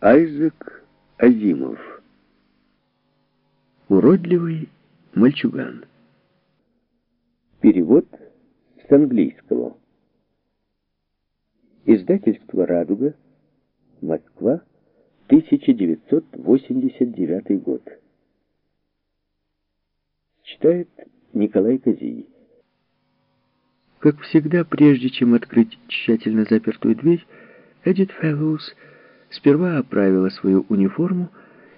Айзек Азимов. Уродливый мальчуган. Перевод с английского. Издательство «Радуга», Москва, 1989 год. Читает Николай Козий. Как всегда, прежде чем открыть тщательно запертую дверь, Эдит Фэллоус сперва оправила свою униформу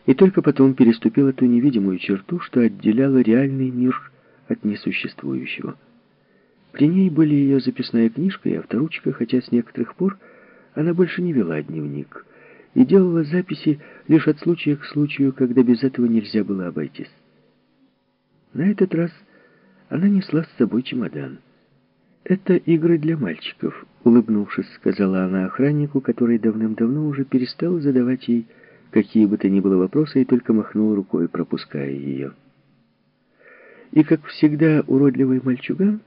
и только потом переступила ту невидимую черту, что отделяла реальный мир от несуществующего. При ней были ее записная книжка и авторучка, хотя с некоторых пор она больше не вела дневник и делала записи лишь от случая к случаю, когда без этого нельзя было обойтись. На этот раз она несла с собой чемодан. «Это игры для мальчиков», — улыбнувшись, сказала она охраннику, который давным-давно уже перестал задавать ей какие бы то ни было вопросы и только махнул рукой, пропуская ее. И, как всегда, уродливый мальчуган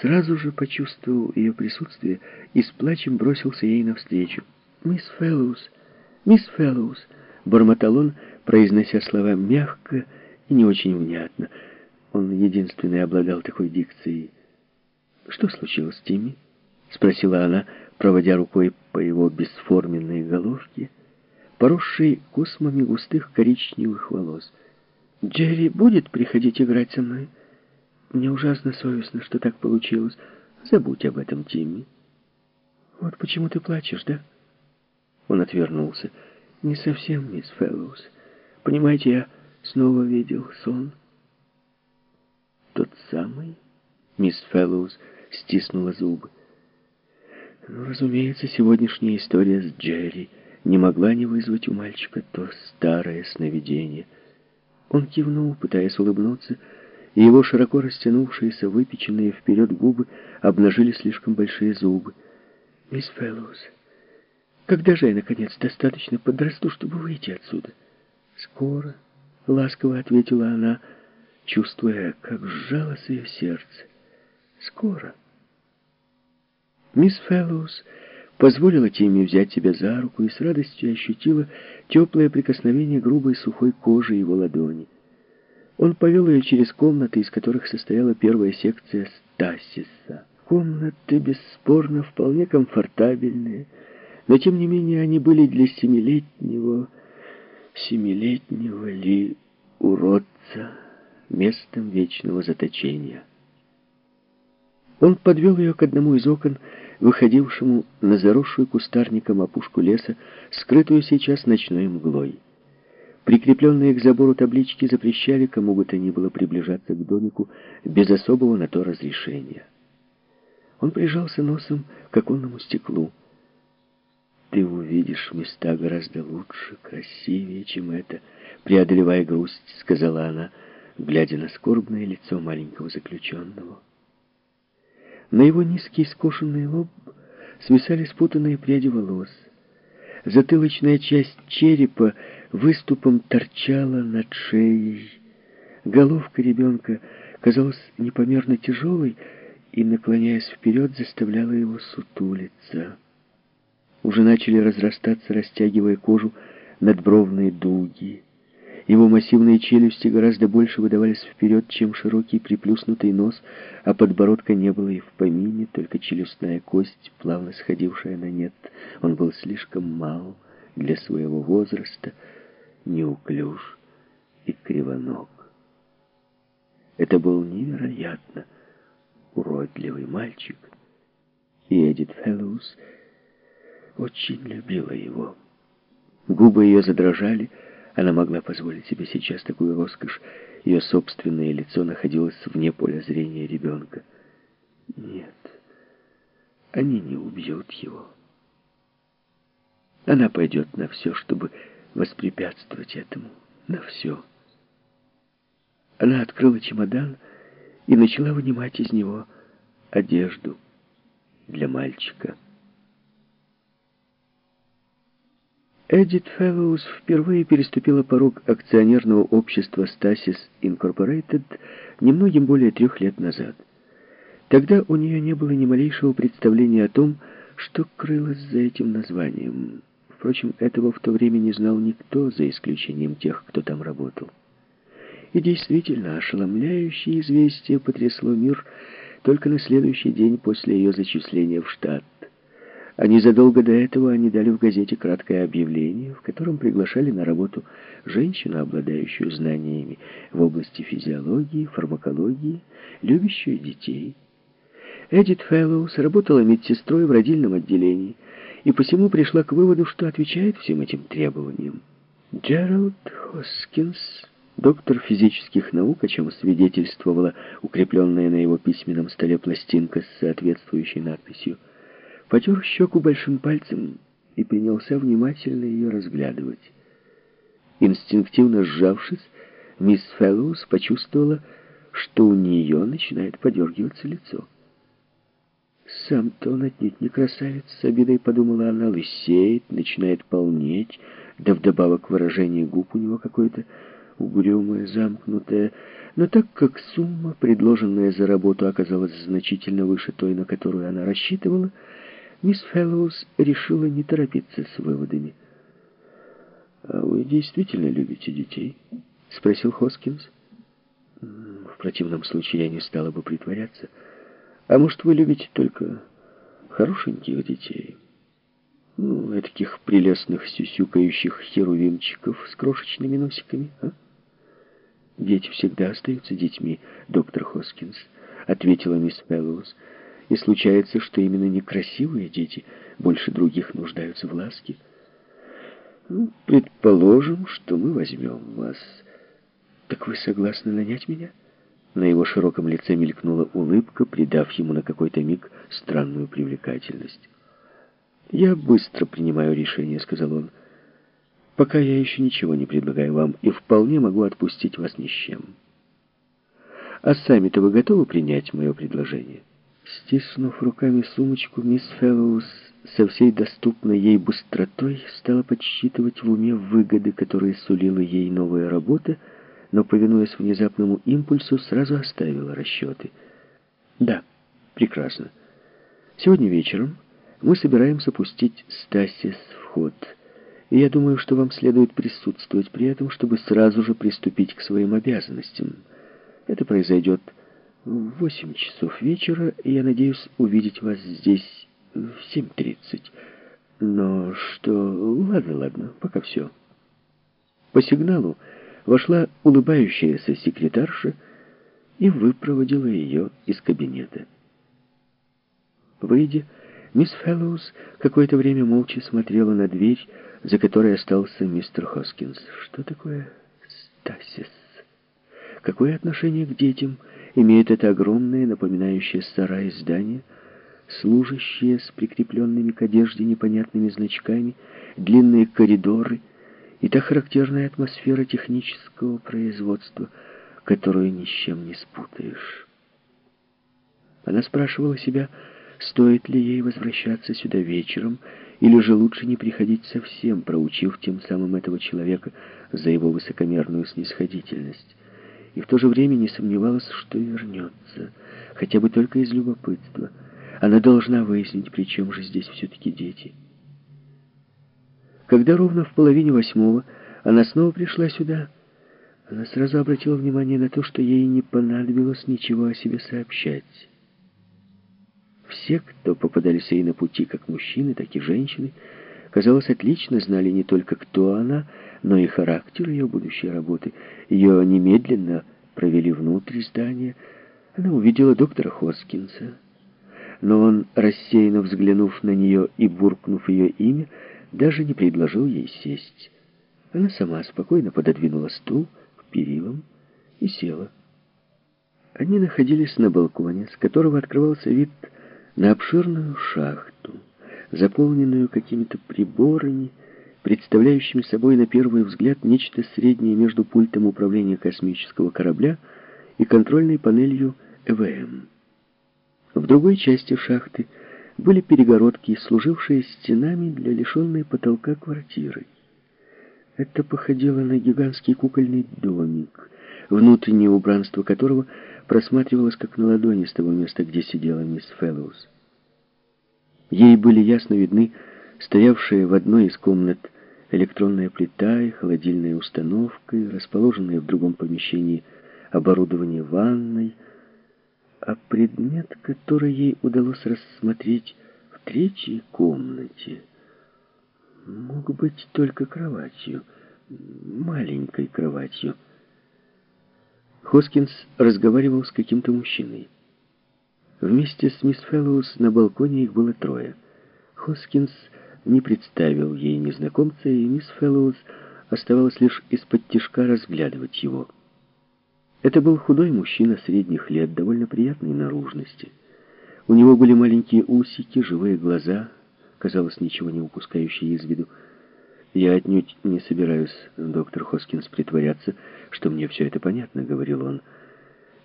сразу же почувствовал ее присутствие и с плачем бросился ей навстречу. «Мисс Фэллоус! Мисс Фэллоус!» Бормотал он, произнося слова мягко и не очень внятно. Он единственный обладал такой дикцией. «Что случилось, Тимми?» — спросила она, проводя рукой по его бесформенной головке, поросшей космами густых коричневых волос. «Джерри будет приходить играть со мной?» Мне ужасно совестно, что так получилось. Забудь об этом, Тимми. Вот почему ты плачешь, да? Он отвернулся. Не совсем, мисс Фэллоус. Понимаете, я снова видел сон. Тот самый? Мисс Фэллоус стиснула зубы. Ну, разумеется, сегодняшняя история с Джерри не могла не вызвать у мальчика то старое сновидение. Он кивнул, пытаясь улыбнуться, и его широко растянувшиеся, выпеченные вперед губы обнажили слишком большие зубы. «Мисс Фэллоус, когда же я, наконец, достаточно подрасту, чтобы выйти отсюда?» «Скоро», — ласково ответила она, чувствуя, как сжалось ее сердце. «Скоро». Мисс Фэллоус позволила Тимми взять себя за руку и с радостью ощутила теплое прикосновение грубой сухой кожи его ладони. Он повел ее через комнаты, из которых состояла первая секция Стасиса. Комнаты, бесспорно, вполне комфортабельные, но, тем не менее, они были для семилетнего, семилетнего ли уродца местом вечного заточения. Он подвел ее к одному из окон, выходившему на заросшую кустарником опушку леса, скрытую сейчас ночной мглой. Прикрепленные к забору таблички запрещали кому бы то ни было приближаться к домику без особого на то разрешения. Он прижался носом к оконному стеклу. «Ты увидишь места гораздо лучше, красивее, чем это», — преодолевая грусть, — сказала она, глядя на скорбное лицо маленького заключенного. На его низкий скошенный лоб свисали спутанные пряди волос — Затылочная часть черепа выступом торчала над шеей. Головка ребенка казалась непомерно тяжелой и, наклоняясь вперед, заставляла его сутулиться. Уже начали разрастаться, растягивая кожу, надбровные дуги. Его массивные челюсти гораздо больше выдавались вперед, чем широкий приплюснутый нос, а подбородка не было и в помине, только челюстная кость, плавно сходившая на нет. Он был слишком мал для своего возраста, неуклюж и кривоног. Это был невероятно уродливый мальчик, и Эдит Фэллоус очень любила его. Губы ее задрожали, она могла позволить себе сейчас такую роскошь. Ее собственное лицо находилось вне поля зрения ребенка. Нет, они не убьют его. Она пойдет на все, чтобы воспрепятствовать этому. На все. Она открыла чемодан и начала вынимать из него одежду для мальчика. Эдит Фэллоус впервые переступила порог акционерного общества Stasis Incorporated немногим более трех лет назад. Тогда у нее не было ни малейшего представления о том, что крылось за этим названием. Впрочем, этого в то время не знал никто, за исключением тех, кто там работал. И действительно, ошеломляющее известие потрясло мир только на следующий день после ее зачисления в штат. А незадолго до этого они дали в газете краткое объявление, в котором приглашали на работу женщину, обладающую знаниями в области физиологии, фармакологии, любящую детей. Эдит Фэллоус работала медсестрой в родильном отделении и посему пришла к выводу, что отвечает всем этим требованиям. Джеральд Хоскинс, доктор физических наук, о чем свидетельствовала укрепленная на его письменном столе пластинка с соответствующей надписью, потер щеку большим пальцем и принялся внимательно ее разглядывать. Инстинктивно сжавшись, мисс Фэллоус почувствовала, что у нее начинает подергиваться лицо. Сам-то он отнюдь не красавец, с обидой подумала она, лысеет, начинает полнеть, да вдобавок выражение губ у него какое-то угрюмое, замкнутое. Но так как сумма, предложенная за работу, оказалась значительно выше той, на которую она рассчитывала, мисс Фэллоус решила не торопиться с выводами. «А вы действительно любите детей?» — спросил Хоскинс. «В противном случае я не стала бы притворяться. А может, вы любите только хорошеньких детей?» Ну, таких прелестных сюсюкающих херувимчиков с крошечными носиками, а? Дети всегда остаются детьми, доктор Хоскинс, ответила мисс Фэллоус. И случается, что именно некрасивые дети больше других нуждаются в ласке. Ну, предположим, что мы возьмем вас. Так вы согласны нанять меня? На его широком лице мелькнула улыбка, придав ему на какой-то миг странную привлекательность. «Я быстро принимаю решение», — сказал он. «Пока я еще ничего не предлагаю вам и вполне могу отпустить вас ни с чем. А сами-то вы готовы принять мое предложение?» Стиснув руками сумочку, мисс Фэллоус со всей доступной ей быстротой стала подсчитывать в уме выгоды, которые сулила ей новая работа, но, повинуясь внезапному импульсу, сразу оставила расчеты. «Да, прекрасно. Сегодня вечером мы собираемся пустить Стасис в ход, и я думаю, что вам следует присутствовать при этом, чтобы сразу же приступить к своим обязанностям. Это произойдет в 8 часов вечера, я надеюсь увидеть вас здесь в 7.30. Но что... Ладно, ладно, пока все. По сигналу вошла улыбающаяся секретарша и выпроводила ее из кабинета. Выйдя, мисс Фэллоус какое-то время молча смотрела на дверь, за которой остался мистер Хоскинс. Что такое стасис? Какое отношение к детям имеет это огромное, напоминающее сарай здание, служащее с прикрепленными к одежде непонятными значками, длинные коридоры и та характерная атмосфера технического производства, которую ни с чем не спутаешь. Она спрашивала себя, стоит ли ей возвращаться сюда вечером, или же лучше не приходить совсем, проучив тем самым этого человека за его высокомерную снисходительность и в то же время не сомневалась, что вернется, хотя бы только из любопытства. Она должна выяснить, при чем же здесь все-таки дети. Когда ровно в половине восьмого она снова пришла сюда, она сразу обратила внимание на то, что ей не понадобилось ничего о себе сообщать. Все, кто попадались ей на пути, как мужчины, так и женщины, казалось, отлично знали не только, кто она, но и характер ее будущей работы. Ее немедленно провели внутрь здания. Она увидела доктора Хоскинса. Но он, рассеянно взглянув на нее и буркнув ее имя, даже не предложил ей сесть. Она сама спокойно пододвинула стул к перилам и села. Они находились на балконе, с которого открывался вид на обширную шахту, заполненную какими-то приборами, представляющими собой на первый взгляд нечто среднее между пультом управления космического корабля и контрольной панелью ЭВМ. В другой части шахты были перегородки, служившие стенами для лишенной потолка квартиры. Это походило на гигантский кукольный домик, внутреннее убранство которого просматривалось как на ладони с того места, где сидела мисс Фэллоус. Ей были ясно видны стоявшая в одной из комнат электронная плита и холодильная установка, и расположенное в другом помещении оборудование ванной, а предмет, который ей удалось рассмотреть в третьей комнате, мог быть только кроватью, маленькой кроватью. Хоскинс разговаривал с каким-то мужчиной. Вместе с мисс Фэллоус на балконе их было трое. Хоскинс не представил ей незнакомца, и мисс Фэллоус оставалось лишь из-под тишка разглядывать его. Это был худой мужчина средних лет, довольно приятной наружности. У него были маленькие усики, живые глаза, казалось, ничего не упускающие из виду. «Я отнюдь не собираюсь, доктор Хоскинс, притворяться, что мне все это понятно», — говорил он.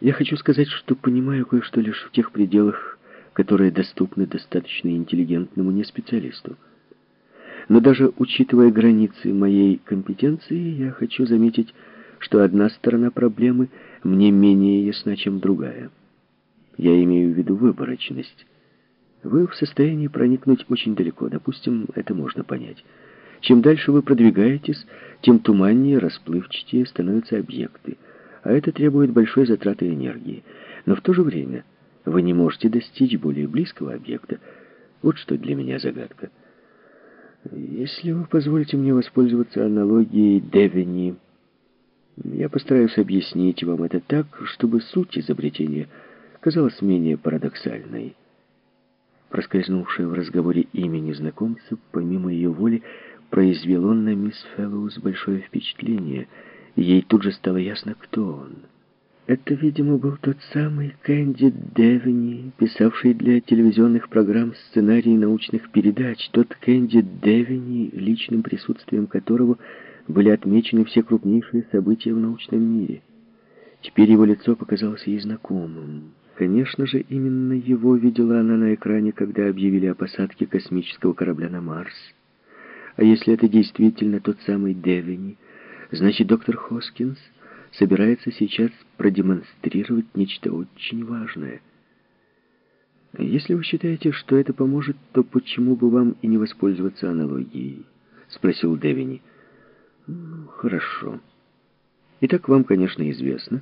«Я хочу сказать, что понимаю кое-что лишь в тех пределах, которые доступны достаточно интеллигентному неспециалисту. Но даже учитывая границы моей компетенции, я хочу заметить, что одна сторона проблемы мне менее ясна, чем другая. Я имею в виду выборочность. Вы в состоянии проникнуть очень далеко, допустим, это можно понять. Чем дальше вы продвигаетесь, тем туманнее, расплывчатее становятся объекты, а это требует большой затраты энергии. Но в то же время вы не можете достичь более близкого объекта. Вот что для меня загадка. Если вы позволите мне воспользоваться аналогией Девини, я постараюсь объяснить вам это так, чтобы суть изобретения казалась менее парадоксальной. Проскользнувшее в разговоре имя незнакомца, помимо ее воли, произвело на мисс Фэллоус большое впечатление, ей тут же стало ясно, кто он. Это, видимо, был тот самый Кэнди Девини, писавший для телевизионных программ сценарии научных передач, тот Кэнди Девини, личным присутствием которого были отмечены все крупнейшие события в научном мире. Теперь его лицо показалось ей знакомым. Конечно же, именно его видела она на экране, когда объявили о посадке космического корабля на Марс. А если это действительно тот самый Девини, значит, доктор Хоскинс собирается сейчас продемонстрировать нечто очень важное. Если вы считаете, что это поможет, то почему бы вам и не воспользоваться аналогией? Спросил Девини. Ну, хорошо. Итак, вам, конечно, известно,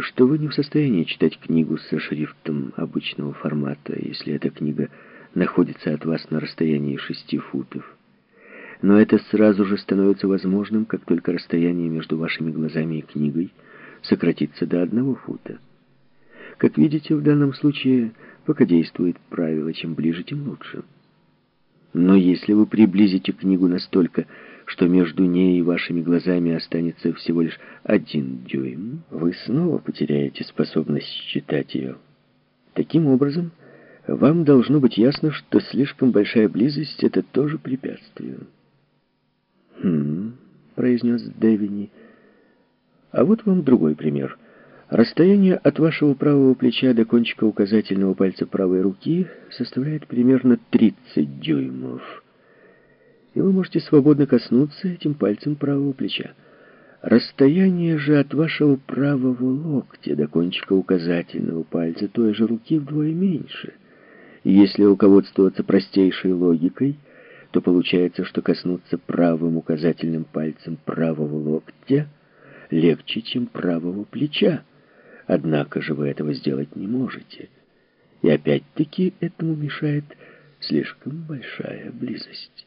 что вы не в состоянии читать книгу со шрифтом обычного формата, если эта книга находится от вас на расстоянии шести футов но это сразу же становится возможным, как только расстояние между вашими глазами и книгой сократится до одного фута. Как видите, в данном случае пока действует правило, чем ближе, тем лучше. Но если вы приблизите книгу настолько, что между ней и вашими глазами останется всего лишь один дюйм, вы снова потеряете способность читать ее. Таким образом, вам должно быть ясно, что слишком большая близость — это тоже препятствие. «Хм...» — произнес Дэвини. «А вот вам другой пример. Расстояние от вашего правого плеча до кончика указательного пальца правой руки составляет примерно 30 дюймов. И вы можете свободно коснуться этим пальцем правого плеча. Расстояние же от вашего правого локтя до кончика указательного пальца той же руки вдвое меньше. И если руководствоваться простейшей логикой — то получается, что коснуться правым указательным пальцем правого локтя легче, чем правого плеча. Однако же вы этого сделать не можете. И опять-таки этому мешает слишком большая близость.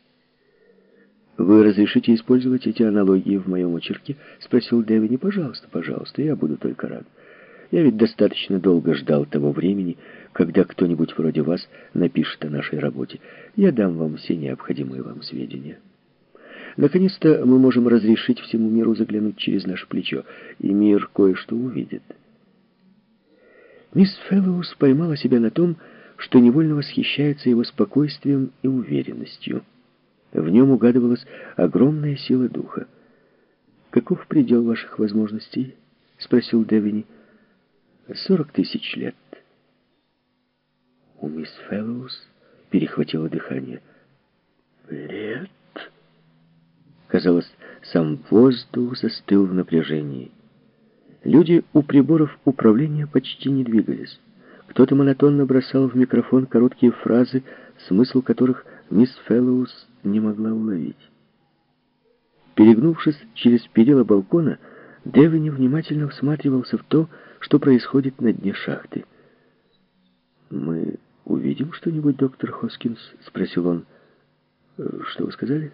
«Вы разрешите использовать эти аналогии в моем очерке?» — спросил Дэвини. «Пожалуйста, пожалуйста, я буду только рад». Я ведь достаточно долго ждал того времени, когда кто-нибудь вроде вас напишет о нашей работе. Я дам вам все необходимые вам сведения. Наконец-то мы можем разрешить всему миру заглянуть через наше плечо, и мир кое-что увидит. Мисс Фэллоус поймала себя на том, что невольно восхищается его спокойствием и уверенностью. В нем угадывалась огромная сила духа. «Каков предел ваших возможностей?» — спросил Девини. Сорок тысяч лет. У мисс Фэллоус перехватило дыхание. Лет? Казалось, сам воздух застыл в напряжении. Люди у приборов управления почти не двигались. Кто-то монотонно бросал в микрофон короткие фразы, смысл которых мисс Фэллоус не могла уловить. Перегнувшись через перила балкона, Девини внимательно всматривался в то, что происходит на дне шахты. «Мы увидим что-нибудь, доктор Хоскинс?» — спросил он. «Э, «Что вы сказали?»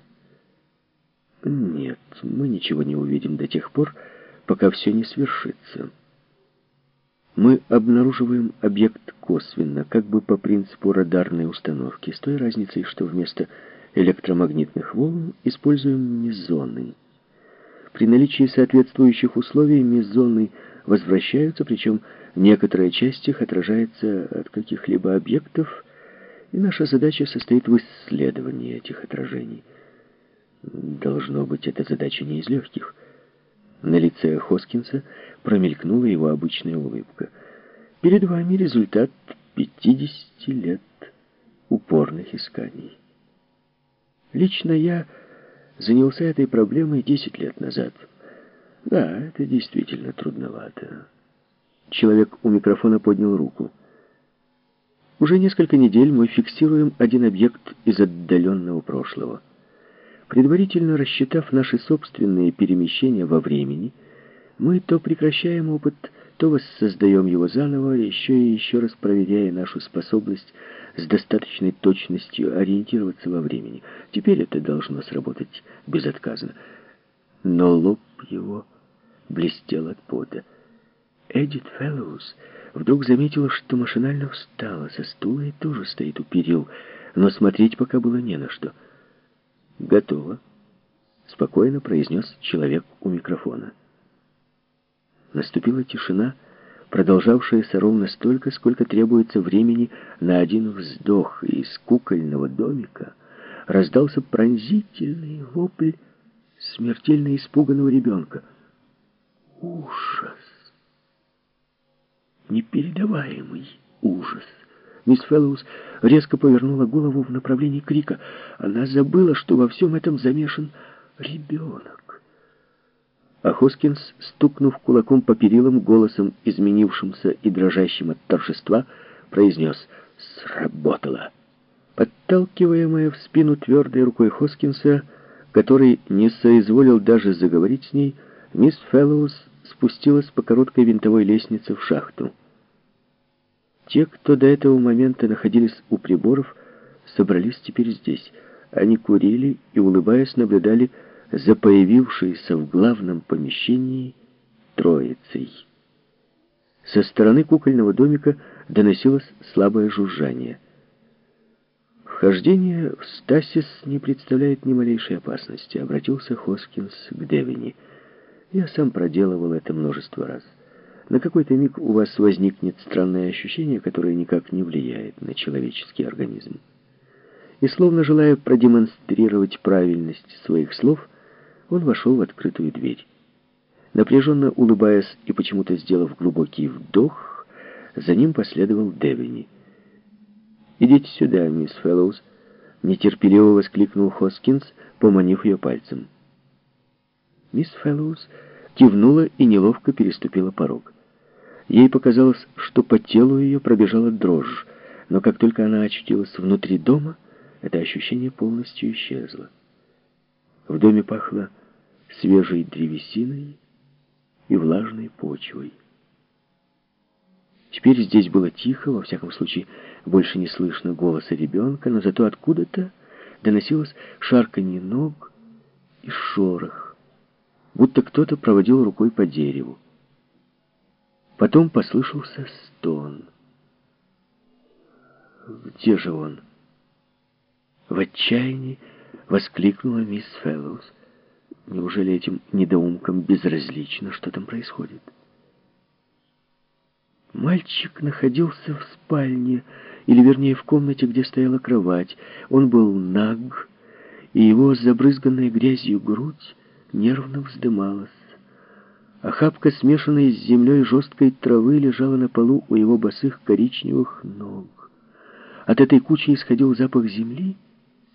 «Нет, мы ничего не увидим до тех пор, пока все не свершится. Мы обнаруживаем объект косвенно, как бы по принципу радарной установки, с той разницей, что вместо электромагнитных волн используем мезоны. При наличии соответствующих условий мезоны возвращаются, причем некоторая часть их отражается от каких-либо объектов, и наша задача состоит в исследовании этих отражений. Должно быть, эта задача не из легких. На лице Хоскинса промелькнула его обычная улыбка. «Перед вами результат 50 лет упорных исканий». Лично я занялся этой проблемой 10 лет назад. Да, это действительно трудновато. Человек у микрофона поднял руку. Уже несколько недель мы фиксируем один объект из отдаленного прошлого. Предварительно рассчитав наши собственные перемещения во времени, мы то прекращаем опыт, то воссоздаем его заново, еще и еще раз проверяя нашу способность с достаточной точностью ориентироваться во времени. Теперь это должно сработать безотказно. Но лоб его блестел от пота. Эдит Фэллоус вдруг заметила, что машинально встала со стула и тоже стоит у перил, но смотреть пока было не на что. «Готово», — спокойно произнес человек у микрофона. Наступила тишина, — продолжавшаяся ровно столько, сколько требуется времени на один вздох, и из кукольного домика раздался пронзительный вопль смертельно испуганного ребенка. Ужас! Непередаваемый ужас! Мисс Фэллоус резко повернула голову в направлении крика. Она забыла, что во всем этом замешан ребенок. А Хоскинс, стукнув кулаком по перилам, голосом изменившимся и дрожащим от торжества, произнес «Сработало!». Подталкиваемая в спину твердой рукой Хоскинса, который не соизволил даже заговорить с ней, мисс Фэллоус спустилась по короткой винтовой лестнице в шахту. Те, кто до этого момента находились у приборов, собрались теперь здесь. Они курили и, улыбаясь, наблюдали за появившейся в главном помещении троицей. Со стороны кукольного домика доносилось слабое жужжание. Вхождение в стасис не представляет ни малейшей опасности, обратился Хоскинс к Девини. Я сам проделывал это множество раз. На какой-то миг у вас возникнет странное ощущение, которое никак не влияет на человеческий организм. И словно желая продемонстрировать правильность своих слов, он вошел в открытую дверь. Напряженно улыбаясь и почему-то сделав глубокий вдох, за ним последовал Девини. «Идите сюда, мисс Фэллоус», — нетерпеливо воскликнул Хоскинс, поманив ее пальцем. Мисс Фэллоус кивнула и неловко переступила порог. Ей показалось, что по телу ее пробежала дрожь, но как только она очутилась внутри дома, это ощущение полностью исчезло. В доме пахло свежей древесиной и влажной почвой. Теперь здесь было тихо, во всяком случае, больше не слышно голоса ребенка, но зато откуда-то доносилось шарканье ног и шорох, будто кто-то проводил рукой по дереву. Потом послышался стон. «Где же он?» В отчаянии воскликнула мисс Фэллоус. Неужели этим недоумкам безразлично, что там происходит? Мальчик находился в спальне, или вернее в комнате, где стояла кровать. Он был наг, и его забрызганная грязью грудь нервно вздымалась. Охапка, смешанной с землей жесткой травы, лежала на полу у его босых коричневых ног. От этой кучи исходил запах земли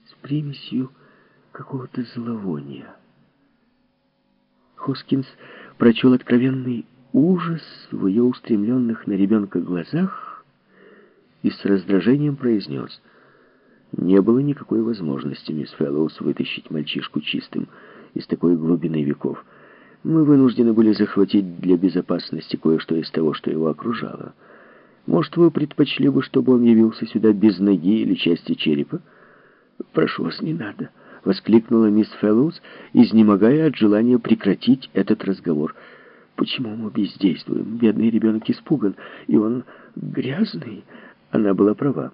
с примесью какого-то зловония. Хоскинс прочел откровенный ужас в ее устремленных на ребенка глазах и с раздражением произнес Не было никакой возможности, мисс Фэллоус, вытащить мальчишку чистым из такой глубины веков. Мы вынуждены были захватить для безопасности кое-что из того, что его окружало. Может, вы предпочли бы, чтобы он явился сюда без ноги или части черепа? Прошу вас, не надо, — воскликнула мисс Фэллоус, изнемогая от желания прекратить этот разговор. Почему мы бездействуем? Бедный ребенок испуган, и он грязный. Она была права.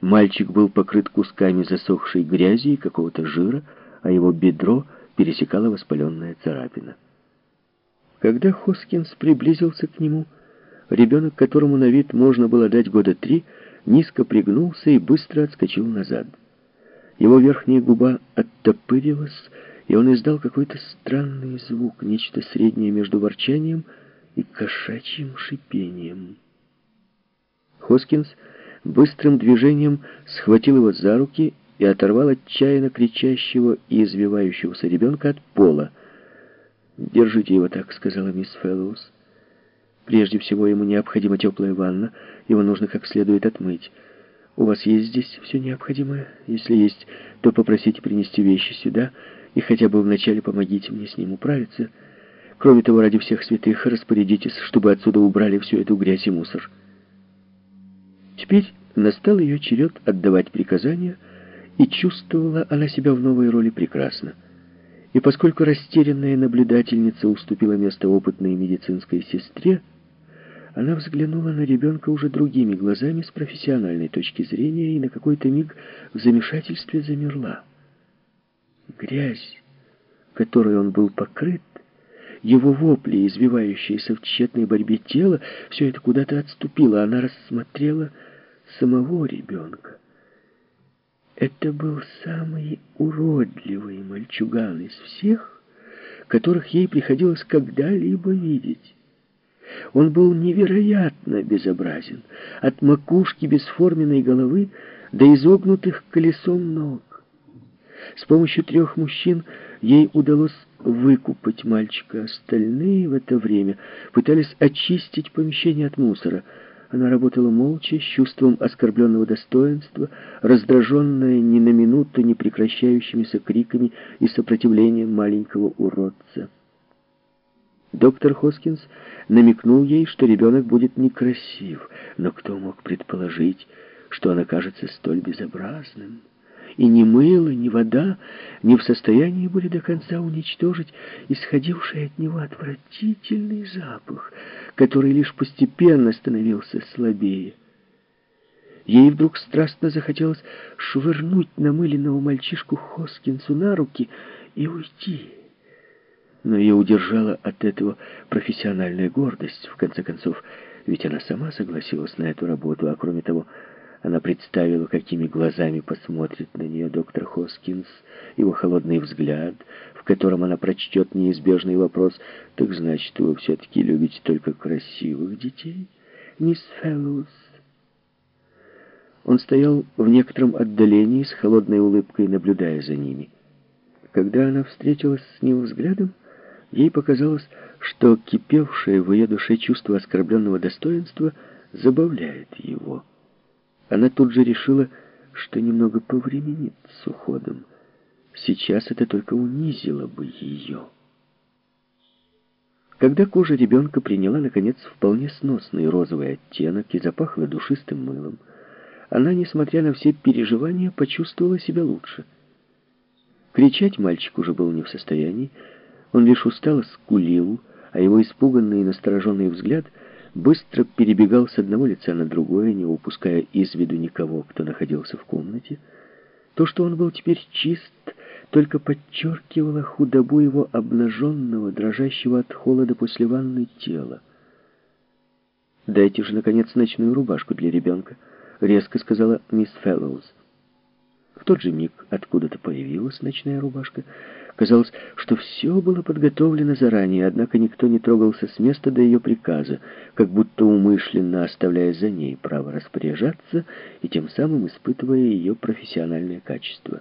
Мальчик был покрыт кусками засохшей грязи и какого-то жира, а его бедро пересекала воспаленная царапина. Когда Хоскинс приблизился к нему, ребенок, которому на вид можно было дать года три, низко пригнулся и быстро отскочил назад. Его верхняя губа оттопырилась, и он издал какой-то странный звук, нечто среднее между ворчанием и кошачьим шипением. Хоскинс быстрым движением схватил его за руки и оторвал отчаянно кричащего и извивающегося ребенка от пола. «Держите его так», — сказала мисс Фэллоус. «Прежде всего ему необходима теплая ванна, его нужно как следует отмыть. У вас есть здесь все необходимое? Если есть, то попросите принести вещи сюда, и хотя бы вначале помогите мне с ним управиться. Кроме того, ради всех святых, распорядитесь, чтобы отсюда убрали всю эту грязь и мусор». Теперь настал ее черед отдавать приказания, и чувствовала она себя в новой роли прекрасно. И поскольку растерянная наблюдательница уступила место опытной медицинской сестре, она взглянула на ребенка уже другими глазами с профессиональной точки зрения и на какой-то миг в замешательстве замерла. Грязь, которой он был покрыт, его вопли, извивающиеся в тщетной борьбе тела, все это куда-то отступило. Она рассмотрела самого ребенка. Это был самый уродливый мальчуган из всех, которых ей приходилось когда-либо видеть. Он был невероятно безобразен, от макушки бесформенной головы до изогнутых колесом ног. С помощью трех мужчин ей удалось выкупать мальчика. Остальные в это время пытались очистить помещение от мусора — она работала молча, с чувством оскорбленного достоинства, раздраженная ни на минуту не прекращающимися криками и сопротивлением маленького уродца. Доктор Хоскинс намекнул ей, что ребенок будет некрасив, но кто мог предположить, что он окажется столь безобразным? И ни мыло, ни вода не в состоянии были до конца уничтожить исходивший от него отвратительный запах, который лишь постепенно становился слабее. Ей вдруг страстно захотелось швырнуть намыленного мальчишку Хоскинсу на руки и уйти. Но ее удержала от этого профессиональная гордость, в конце концов, ведь она сама согласилась на эту работу, а кроме того, она представила, какими глазами посмотрит на нее доктор Хоскинс, его холодный взгляд, в котором она прочтет неизбежный вопрос, «Так значит, вы все-таки любите только красивых детей, мисс Фэллоус?» Он стоял в некотором отдалении, с холодной улыбкой, наблюдая за ними. Когда она встретилась с ним взглядом, ей показалось, что кипевшее в ее душе чувство оскорбленного достоинства забавляет его. Она тут же решила, что немного повременит с уходом. Сейчас это только унизило бы ее. Когда кожа ребенка приняла, наконец, вполне сносный розовый оттенок и запахла душистым мылом, она, несмотря на все переживания, почувствовала себя лучше. Кричать мальчик уже был не в состоянии, он лишь устало скулил, а его испуганный и настороженный взгляд — быстро перебегал с одного лица на другое, не упуская из виду никого, кто находился в комнате. То, что он был теперь чист, только подчеркивало худобу его обнаженного, дрожащего от холода после ванны тела. «Дайте же, наконец, ночную рубашку для ребенка», — резко сказала мисс Фэллоуз. В тот же миг откуда-то появилась ночная рубашка. Казалось, что все было подготовлено заранее, однако никто не трогался с места до ее приказа, как будто умышленно оставляя за ней право распоряжаться и тем самым испытывая ее профессиональное качество.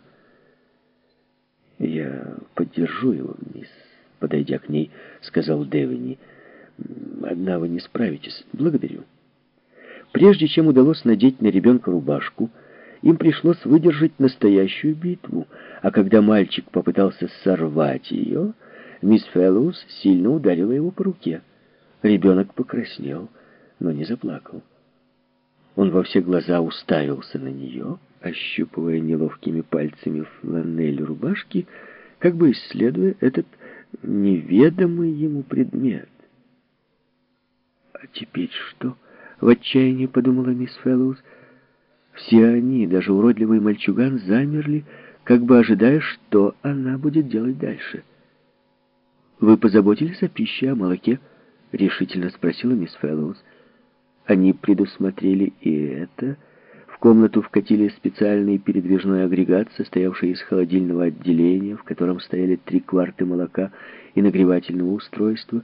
«Я поддержу его, мисс», — подойдя к ней, сказал Девини. «Одна вы не справитесь. Благодарю». Прежде чем удалось надеть на ребенка рубашку, им пришлось выдержать настоящую битву, а когда мальчик попытался сорвать ее, мисс Фэллоус сильно ударила его по руке. Ребенок покраснел, но не заплакал. Он во все глаза уставился на нее, ощупывая неловкими пальцами фланель рубашки, как бы исследуя этот неведомый ему предмет. «А теперь что?» — в отчаянии подумала мисс Фэллоус. Все они, даже уродливый мальчуган, замерли, как бы ожидая, что она будет делать дальше. «Вы позаботились о пище, о молоке?» — решительно спросила мисс Фэллоус. Они предусмотрели и это. В комнату вкатили специальный передвижной агрегат, состоявший из холодильного отделения, в котором стояли три кварты молока и нагревательного устройства.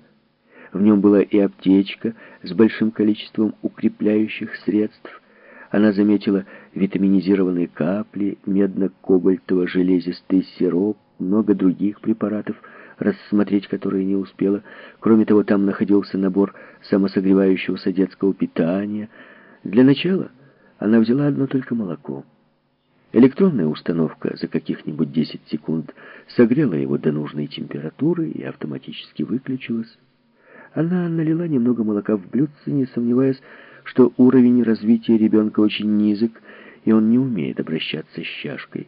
В нем была и аптечка с большим количеством укрепляющих средств. Она заметила витаминизированные капли, медно-кобальтово-железистый сироп, много других препаратов, рассмотреть которые не успела. Кроме того, там находился набор самосогревающегося детского питания. Для начала она взяла одно только молоко. Электронная установка за каких-нибудь 10 секунд согрела его до нужной температуры и автоматически выключилась. Она налила немного молока в блюдце, не сомневаясь, что уровень развития ребенка очень низок, и он не умеет обращаться с чашкой.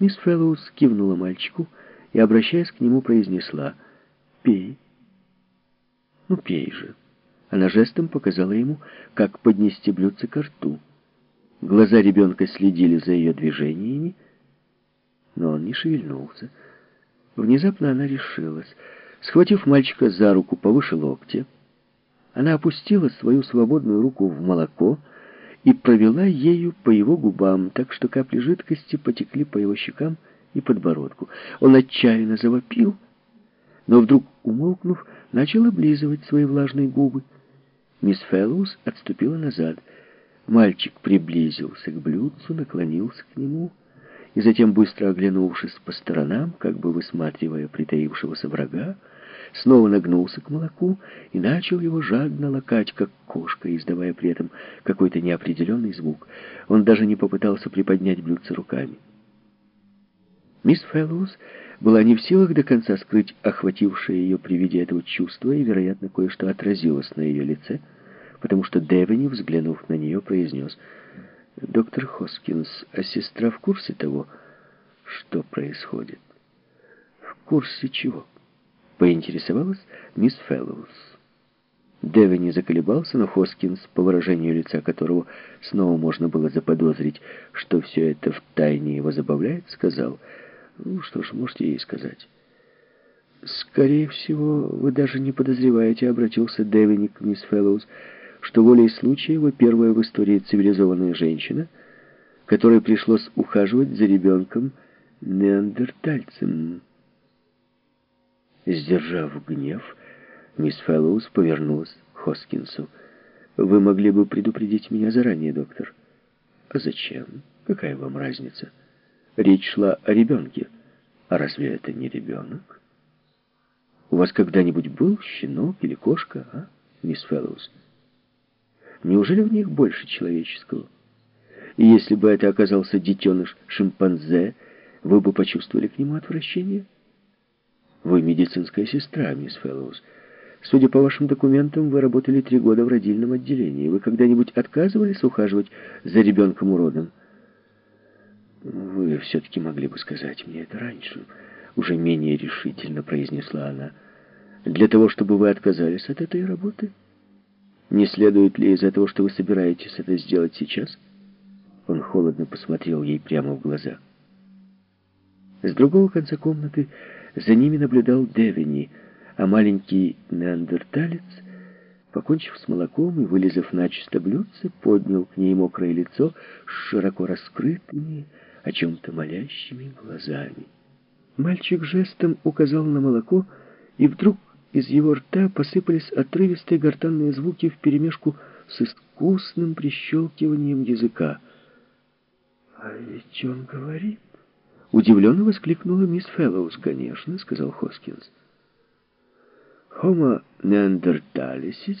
Мисс Фэллоус кивнула мальчику и, обращаясь к нему, произнесла «Пей». «Ну, пей же». Она жестом показала ему, как поднести блюдце к рту. Глаза ребенка следили за ее движениями, но он не шевельнулся. Внезапно она решилась. Схватив мальчика за руку повыше локтя, она опустила свою свободную руку в молоко и провела ею по его губам, так что капли жидкости потекли по его щекам и подбородку. Он отчаянно завопил, но вдруг, умолкнув, начал облизывать свои влажные губы. Мисс Фэллоус отступила назад. Мальчик приблизился к блюдцу, наклонился к нему и затем, быстро оглянувшись по сторонам, как бы высматривая притаившегося врага, снова нагнулся к молоку и начал его жадно лакать, как кошка, издавая при этом какой-то неопределенный звук. Он даже не попытался приподнять блюдце руками. Мисс Фэллоус была не в силах до конца скрыть охватившее ее при виде этого чувства, и, вероятно, кое-что отразилось на ее лице, потому что Девини, взглянув на нее, произнес «Доктор Хоскинс, а сестра в курсе того, что происходит?» «В курсе чего?» Поинтересовалась мисс Фэллоус. Дэви не заколебался, но Хоскинс, по выражению лица которого снова можно было заподозрить, что все это в тайне его забавляет, сказал, «Ну что ж, можете ей сказать». «Скорее всего, вы даже не подозреваете», — обратился Дэвини к мисс Фэллоус, «что волей случая вы первая в истории цивилизованная женщина, которой пришлось ухаживать за ребенком неандертальцем». Сдержав гнев, мисс Фэллоус повернулась к Хоскинсу. «Вы могли бы предупредить меня заранее, доктор». «А зачем? Какая вам разница? Речь шла о ребенке. А разве это не ребенок? У вас когда-нибудь был щенок или кошка, а, мисс Фэллоус? Неужели в них больше человеческого? И если бы это оказался детеныш шимпанзе, вы бы почувствовали к нему отвращение?» Вы медицинская сестра, мисс Фэллоус. Судя по вашим документам, вы работали три года в родильном отделении. Вы когда-нибудь отказывались ухаживать за ребенком-уродом? Вы все-таки могли бы сказать мне это раньше. Уже менее решительно произнесла она. Для того, чтобы вы отказались от этой работы? Не следует ли из этого, что вы собираетесь это сделать сейчас? Он холодно посмотрел ей прямо в глаза. С другого конца комнаты за ними наблюдал Девини, а маленький неандерталец, покончив с молоком и вылезав начисто блюдце, поднял к ней мокрое лицо с широко раскрытыми, о чем-то молящими глазами. Мальчик жестом указал на молоко, и вдруг из его рта посыпались отрывистые гортанные звуки вперемешку с искусным прищелкиванием языка. «А ведь он говорит...» Удивленно воскликнула мисс Фэллоус. «Конечно», — сказал Хоскинс. Homo neanderthalensis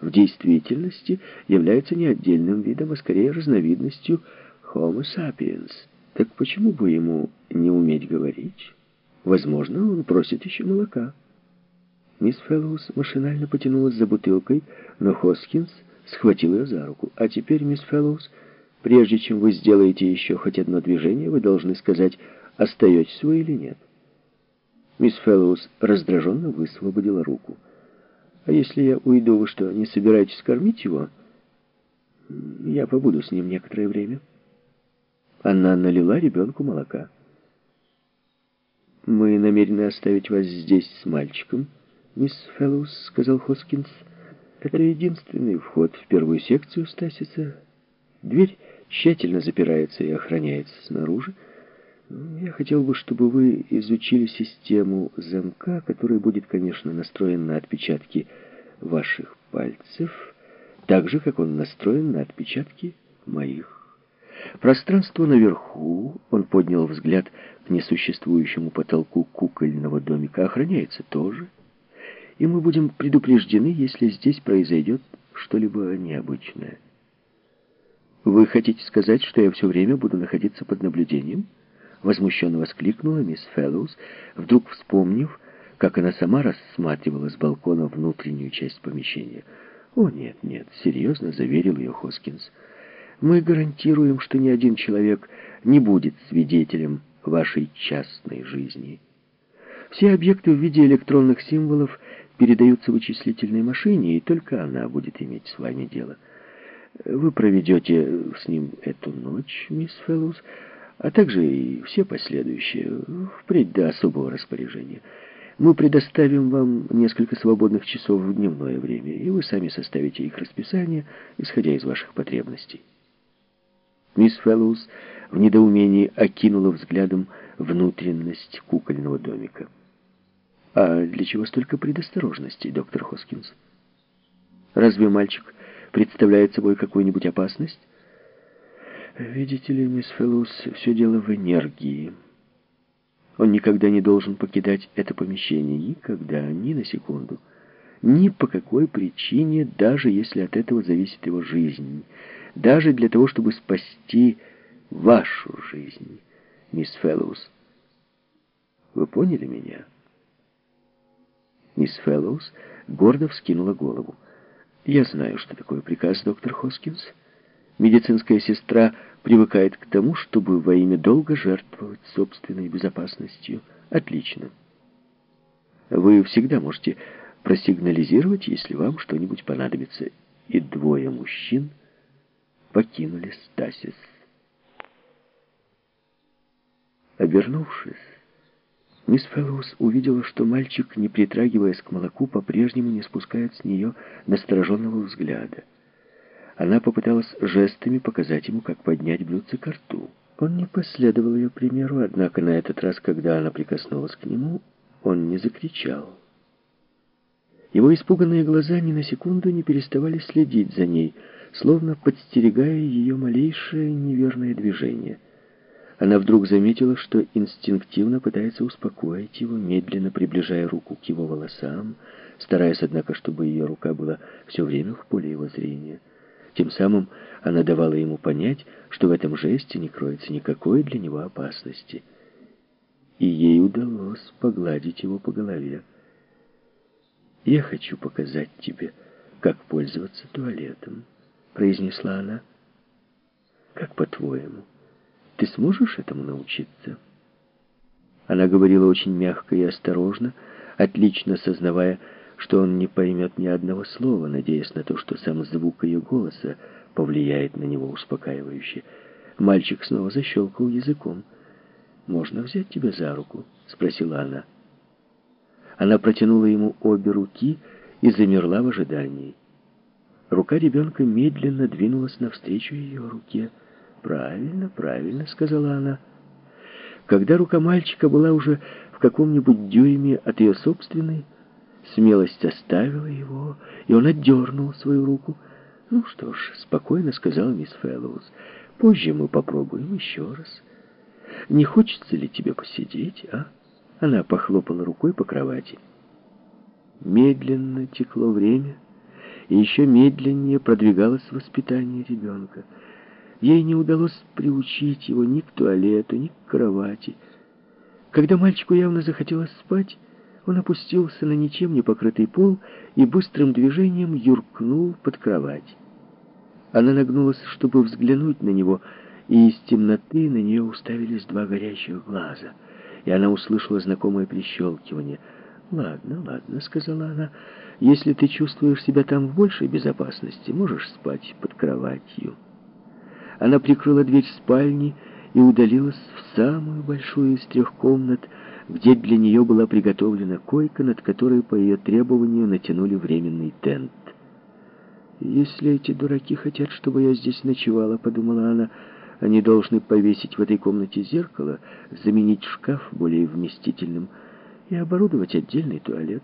в действительности является не отдельным видом, а скорее разновидностью Homo sapiens. Так почему бы ему не уметь говорить? Возможно, он просит еще молока. Мисс Фэллоус машинально потянулась за бутылкой, но Хоскинс схватил ее за руку. «А теперь, мисс Фэллоус, прежде чем вы сделаете еще хоть одно движение, вы должны сказать, остаетесь вы или нет». Мисс Фэллоус раздраженно высвободила руку. «А если я уйду, вы что, не собираетесь кормить его?» «Я побуду с ним некоторое время». Она налила ребенку молока. «Мы намерены оставить вас здесь с мальчиком», мисс Фэллоус», — сказал Хоскинс. «Это единственный вход в первую секцию Стасиса. Дверь тщательно запирается и охраняется снаружи. Я хотел бы, чтобы вы изучили систему замка, который будет, конечно, настроен на отпечатки ваших пальцев, так же, как он настроен на отпечатки моих. Пространство наверху, он поднял взгляд к несуществующему потолку кукольного домика, охраняется тоже и мы будем предупреждены, если здесь произойдет что-либо необычное. «Вы хотите сказать, что я все время буду находиться под наблюдением?» Возмущенно воскликнула мисс Фэллоус, вдруг вспомнив, как она сама рассматривала с балкона внутреннюю часть помещения. «О, нет, нет», — серьезно заверил ее Хоскинс. «Мы гарантируем, что ни один человек не будет свидетелем вашей частной жизни». Все объекты в виде электронных символов передаются вычислительной машине, и только она будет иметь с вами дело. Вы проведете с ним эту ночь, мисс Фэллоус, а также и все последующие, впредь до особого распоряжения. Мы предоставим вам несколько свободных часов в дневное время, и вы сами составите их расписание, исходя из ваших потребностей. Мисс Фэллоус в недоумении окинула взглядом внутренность кукольного домика. А для чего столько предосторожностей, доктор Хоскинс? Разве мальчик представляет собой какую-нибудь опасность? Видите ли, мисс Фэллоус, все дело в энергии. Он никогда не должен покидать это помещение. Никогда, ни на секунду. Ни по какой причине, даже если от этого зависит его жизнь. Даже для того, чтобы спасти вашу жизнь, мисс Фэллоус. Вы поняли меня? Мисс Фэллоус гордо вскинула голову. «Я знаю, что такое приказ, доктор Хоскинс. Медицинская сестра привыкает к тому, чтобы во имя долга жертвовать собственной безопасностью. Отлично. Вы всегда можете просигнализировать, если вам что-нибудь понадобится. И двое мужчин покинули Стасис. Обернувшись, Мисс Фэллоус увидела, что мальчик, не притрагиваясь к молоку, по-прежнему не спускает с нее настороженного взгляда. Она попыталась жестами показать ему, как поднять блюдце к рту. Он не последовал ее примеру, однако на этот раз, когда она прикоснулась к нему, он не закричал. Его испуганные глаза ни на секунду не переставали следить за ней, словно подстерегая ее малейшее неверное движение — она вдруг заметила, что инстинктивно пытается успокоить его, медленно приближая руку к его волосам, стараясь, однако, чтобы ее рука была все время в поле его зрения. Тем самым она давала ему понять, что в этом жесте не кроется никакой для него опасности. И ей удалось погладить его по голове. «Я хочу показать тебе, как пользоваться туалетом», — произнесла она. «Как по-твоему?» Ты сможешь этому научиться?» Она говорила очень мягко и осторожно, отлично сознавая, что он не поймет ни одного слова, надеясь на то, что сам звук ее голоса повлияет на него успокаивающе. Мальчик снова защелкал языком. «Можно взять тебя за руку?» — спросила она. Она протянула ему обе руки и замерла в ожидании. Рука ребенка медленно двинулась навстречу ее руке. «Правильно, правильно», — сказала она. Когда рука мальчика была уже в каком-нибудь дюйме от ее собственной, смелость оставила его, и он отдернул свою руку. «Ну что ж», — спокойно сказала мисс Фэллоус, — «позже мы попробуем еще раз. Не хочется ли тебе посидеть, а?» Она похлопала рукой по кровати. Медленно текло время, и еще медленнее продвигалось воспитание ребенка — Ей не удалось приучить его ни к туалету, ни к кровати. Когда мальчику явно захотелось спать, он опустился на ничем не покрытый пол и быстрым движением юркнул под кровать. Она нагнулась, чтобы взглянуть на него, и из темноты на нее уставились два горящих глаза, и она услышала знакомое прищелкивание. «Ладно, ладно», — сказала она, — «если ты чувствуешь себя там в большей безопасности, можешь спать под кроватью». Она прикрыла дверь спальни и удалилась в самую большую из трех комнат, где для нее была приготовлена койка, над которой по ее требованию натянули временный тент. «Если эти дураки хотят, чтобы я здесь ночевала», — подумала она, — «они должны повесить в этой комнате зеркало, заменить шкаф более вместительным и оборудовать отдельный туалет».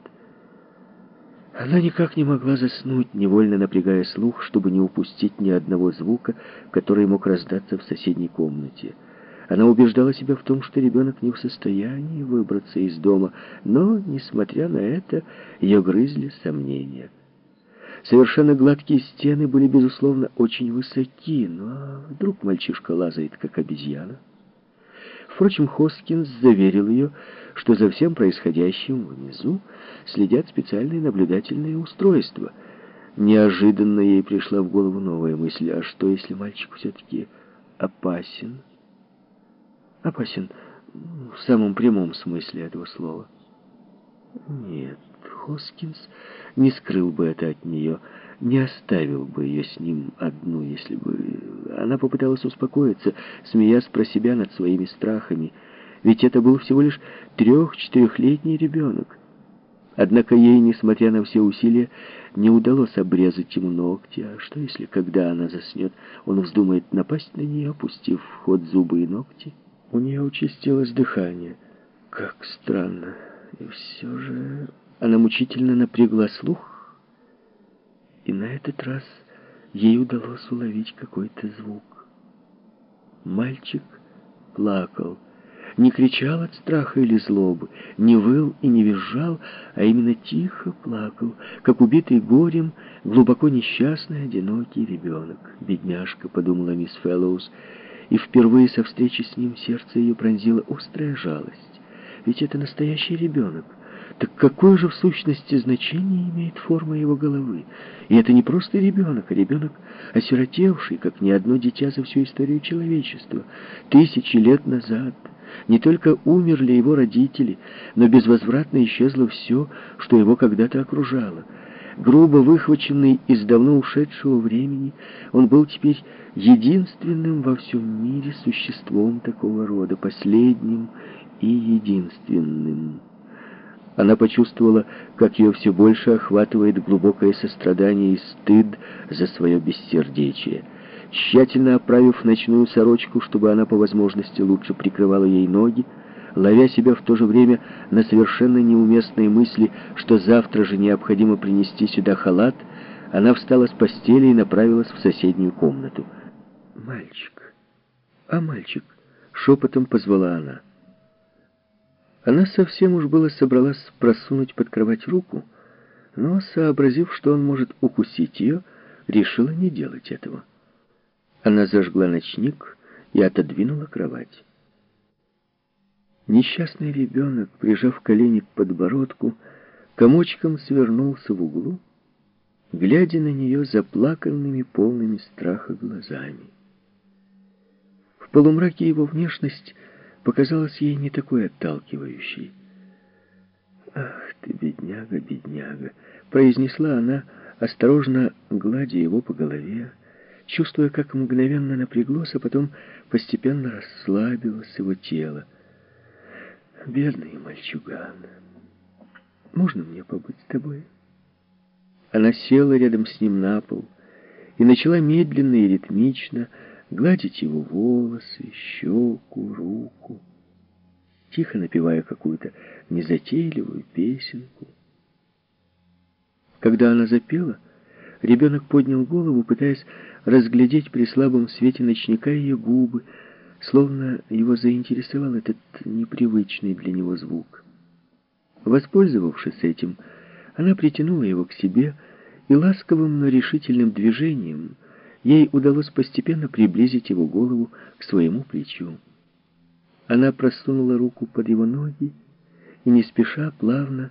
Она никак не могла заснуть, невольно напрягая слух, чтобы не упустить ни одного звука, который мог раздаться в соседней комнате. Она убеждала себя в том, что ребенок не в состоянии выбраться из дома, но, несмотря на это, ее грызли сомнения. Совершенно гладкие стены были, безусловно, очень высоки, но вдруг мальчишка лазает, как обезьяна. Впрочем, Хоскинс заверил ее, что за всем происходящим внизу следят специальные наблюдательные устройства. Неожиданно ей пришла в голову новая мысль, а что, если мальчик все-таки опасен? Опасен в самом прямом смысле этого слова. Нет, Хоскинс не скрыл бы это от нее, не оставил бы ее с ним одну, если бы... Она попыталась успокоиться, смеясь про себя над своими страхами, ведь это был всего лишь трех-четырехлетний ребенок. Однако ей, несмотря на все усилия, не удалось обрезать ему ногти. А что, если, когда она заснет, он вздумает напасть на нее, опустив в ход зубы и ногти? У нее участилось дыхание. Как странно. И все же она мучительно напрягла слух, и на этот раз ей удалось уловить какой-то звук. Мальчик плакал не кричал от страха или злобы, не выл и не визжал, а именно тихо плакал, как убитый горем, глубоко несчастный, одинокий ребенок. «Бедняжка», — подумала мисс Фэллоус, и впервые со встречи с ним сердце ее пронзила острая жалость. Ведь это настоящий ребенок. Так какое же в сущности значение имеет форма его головы? И это не просто ребенок, а ребенок, осиротевший, как ни одно дитя за всю историю человечества, тысячи лет назад — не только умерли его родители, но безвозвратно исчезло все, что его когда-то окружало. Грубо выхваченный из давно ушедшего времени, он был теперь единственным во всем мире существом такого рода, последним и единственным. Она почувствовала, как ее все больше охватывает глубокое сострадание и стыд за свое бессердечие. Тщательно оправив ночную сорочку, чтобы она по возможности лучше прикрывала ей ноги, ловя себя в то же время на совершенно неуместные мысли, что завтра же необходимо принести сюда халат, она встала с постели и направилась в соседнюю комнату. «Мальчик! А мальчик!» — шепотом позвала она. Она совсем уж было собралась просунуть под кровать руку, но, сообразив, что он может укусить ее, решила не делать этого. Она зажгла ночник и отодвинула кровать. Несчастный ребенок, прижав колени к подбородку, комочком свернулся в углу, глядя на нее заплаканными, полными страха глазами. В полумраке его внешность показалась ей не такой отталкивающей. «Ах ты, бедняга, бедняга!» — произнесла она, осторожно гладя его по голове, чувствуя, как мгновенно напряглось, а потом постепенно расслабилось его тело. «Бедный мальчуган, можно мне побыть с тобой?» Она села рядом с ним на пол и начала медленно и ритмично гладить его волосы, щеку, руку, тихо напевая какую-то незатейливую песенку. Когда она запела, ребенок поднял голову, пытаясь разглядеть при слабом свете ночника ее губы, словно его заинтересовал этот непривычный для него звук. Воспользовавшись этим, она притянула его к себе и ласковым, но решительным движением ей удалось постепенно приблизить его голову к своему плечу. Она просунула руку под его ноги и не спеша, плавно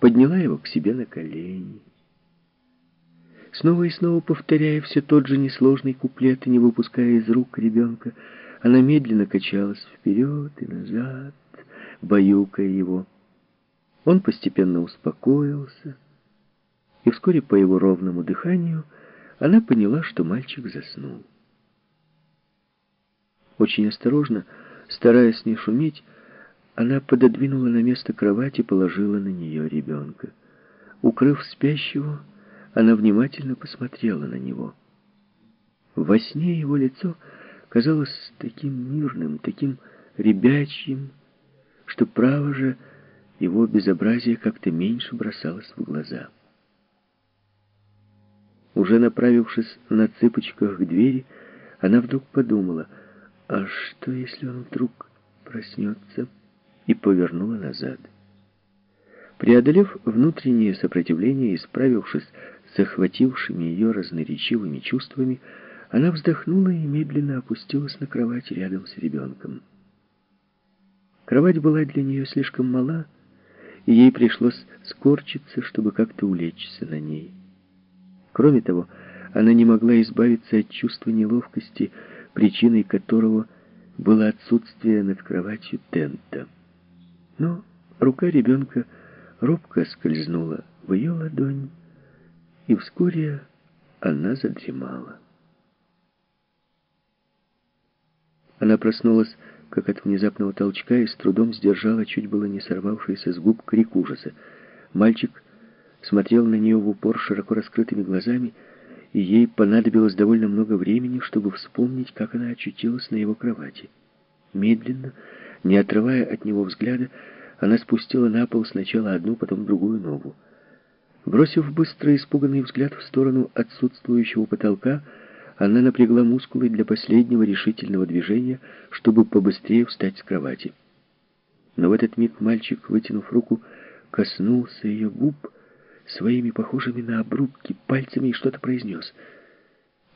подняла его к себе на колени. Снова и снова повторяя все тот же несложный куплет и не выпуская из рук ребенка, она медленно качалась вперед и назад, баюкая его. Он постепенно успокоился, и вскоре по его ровному дыханию она поняла, что мальчик заснул. Очень осторожно, стараясь не шуметь, она пододвинула на место кровати и положила на нее ребенка. Укрыв спящего, она внимательно посмотрела на него. Во сне его лицо казалось таким мирным, таким ребячьим, что, право же, его безобразие как-то меньше бросалось в глаза. Уже направившись на цыпочках к двери, она вдруг подумала, а что, если он вдруг проснется, и повернула назад. Преодолев внутреннее сопротивление и справившись с охватившими ее разноречивыми чувствами, она вздохнула и медленно опустилась на кровать рядом с ребенком. Кровать была для нее слишком мала, и ей пришлось скорчиться, чтобы как-то улечься на ней. Кроме того, она не могла избавиться от чувства неловкости, причиной которого было отсутствие над кроватью тента. Но рука ребенка робко скользнула в ее ладонь, и вскоре она задремала. Она проснулась, как от внезапного толчка, и с трудом сдержала чуть было не сорвавшийся с губ крик ужаса. Мальчик смотрел на нее в упор широко раскрытыми глазами, и ей понадобилось довольно много времени, чтобы вспомнить, как она очутилась на его кровати. Медленно, не отрывая от него взгляда, она спустила на пол сначала одну, потом другую ногу. Бросив быстрый испуганный взгляд в сторону отсутствующего потолка, она напрягла мускулы для последнего решительного движения, чтобы побыстрее встать с кровати. Но в этот миг мальчик, вытянув руку, коснулся ее губ своими похожими на обрубки пальцами и что-то произнес.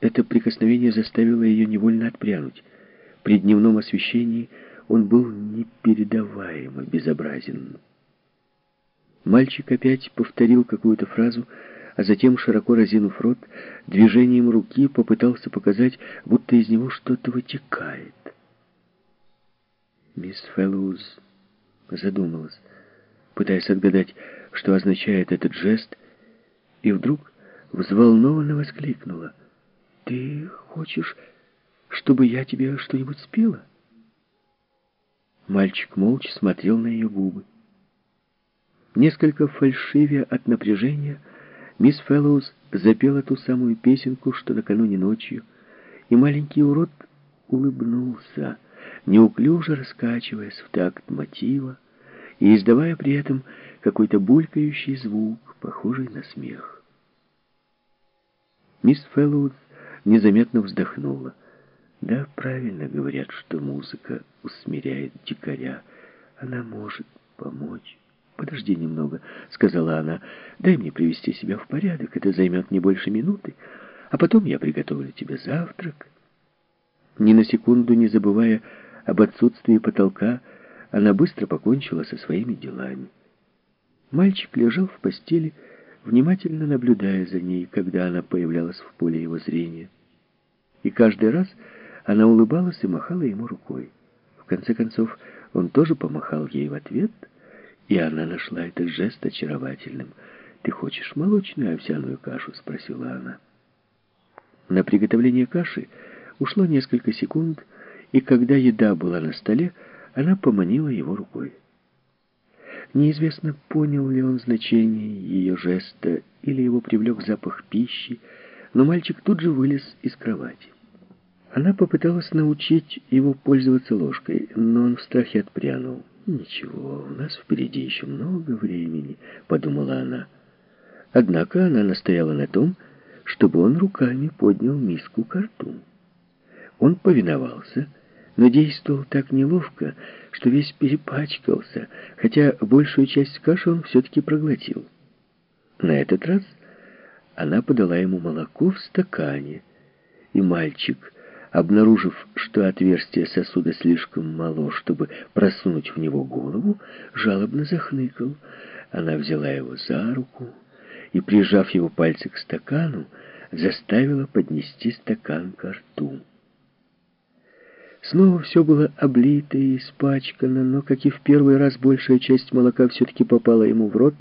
Это прикосновение заставило ее невольно отпрянуть. При дневном освещении он был непередаваемо безобразен. Мальчик опять повторил какую-то фразу, а затем, широко разинув рот, движением руки попытался показать, будто из него что-то вытекает. Мисс Фэллоуз задумалась, пытаясь отгадать, что означает этот жест, и вдруг взволнованно воскликнула. «Ты хочешь, чтобы я тебе что-нибудь спела?» Мальчик молча смотрел на ее губы. Несколько фальшивя от напряжения, Мисс Фэллоуз запела ту самую песенку, что накануне ночью, и маленький урод улыбнулся, неуклюже раскачиваясь в такт мотива и издавая при этом какой-то булькающий звук, похожий на смех. Мисс Фэллоуз незаметно вздохнула. Да, правильно говорят, что музыка усмиряет дикаря. Она может помочь. «Подожди немного», — сказала она. «Дай мне привести себя в порядок. Это займет не больше минуты. А потом я приготовлю тебе завтрак». Ни на секунду не забывая об отсутствии потолка, она быстро покончила со своими делами. Мальчик лежал в постели, внимательно наблюдая за ней, когда она появлялась в поле его зрения. И каждый раз она улыбалась и махала ему рукой. В конце концов, он тоже помахал ей в ответ — и она нашла этот жест очаровательным. «Ты хочешь молочную овсяную кашу?» — спросила она. На приготовление каши ушло несколько секунд, и когда еда была на столе, она поманила его рукой. Неизвестно, понял ли он значение ее жеста или его привлек запах пищи, но мальчик тут же вылез из кровати. Она попыталась научить его пользоваться ложкой, но он в страхе отпрянул. «Ничего, у нас впереди еще много времени», — подумала она. Однако она настояла на том, чтобы он руками поднял миску к рту. Он повиновался, но действовал так неловко, что весь перепачкался, хотя большую часть каши он все-таки проглотил. На этот раз она подала ему молоко в стакане, И мальчик, обнаружив, что отверстие сосуда слишком мало, чтобы просунуть в него голову, жалобно захныкал. Она взяла его за руку и, прижав его пальцы к стакану, заставила поднести стакан к рту. Снова все было облито и испачкано, но, как и в первый раз, большая часть молока все-таки попала ему в рот,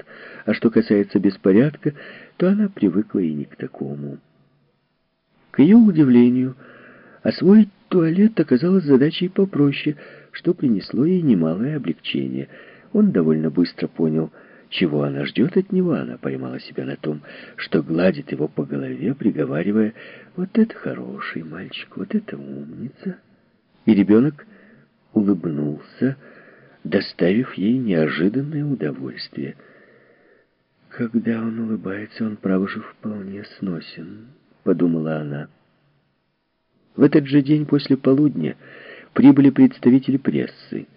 а что касается беспорядка, то она привыкла и не к такому. К ее удивлению, освоить туалет оказалось задачей попроще, что принесло ей немалое облегчение. Он довольно быстро понял, чего она ждет от него. Она поймала себя на том, что гладит его по голове, приговаривая «Вот это хороший мальчик, вот это умница». И ребенок улыбнулся, доставив ей неожиданное удовольствие. «Когда он улыбается, он, право же, вполне сносен», — подумала она. В этот же день после полудня прибыли представители прессы.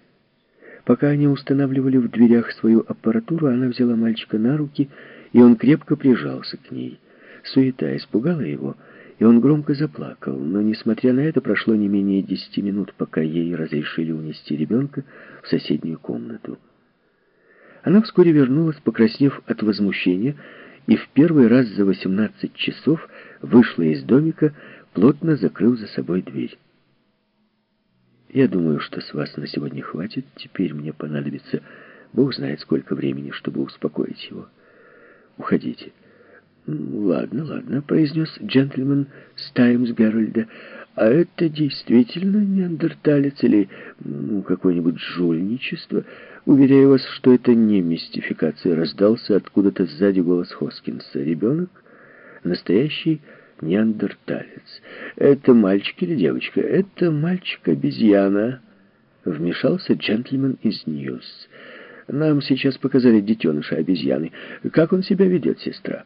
Пока они устанавливали в дверях свою аппаратуру, она взяла мальчика на руки, и он крепко прижался к ней. Суета испугала его — и он громко заплакал. Но, несмотря на это, прошло не менее десяти минут, пока ей разрешили унести ребенка в соседнюю комнату. Она вскоре вернулась, покраснев от возмущения, и в первый раз за 18 часов вышла из домика, плотно закрыв за собой дверь. «Я думаю, что с вас на сегодня хватит. Теперь мне понадобится, Бог знает сколько времени, чтобы успокоить его. Уходите». «Ладно, ладно», — произнес джентльмен с «Таймс Геральда». «А это действительно неандерталец или ну, какое-нибудь жульничество? Уверяю вас, что это не мистификация». Раздался откуда-то сзади голос Хоскинса. «Ребенок настоящий неандерталец. Это мальчик или девочка? Это мальчик-обезьяна». Вмешался джентльмен из Ньюс. «Нам сейчас показали детеныша обезьяны. Как он себя ведет, сестра?»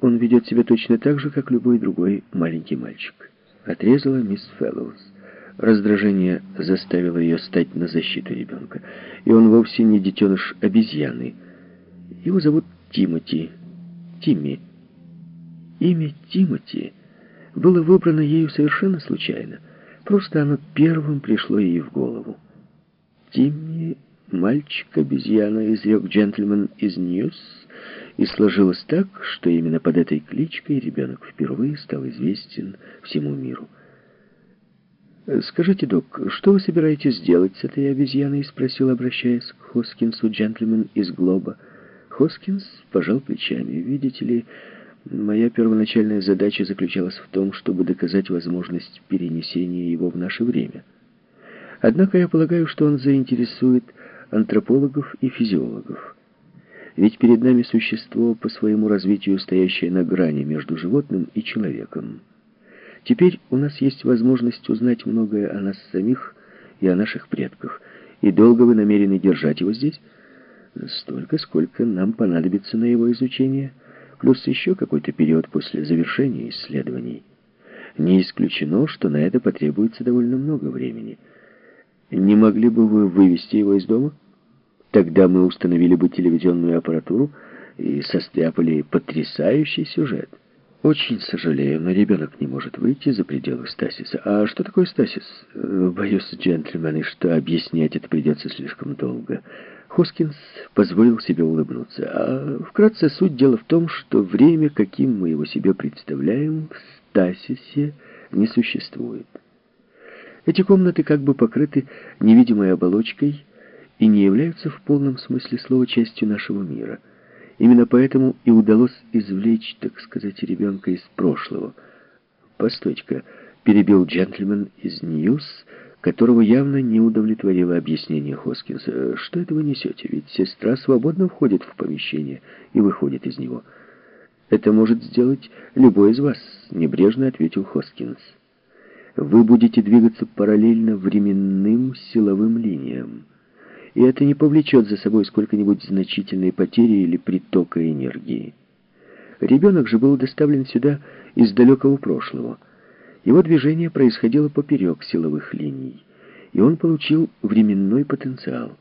Он ведет себя точно так же, как любой другой маленький мальчик. Отрезала мисс Фэллоус. Раздражение заставило ее стать на защиту ребенка. И он вовсе не детеныш обезьяны. Его зовут Тимоти. Тимми. Имя Тимоти было выбрано ею совершенно случайно. Просто оно первым пришло ей в голову. Тимми, мальчик-обезьяна, изрек джентльмен из Ньюс, и сложилось так, что именно под этой кличкой ребенок впервые стал известен всему миру. «Скажите, док, что вы собираетесь делать с этой обезьяной?» — спросил, обращаясь к Хоскинсу джентльмен из Глоба. Хоскинс пожал плечами. «Видите ли, моя первоначальная задача заключалась в том, чтобы доказать возможность перенесения его в наше время. Однако я полагаю, что он заинтересует антропологов и физиологов». Ведь перед нами существо по своему развитию, стоящее на грани между животным и человеком. Теперь у нас есть возможность узнать многое о нас самих и о наших предках. И долго вы намерены держать его здесь? Столько, сколько нам понадобится на его изучение, плюс еще какой-то период после завершения исследований. Не исключено, что на это потребуется довольно много времени. Не могли бы вы вывести его из дома? Тогда мы установили бы телевизионную аппаратуру и состряпали потрясающий сюжет. Очень сожалею, но ребенок не может выйти за пределы Стасиса. А что такое Стасис? Боюсь, джентльмены, что объяснять это придется слишком долго. Хоскинс позволил себе улыбнуться. А вкратце суть дела в том, что время, каким мы его себе представляем, в Стасисе не существует. Эти комнаты как бы покрыты невидимой оболочкой, и не являются в полном смысле слова частью нашего мира. Именно поэтому и удалось извлечь, так сказать, ребенка из прошлого. «Постойте-ка», — перебил джентльмен из Ньюс, которого явно не удовлетворило объяснение Хоскинса. «Что это вы несете? Ведь сестра свободно входит в помещение и выходит из него». «Это может сделать любой из вас», — небрежно ответил Хоскинс. «Вы будете двигаться параллельно временным силовым линиям» и это не повлечет за собой сколько-нибудь значительной потери или притока энергии. Ребенок же был доставлен сюда из далекого прошлого. Его движение происходило поперек силовых линий, и он получил временной потенциал.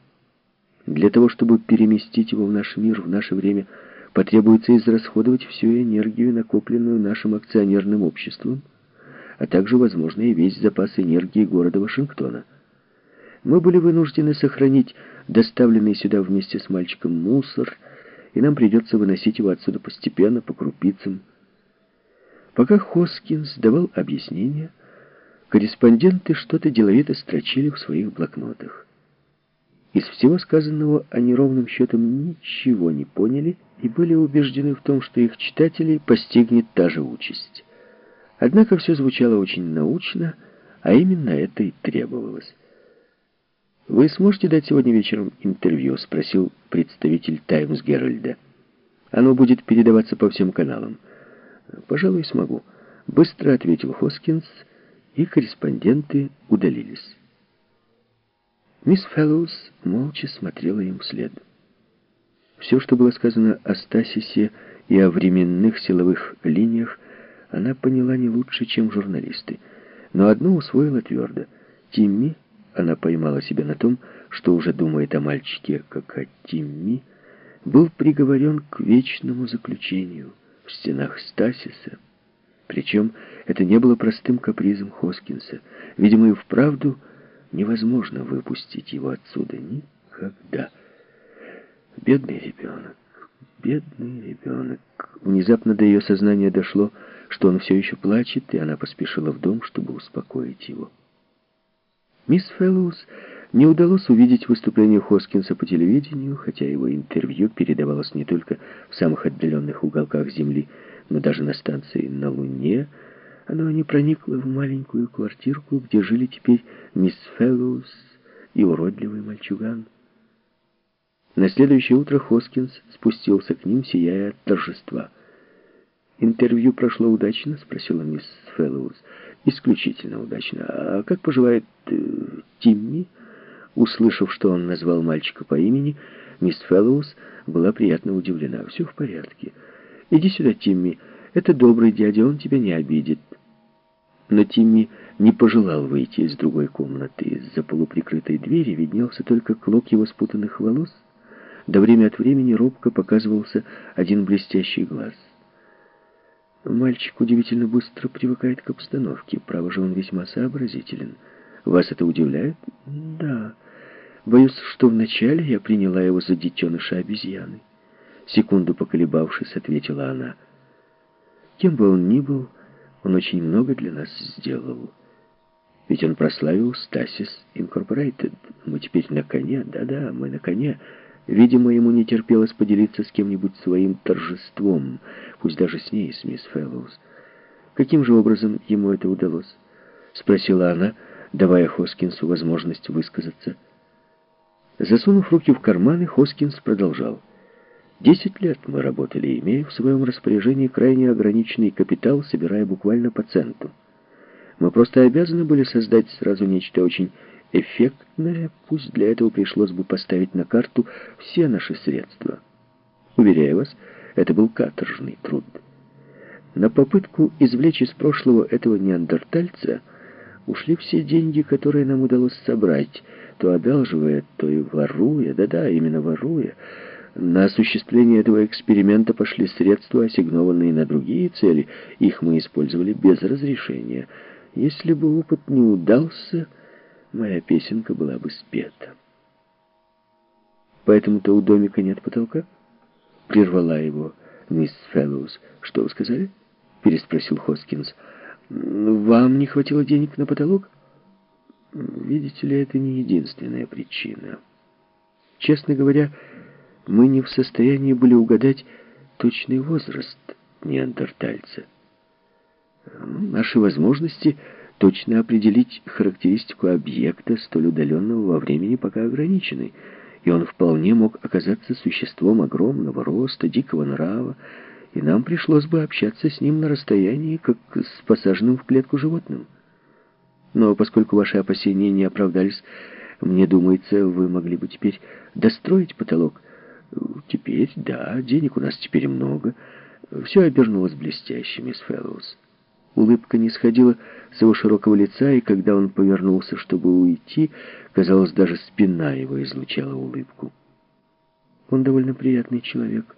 Для того, чтобы переместить его в наш мир, в наше время, потребуется израсходовать всю энергию, накопленную нашим акционерным обществом, а также, возможно, и весь запас энергии города Вашингтона. Мы были вынуждены сохранить доставленный сюда вместе с мальчиком мусор, и нам придется выносить его отсюда постепенно, по крупицам. Пока Хоскинс давал объяснения, корреспонденты что-то деловито строчили в своих блокнотах. Из всего сказанного они ровным счетом ничего не поняли и были убеждены в том, что их читателей постигнет та же участь. Однако все звучало очень научно, а именно это и требовалось. «Вы сможете дать сегодня вечером интервью?» — спросил представитель «Таймс Геральда». «Оно будет передаваться по всем каналам». «Пожалуй, смогу», — быстро ответил Хоскинс, и корреспонденты удалились. Мисс Фэллоус молча смотрела им вслед. Все, что было сказано о Стасисе и о временных силовых линиях, она поняла не лучше, чем журналисты. Но одно усвоила твердо. Тимми, она поймала себя на том, что уже думает о мальчике, как о Тимми, был приговорен к вечному заключению в стенах Стасиса. Причем это не было простым капризом Хоскинса. Видимо, и вправду Невозможно выпустить его отсюда никогда. Бедный ребенок, бедный ребенок. Внезапно до ее сознания дошло, что он все еще плачет, и она поспешила в дом, чтобы успокоить его. Мисс Фэллоус не удалось увидеть выступление Хоскинса по телевидению, хотя его интервью передавалось не только в самых отдаленных уголках Земли, но даже на станции на Луне, оно не проникло в маленькую квартирку, где жили теперь мисс Фэллоус и уродливый мальчуган. На следующее утро Хоскинс спустился к ним, сияя от торжества. «Интервью прошло удачно?» — спросила мисс Фэллоус. «Исключительно удачно. А как поживает э, Тимми?» Услышав, что он назвал мальчика по имени, мисс Фэллоус была приятно удивлена. «Все в порядке. Иди сюда, Тимми. Это добрый дядя, он тебя не обидит». Но Тимми не пожелал выйти из другой комнаты. Из-за полуприкрытой двери виднелся только клок его спутанных волос, да время от времени робко показывался один блестящий глаз. Мальчик удивительно быстро привыкает к обстановке. Право же он весьма сообразителен. Вас это удивляет? Да. Боюсь, что вначале я приняла его за детеныша обезьяны. Секунду поколебавшись, ответила она. Кем бы он ни был, он очень много для нас сделал. Ведь он прославил Стасис Инкорпорейтед. Мы теперь на коне, да-да, мы на коне. Видимо, ему не терпелось поделиться с кем-нибудь своим торжеством, пусть даже с ней, с мисс Фэллоус. Каким же образом ему это удалось? Спросила она, давая Хоскинсу возможность высказаться. Засунув руки в карманы, Хоскинс продолжал. Десять лет мы работали, имея в своем распоряжении крайне ограниченный капитал, собирая буквально по центу. Мы просто обязаны были создать сразу нечто очень эффектное, пусть для этого пришлось бы поставить на карту все наши средства. Уверяю вас, это был каторжный труд. На попытку извлечь из прошлого этого неандертальца ушли все деньги, которые нам удалось собрать, то одалживая, то и воруя, да-да, именно воруя, на осуществление этого эксперимента пошли средства, ассигнованные на другие цели. Их мы использовали без разрешения. Если бы опыт не удался, моя песенка была бы спета. «Поэтому-то у домика нет потолка?» Прервала его мисс Фэллоус. «Что вы сказали?» Переспросил Хоскинс. «Вам не хватило денег на потолок?» «Видите ли, это не единственная причина. Честно говоря, мы не в состоянии были угадать точный возраст неандертальца. Наши возможности точно определить характеристику объекта, столь удаленного во времени, пока ограничены, и он вполне мог оказаться существом огромного роста, дикого нрава, и нам пришлось бы общаться с ним на расстоянии, как с посаженным в клетку животным. Но поскольку ваши опасения не оправдались, мне думается, вы могли бы теперь достроить потолок, Теперь, да, денег у нас теперь много. Все обернулось блестяще, мисс Фэллоус. Улыбка не сходила с его широкого лица, и когда он повернулся, чтобы уйти, казалось, даже спина его излучала улыбку. Он довольно приятный человек,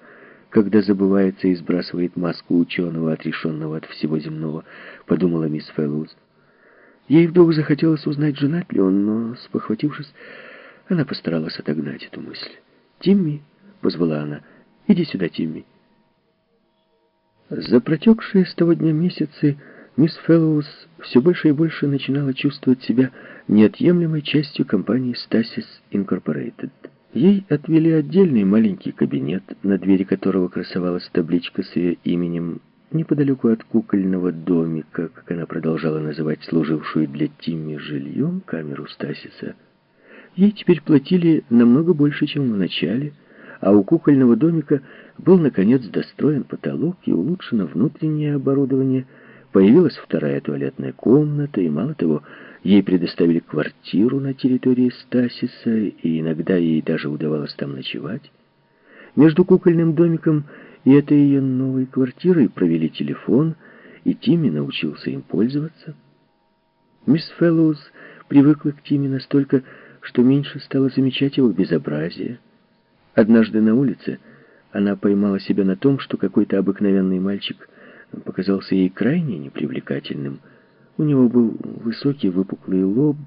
когда забывается и сбрасывает маску ученого, отрешенного от всего земного, подумала мисс Фэллоуз. Ей вдруг захотелось узнать, женат ли он, но, спохватившись, она постаралась отогнать эту мысль. «Тимми!» — позвала она. «Иди сюда, Тимми!» За протекшие с того дня месяцы мисс Фэллоус все больше и больше начинала чувствовать себя неотъемлемой частью компании Stasis Incorporated. Ей отвели отдельный маленький кабинет, на двери которого красовалась табличка с ее именем, неподалеку от кукольного домика, как она продолжала называть служившую для Тимми жильем камеру Стасиса. Ей теперь платили намного больше, чем в начале, а у кукольного домика был, наконец, достроен потолок и улучшено внутреннее оборудование, появилась вторая туалетная комната, и, мало того, ей предоставили квартиру на территории Стасиса, и иногда ей даже удавалось там ночевать. Между кукольным домиком и этой ее новой квартирой провели телефон, и Тимми научился им пользоваться. Мисс Фэллоуз привыкла к Тимми настолько, что меньше стала замечать его безобразие. Однажды на улице она поймала себя на том, что какой-то обыкновенный мальчик показался ей крайне непривлекательным. У него был высокий выпуклый лоб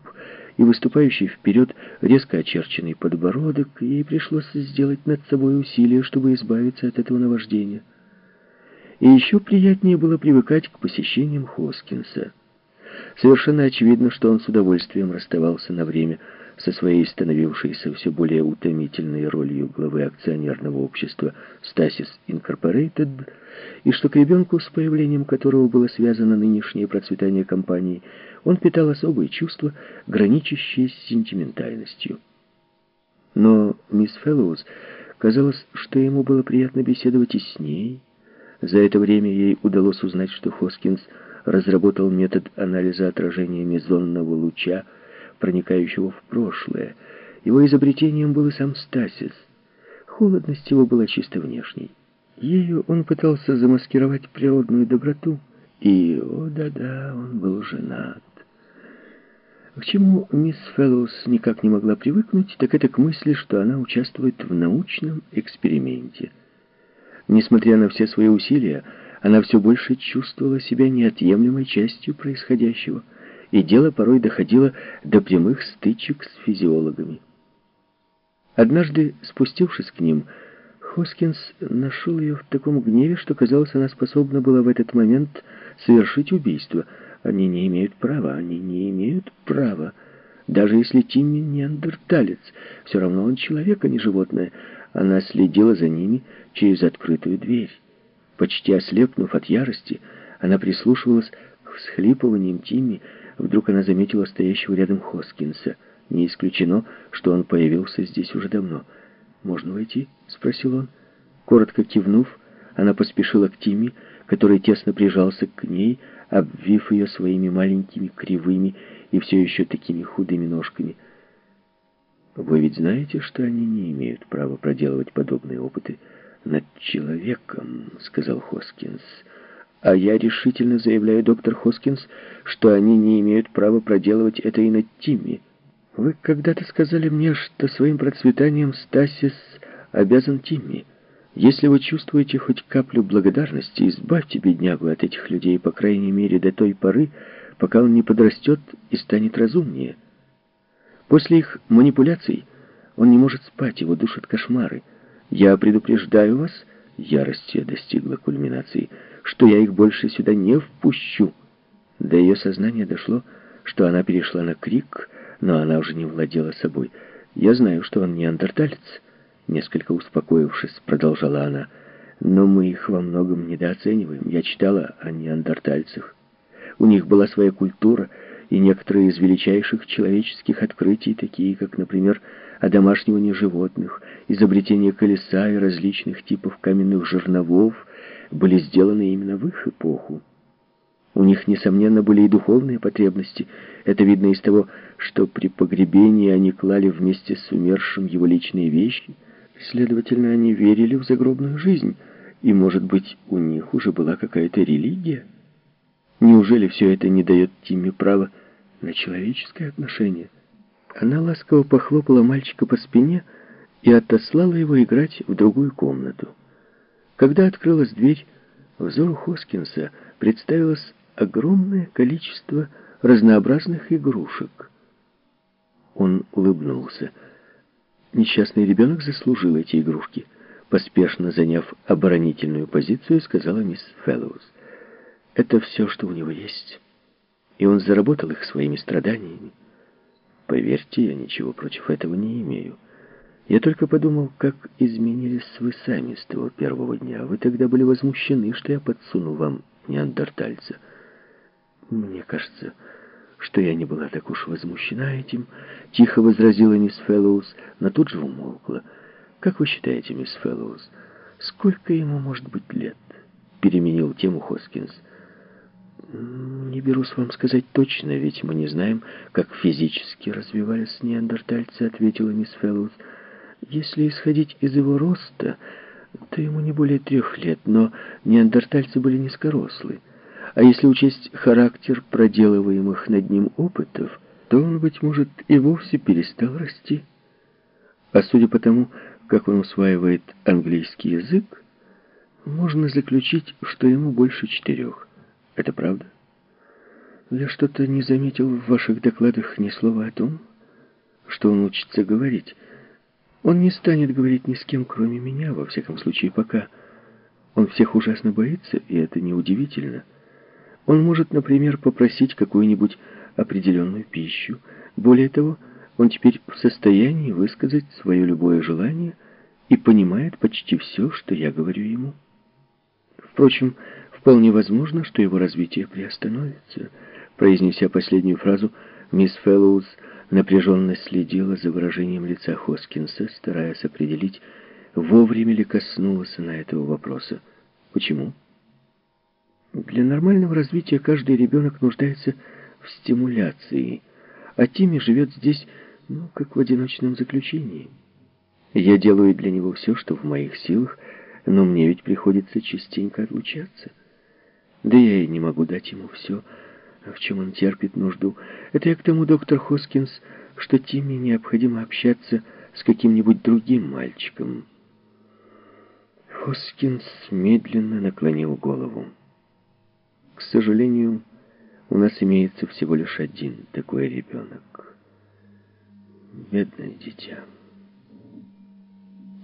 и выступающий вперед резко очерченный подбородок, ей пришлось сделать над собой усилие, чтобы избавиться от этого наваждения. И еще приятнее было привыкать к посещениям Хоскинса. Совершенно очевидно, что он с удовольствием расставался на время со своей становившейся все более утомительной ролью главы акционерного общества Stasis Incorporated, и что к ребенку, с появлением которого было связано нынешнее процветание компании, он питал особые чувства, граничащие с сентиментальностью. Но мисс Фэллоуз казалось, что ему было приятно беседовать и с ней. За это время ей удалось узнать, что Хоскинс разработал метод анализа отражения мезонного луча, проникающего в прошлое. Его изобретением был и сам Стасис. Холодность его была чисто внешней. Ею он пытался замаскировать природную доброту. И, о да-да, он был женат. К чему мисс Фэллоус никак не могла привыкнуть, так это к мысли, что она участвует в научном эксперименте. Несмотря на все свои усилия, она все больше чувствовала себя неотъемлемой частью происходящего – и дело порой доходило до прямых стычек с физиологами. Однажды, спустившись к ним, Хоскинс нашел ее в таком гневе, что, казалось, она способна была в этот момент совершить убийство. Они не имеют права, они не имеют права. Даже если Тимми неандерталец, все равно он человек, а не животное. Она следила за ними через открытую дверь. Почти ослепнув от ярости, она прислушивалась к всхлипываниям Тимми, Вдруг она заметила стоящего рядом Хоскинса. Не исключено, что он появился здесь уже давно. «Можно войти?» — спросил он. Коротко кивнув, она поспешила к Тиме, который тесно прижался к ней, обвив ее своими маленькими кривыми и все еще такими худыми ножками. «Вы ведь знаете, что они не имеют права проделывать подобные опыты над человеком», — сказал Хоскинс. А я решительно заявляю, доктор Хоскинс, что они не имеют права проделывать это и над Тимми. Вы когда-то сказали мне, что своим процветанием Стасис обязан Тимми. Если вы чувствуете хоть каплю благодарности, избавьте беднягу от этих людей, по крайней мере, до той поры, пока он не подрастет и станет разумнее. После их манипуляций он не может спать, его душат кошмары. Я предупреждаю вас, ярость достигла кульминации, что я их больше сюда не впущу. До ее сознания дошло, что она перешла на крик, но она уже не владела собой. «Я знаю, что он неандерталец», — несколько успокоившись, продолжала она. «Но мы их во многом недооцениваем. Я читала о неандертальцах. У них была своя культура, и некоторые из величайших человеческих открытий, такие как, например, одомашнивание животных, изобретение колеса и различных типов каменных жерновов, были сделаны именно в их эпоху. У них, несомненно, были и духовные потребности. Это видно из того, что при погребении они клали вместе с умершим его личные вещи. Следовательно, они верили в загробную жизнь. И, может быть, у них уже была какая-то религия? Неужели все это не дает Тиме права на человеческое отношение? Она ласково похлопала мальчика по спине и отослала его играть в другую комнату. Когда открылась дверь, взору Хоскинса представилось огромное количество разнообразных игрушек. Он улыбнулся. Несчастный ребенок заслужил эти игрушки. Поспешно заняв оборонительную позицию, сказала мисс Фэллоус. Это все, что у него есть. И он заработал их своими страданиями. Поверьте, я ничего против этого не имею. Я только подумал, как изменились вы сами с того первого дня. Вы тогда были возмущены, что я подсунул вам неандертальца. Мне кажется, что я не была так уж возмущена этим, тихо возразила мисс Фэллоус, но тут же умолкла. Как вы считаете, мисс Фэллоус, сколько ему может быть лет? Переменил тему Хоскинс. Не берусь вам сказать точно, ведь мы не знаем, как физически развивались неандертальцы, ответила мисс Фэллоус. Если исходить из его роста, то ему не более трех лет, но неандертальцы были низкорослы. А если учесть характер проделываемых над ним опытов, то он, быть может, и вовсе перестал расти. А судя по тому, как он усваивает английский язык, можно заключить, что ему больше четырех. Это правда? Я что-то не заметил в ваших докладах ни слова о том, что он учится говорить. Он не станет говорить ни с кем, кроме меня, во всяком случае, пока. Он всех ужасно боится, и это неудивительно. Он может, например, попросить какую-нибудь определенную пищу. Более того, он теперь в состоянии высказать свое любое желание и понимает почти все, что я говорю ему. Впрочем, вполне возможно, что его развитие приостановится. Произнеся последнюю фразу, мисс Фэллоуз напряженно следила за выражением лица Хоскинса, стараясь определить, вовремя ли коснулась она этого вопроса. Почему? Для нормального развития каждый ребенок нуждается в стимуляции, а Тимми живет здесь, ну, как в одиночном заключении. Я делаю для него все, что в моих силах, но мне ведь приходится частенько отлучаться. Да я и не могу дать ему все, в чем он терпит нужду. Это я к тому, доктор Хоскинс, что Тимми необходимо общаться с каким-нибудь другим мальчиком. Хоскинс медленно наклонил голову. К сожалению, у нас имеется всего лишь один такой ребенок. Бедное дитя.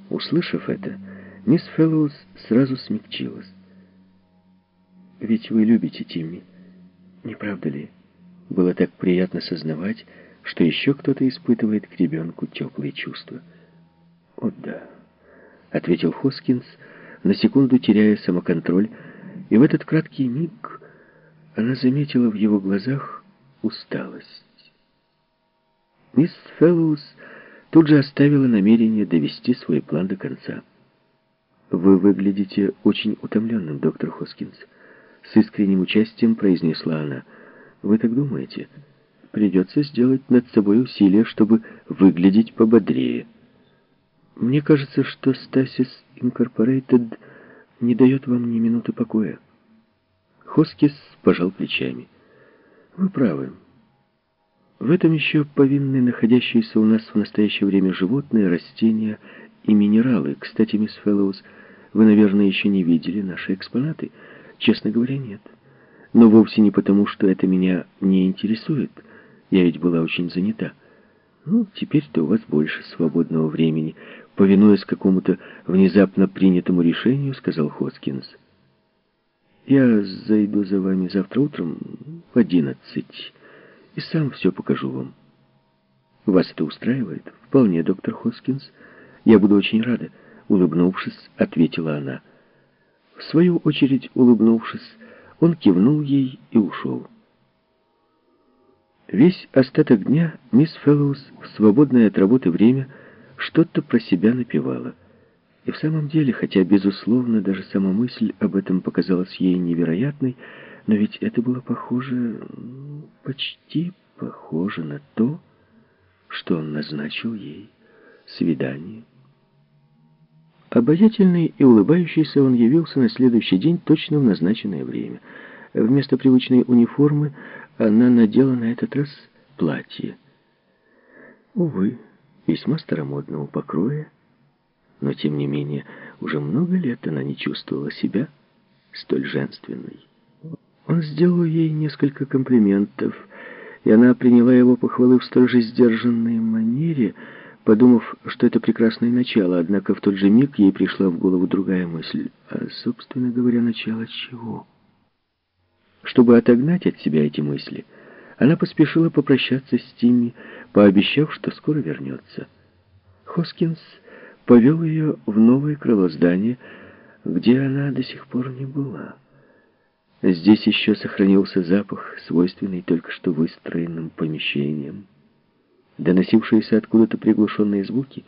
Услышав это, мисс Фэллоус сразу смягчилась. «Ведь вы любите Тимми». Не правда ли? Было так приятно сознавать, что еще кто-то испытывает к ребенку теплые чувства. «О, да», — ответил Хоскинс, на секунду теряя самоконтроль, и в этот краткий миг она заметила в его глазах усталость. Мисс Фэллоус тут же оставила намерение довести свой план до конца. «Вы выглядите очень утомленным, доктор Хоскинс». С искренним участием произнесла она. «Вы так думаете? Придется сделать над собой усилие, чтобы выглядеть пободрее. Мне кажется, что Stasis Incorporated не дает вам ни минуты покоя». Хоскис пожал плечами. «Вы правы. В этом еще повинны находящиеся у нас в настоящее время животные, растения и минералы. Кстати, мисс Фэллоус, вы, наверное, еще не видели наши экспонаты». Честно говоря, нет. Но вовсе не потому, что это меня не интересует. Я ведь была очень занята. Ну, теперь-то у вас больше свободного времени. Повинуясь какому-то внезапно принятому решению, сказал Хоскинс. Я зайду за вами завтра утром в одиннадцать и сам все покажу вам. Вас это устраивает? Вполне, доктор Хоскинс. Я буду очень рада, улыбнувшись, ответила она. В свою очередь, улыбнувшись, он кивнул ей и ушел. Весь остаток дня мисс Фэллоус в свободное от работы время что-то про себя напевала. И в самом деле, хотя, безусловно, даже сама мысль об этом показалась ей невероятной, но ведь это было похоже, почти похоже на то, что он назначил ей свидание. Обаятельный и улыбающийся он явился на следующий день точно в назначенное время. Вместо привычной униформы она надела на этот раз платье. Увы, весьма старомодного покроя, но тем не менее Уже много лет она не чувствовала себя столь женственной. Он сделал ей несколько комплиментов, и она приняла его похвалы в столь же сдержанной манере, подумав, что это прекрасное начало, однако в тот же миг ей пришла в голову другая мысль. А, собственно говоря, начало чего? Чтобы отогнать от себя эти мысли, она поспешила попрощаться с Тимми, пообещав, что скоро вернется. Хоскинс повел ее в новое крыло здания, где она до сих пор не была. Здесь еще сохранился запах, свойственный только что выстроенным помещениям. Доносившиеся откуда-то приглушенные звуки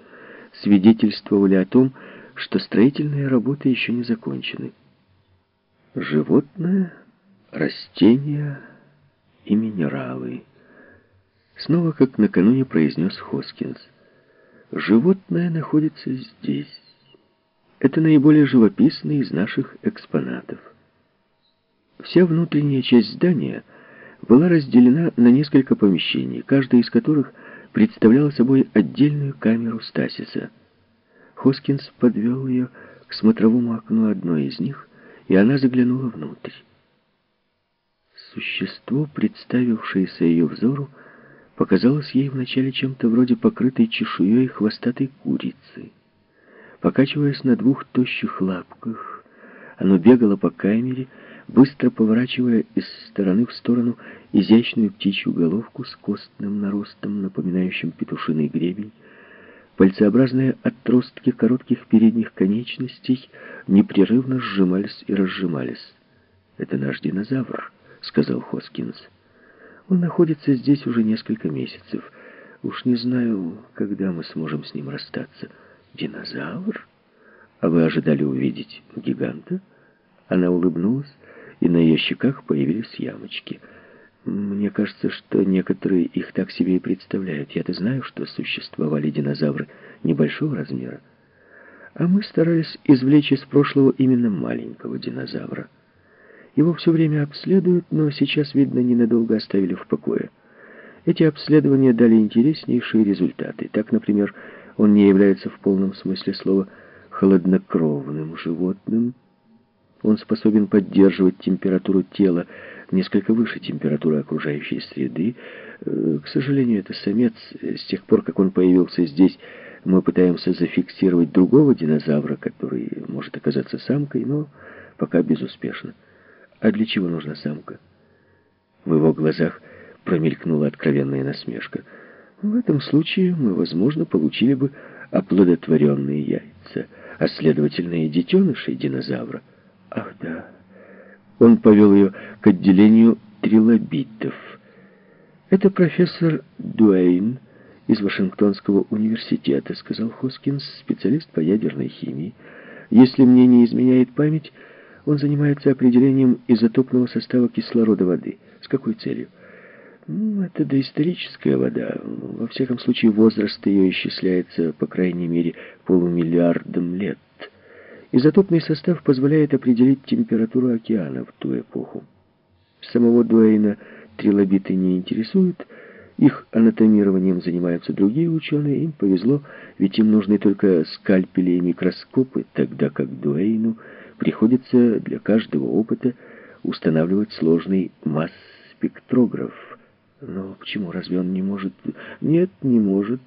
свидетельствовали о том, что строительные работы еще не закончены. Животное, растения и минералы. Снова, как накануне произнес Хоскинс. Животное находится здесь. Это наиболее живописный из наших экспонатов. Вся внутренняя часть здания была разделена на несколько помещений, каждая из которых представляла собой отдельную камеру Стасиса. Хоскинс подвел ее к смотровому окну одной из них, и она заглянула внутрь. Существо, представившееся ее взору, показалось ей вначале чем-то вроде покрытой чешуей хвостатой курицы. Покачиваясь на двух тощих лапках, оно бегало по камере, быстро поворачивая из стороны в сторону изящную птичью головку с костным наростом, напоминающим петушиный гребень, пальцеобразные отростки коротких передних конечностей непрерывно сжимались и разжимались. «Это наш динозавр», — сказал Хоскинс. «Он находится здесь уже несколько месяцев. Уж не знаю, когда мы сможем с ним расстаться». «Динозавр? А вы ожидали увидеть гиганта?» Она улыбнулась, и на ее щеках появились ямочки. Мне кажется, что некоторые их так себе и представляют. Я-то знаю, что существовали динозавры небольшого размера. А мы старались извлечь из прошлого именно маленького динозавра. Его все время обследуют, но сейчас, видно, ненадолго оставили в покое. Эти обследования дали интереснейшие результаты. Так, например, он не является в полном смысле слова холоднокровным животным, он способен поддерживать температуру тела несколько выше температуры окружающей среды. Э, к сожалению, это самец. С тех пор, как он появился здесь, мы пытаемся зафиксировать другого динозавра, который может оказаться самкой, но пока безуспешно. А для чего нужна самка? В его глазах промелькнула откровенная насмешка. В этом случае мы, возможно, получили бы оплодотворенные яйца, а следовательно и детенышей динозавра. Ах, да. Он повел ее к отделению трилобитов. Это профессор Дуэйн из Вашингтонского университета, сказал Хоскинс, специалист по ядерной химии. Если мне не изменяет память, он занимается определением изотопного состава кислорода воды. С какой целью? Ну, это доисторическая вода. Во всяком случае, возраст ее исчисляется, по крайней мере, полумиллиардом лет. Изотопный состав позволяет определить температуру океана в ту эпоху. Самого Дуэйна трилобиты не интересуют, их анатомированием занимаются другие ученые, им повезло, ведь им нужны только скальпели и микроскопы, тогда как Дуэйну приходится для каждого опыта устанавливать сложный масс-спектрограф. Но почему, разве он не может? Нет, не может.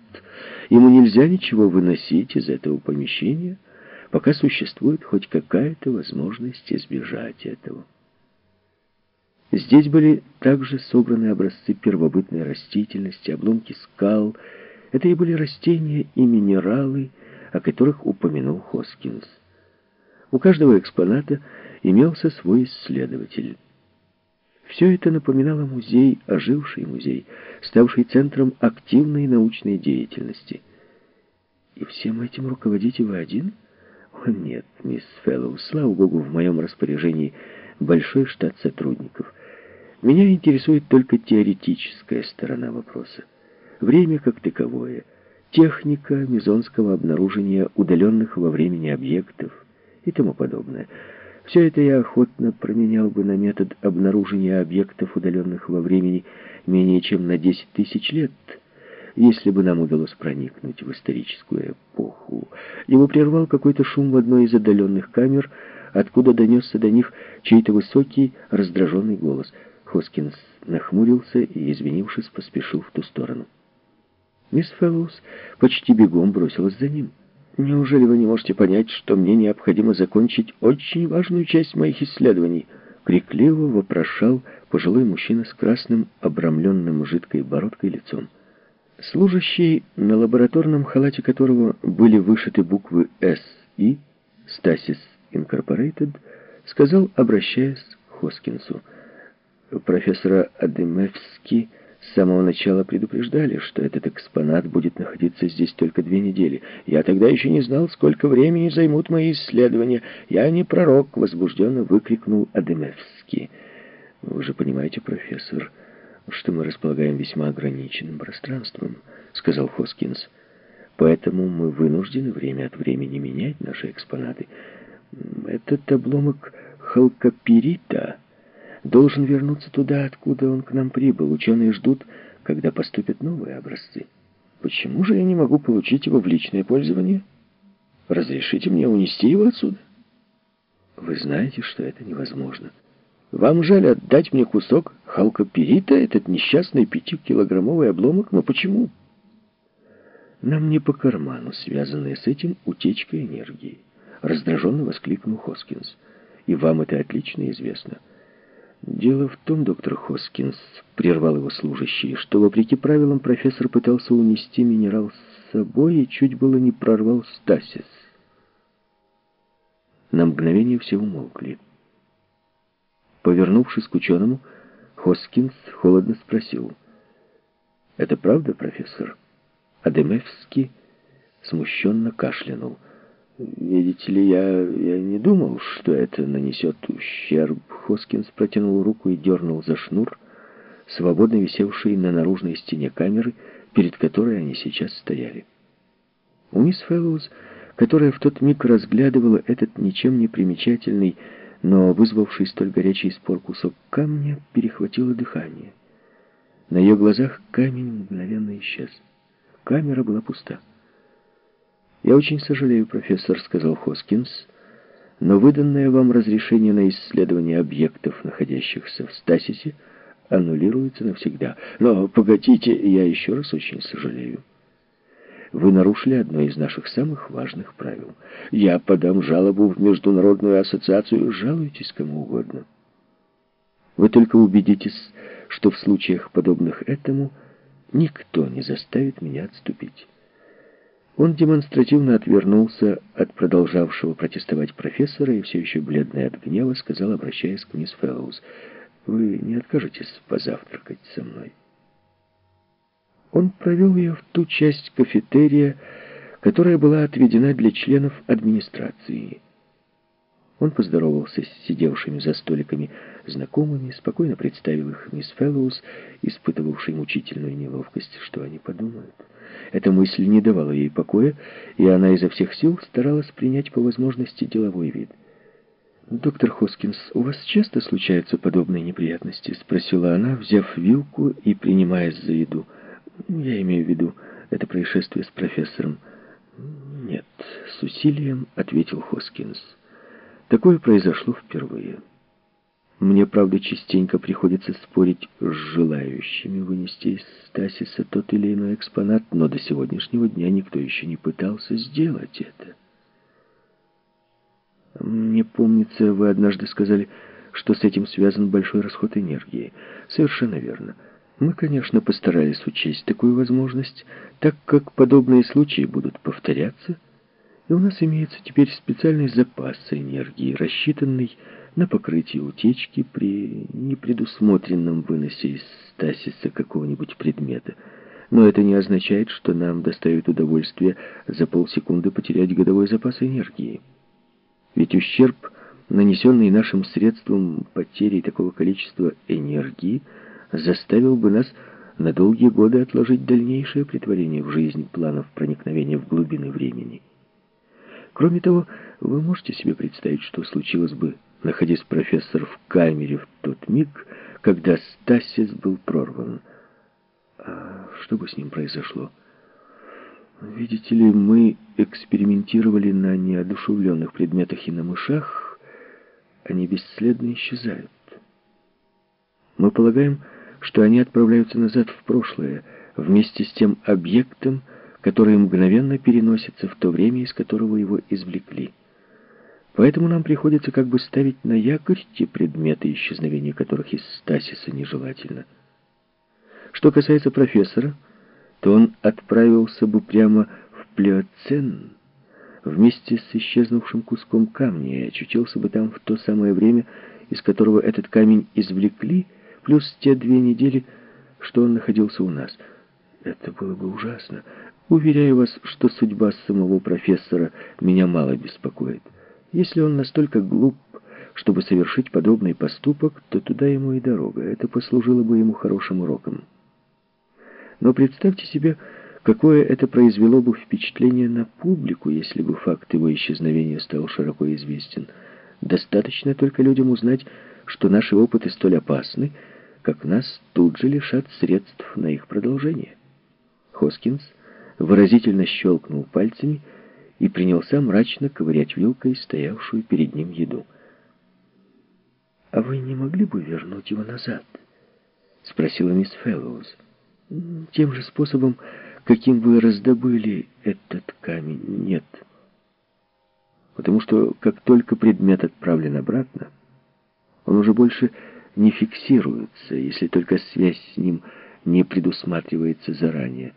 Ему нельзя ничего выносить из этого помещения пока существует хоть какая-то возможность избежать этого. Здесь были также собраны образцы первобытной растительности, обломки скал. Это и были растения и минералы, о которых упомянул Хоскинс. У каждого экспоната имелся свой исследователь. Все это напоминало музей, оживший музей, ставший центром активной научной деятельности. И всем этим руководите вы один – о, нет, мисс Фэллоу, слава богу, в моем распоряжении большой штат сотрудников. Меня интересует только теоретическая сторона вопроса. Время как таковое, техника мезонского обнаружения удаленных во времени объектов и тому подобное. Все это я охотно променял бы на метод обнаружения объектов, удаленных во времени менее чем на 10 тысяч лет – если бы нам удалось проникнуть в историческую эпоху. Его прервал какой-то шум в одной из отдаленных камер, откуда донесся до них чей-то высокий, раздраженный голос. Хоскинс нахмурился и, извинившись, поспешил в ту сторону. Мисс Фэллоус почти бегом бросилась за ним. «Неужели вы не можете понять, что мне необходимо закончить очень важную часть моих исследований?» Крикливо вопрошал пожилой мужчина с красным, обрамленным жидкой бородкой лицом. Служащий, на лабораторном халате которого были вышиты буквы «С» и «Стасис Инкорпорейтед», сказал, обращаясь к Хоскинсу. Профессора Адемевский с самого начала предупреждали, что этот экспонат будет находиться здесь только две недели. Я тогда еще не знал, сколько времени займут мои исследования. Я не пророк, возбужденно выкрикнул Адемевский. Вы же понимаете, профессор, что мы располагаем весьма ограниченным пространством, сказал Хоскинс. Поэтому мы вынуждены время от времени менять наши экспонаты. Этот обломок халкопирита должен вернуться туда, откуда он к нам прибыл. Ученые ждут, когда поступят новые образцы. Почему же я не могу получить его в личное пользование? Разрешите мне унести его отсюда? Вы знаете, что это невозможно. Вам жаль отдать мне кусок халкоперита, этот несчастный пятикилограммовый обломок, но почему? Нам не по карману, связанная с этим утечка энергии. Раздраженно воскликнул Хоскинс. И вам это отлично известно. «Дело в том, доктор Хоскинс, — прервал его служащий, — что, вопреки правилам, профессор пытался унести минерал с собой и чуть было не прорвал стасис». На мгновение все умолкли. Повернувшись к ученому, Хоскинс холодно спросил. «Это правда, профессор?» Адемевский смущенно кашлянул. «Видите ли, я, я не думал, что это нанесет ущерб». Хоскинс протянул руку и дернул за шнур, свободно висевший на наружной стене камеры, перед которой они сейчас стояли. У мисс Фэллоуз, которая в тот миг разглядывала этот ничем не примечательный, но вызвавший столь горячий спор кусок камня, перехватило дыхание. На ее глазах камень мгновенно исчез. Камера была пуста. «Я очень сожалею, профессор», — сказал Хоскинс, «но выданное вам разрешение на исследование объектов, находящихся в стасисе, аннулируется навсегда. Но погодите, я еще раз очень сожалею. Вы нарушили одно из наших самых важных правил. Я подам жалобу в Международную ассоциацию. Жалуйтесь кому угодно. Вы только убедитесь, что в случаях, подобных этому, никто не заставит меня отступить». Он демонстративно отвернулся от продолжавшего протестовать профессора и все еще бледный от гнева сказал, обращаясь к мисс Фэллоуз, «Вы не откажетесь позавтракать со мной?» Он провел ее в ту часть кафетерия, которая была отведена для членов администрации. Он поздоровался с сидевшими за столиками знакомыми, спокойно представил их мисс Фэллоус, испытывавшей мучительную неловкость, что они подумают. Эта мысль не давала ей покоя, и она изо всех сил старалась принять по возможности деловой вид. «Доктор Хоскинс, у вас часто случаются подобные неприятности?» — спросила она, взяв вилку и принимаясь за еду. «Я имею в виду это происшествие с профессором». «Нет», — с усилием ответил Хоскинс. Такое произошло впервые. Мне, правда, частенько приходится спорить с желающими вынести из стасиса тот или иной экспонат, но до сегодняшнего дня никто еще не пытался сделать это. Мне помнится, вы однажды сказали, что с этим связан большой расход энергии. Совершенно верно. Мы, конечно, постарались учесть такую возможность, так как подобные случаи будут повторяться, и у нас имеется теперь специальный запас энергии, рассчитанный на покрытие утечки при непредусмотренном выносе из стасиса какого-нибудь предмета. Но это не означает, что нам доставит удовольствие за полсекунды потерять годовой запас энергии. Ведь ущерб, нанесенный нашим средством потерей такого количества энергии, заставил бы нас на долгие годы отложить дальнейшее притворение в жизнь планов проникновения в глубины времени. Кроме того, вы можете себе представить, что случилось бы, находясь профессор в камере в тот миг, когда Стасис был прорван. А Что бы с ним произошло? Видите ли, мы экспериментировали на неодушевленных предметах и на мышах. Они бесследно исчезают. Мы полагаем, что они отправляются назад в прошлое, вместе с тем объектом, который мгновенно переносится в то время, из которого его извлекли. Поэтому нам приходится как бы ставить на якорь те предметы, исчезновения которых из стасиса нежелательно. Что касается профессора, то он отправился бы прямо в Плеоцен вместе с исчезнувшим куском камня и очутился бы там в то самое время, из которого этот камень извлекли, плюс те две недели, что он находился у нас. Это было бы ужасно. Уверяю вас, что судьба самого профессора меня мало беспокоит. Если он настолько глуп, чтобы совершить подобный поступок, то туда ему и дорога. Это послужило бы ему хорошим уроком. Но представьте себе, какое это произвело бы впечатление на публику, если бы факт его исчезновения стал широко известен. Достаточно только людям узнать, что наши опыты столь опасны, как нас тут же лишат средств на их продолжение. Хоскинс выразительно щелкнул пальцами и принялся мрачно ковырять вилкой стоявшую перед ним еду. «А вы не могли бы вернуть его назад?» — спросила мисс Фэллоуз. «Тем же способом, каким вы раздобыли этот камень, нет. Потому что, как только предмет отправлен обратно, он уже больше не фиксируется, если только связь с ним не предусматривается заранее.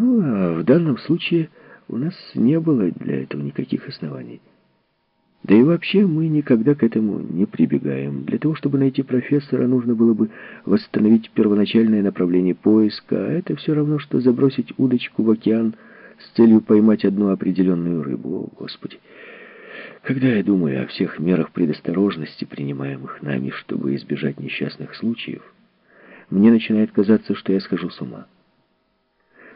Ну, а в данном случае у нас не было для этого никаких оснований. Да и вообще мы никогда к этому не прибегаем. Для того, чтобы найти профессора, нужно было бы восстановить первоначальное направление поиска, а это все равно, что забросить удочку в океан с целью поймать одну определенную рыбу. О, Господи! Когда я думаю о всех мерах предосторожности, принимаемых нами, чтобы избежать несчастных случаев, мне начинает казаться, что я схожу с ума.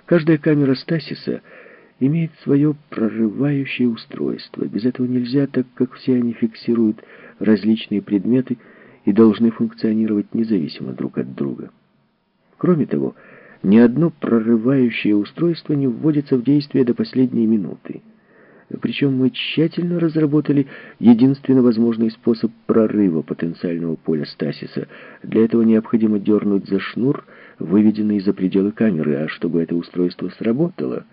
Каждая камера Стасиса — имеет свое прорывающее устройство. Без этого нельзя, так как все они фиксируют различные предметы и должны функционировать независимо друг от друга. Кроме того, ни одно прорывающее устройство не вводится в действие до последней минуты. Причем мы тщательно разработали единственно возможный способ прорыва потенциального поля стасиса. Для этого необходимо дернуть за шнур, выведенный за пределы камеры, а чтобы это устройство сработало,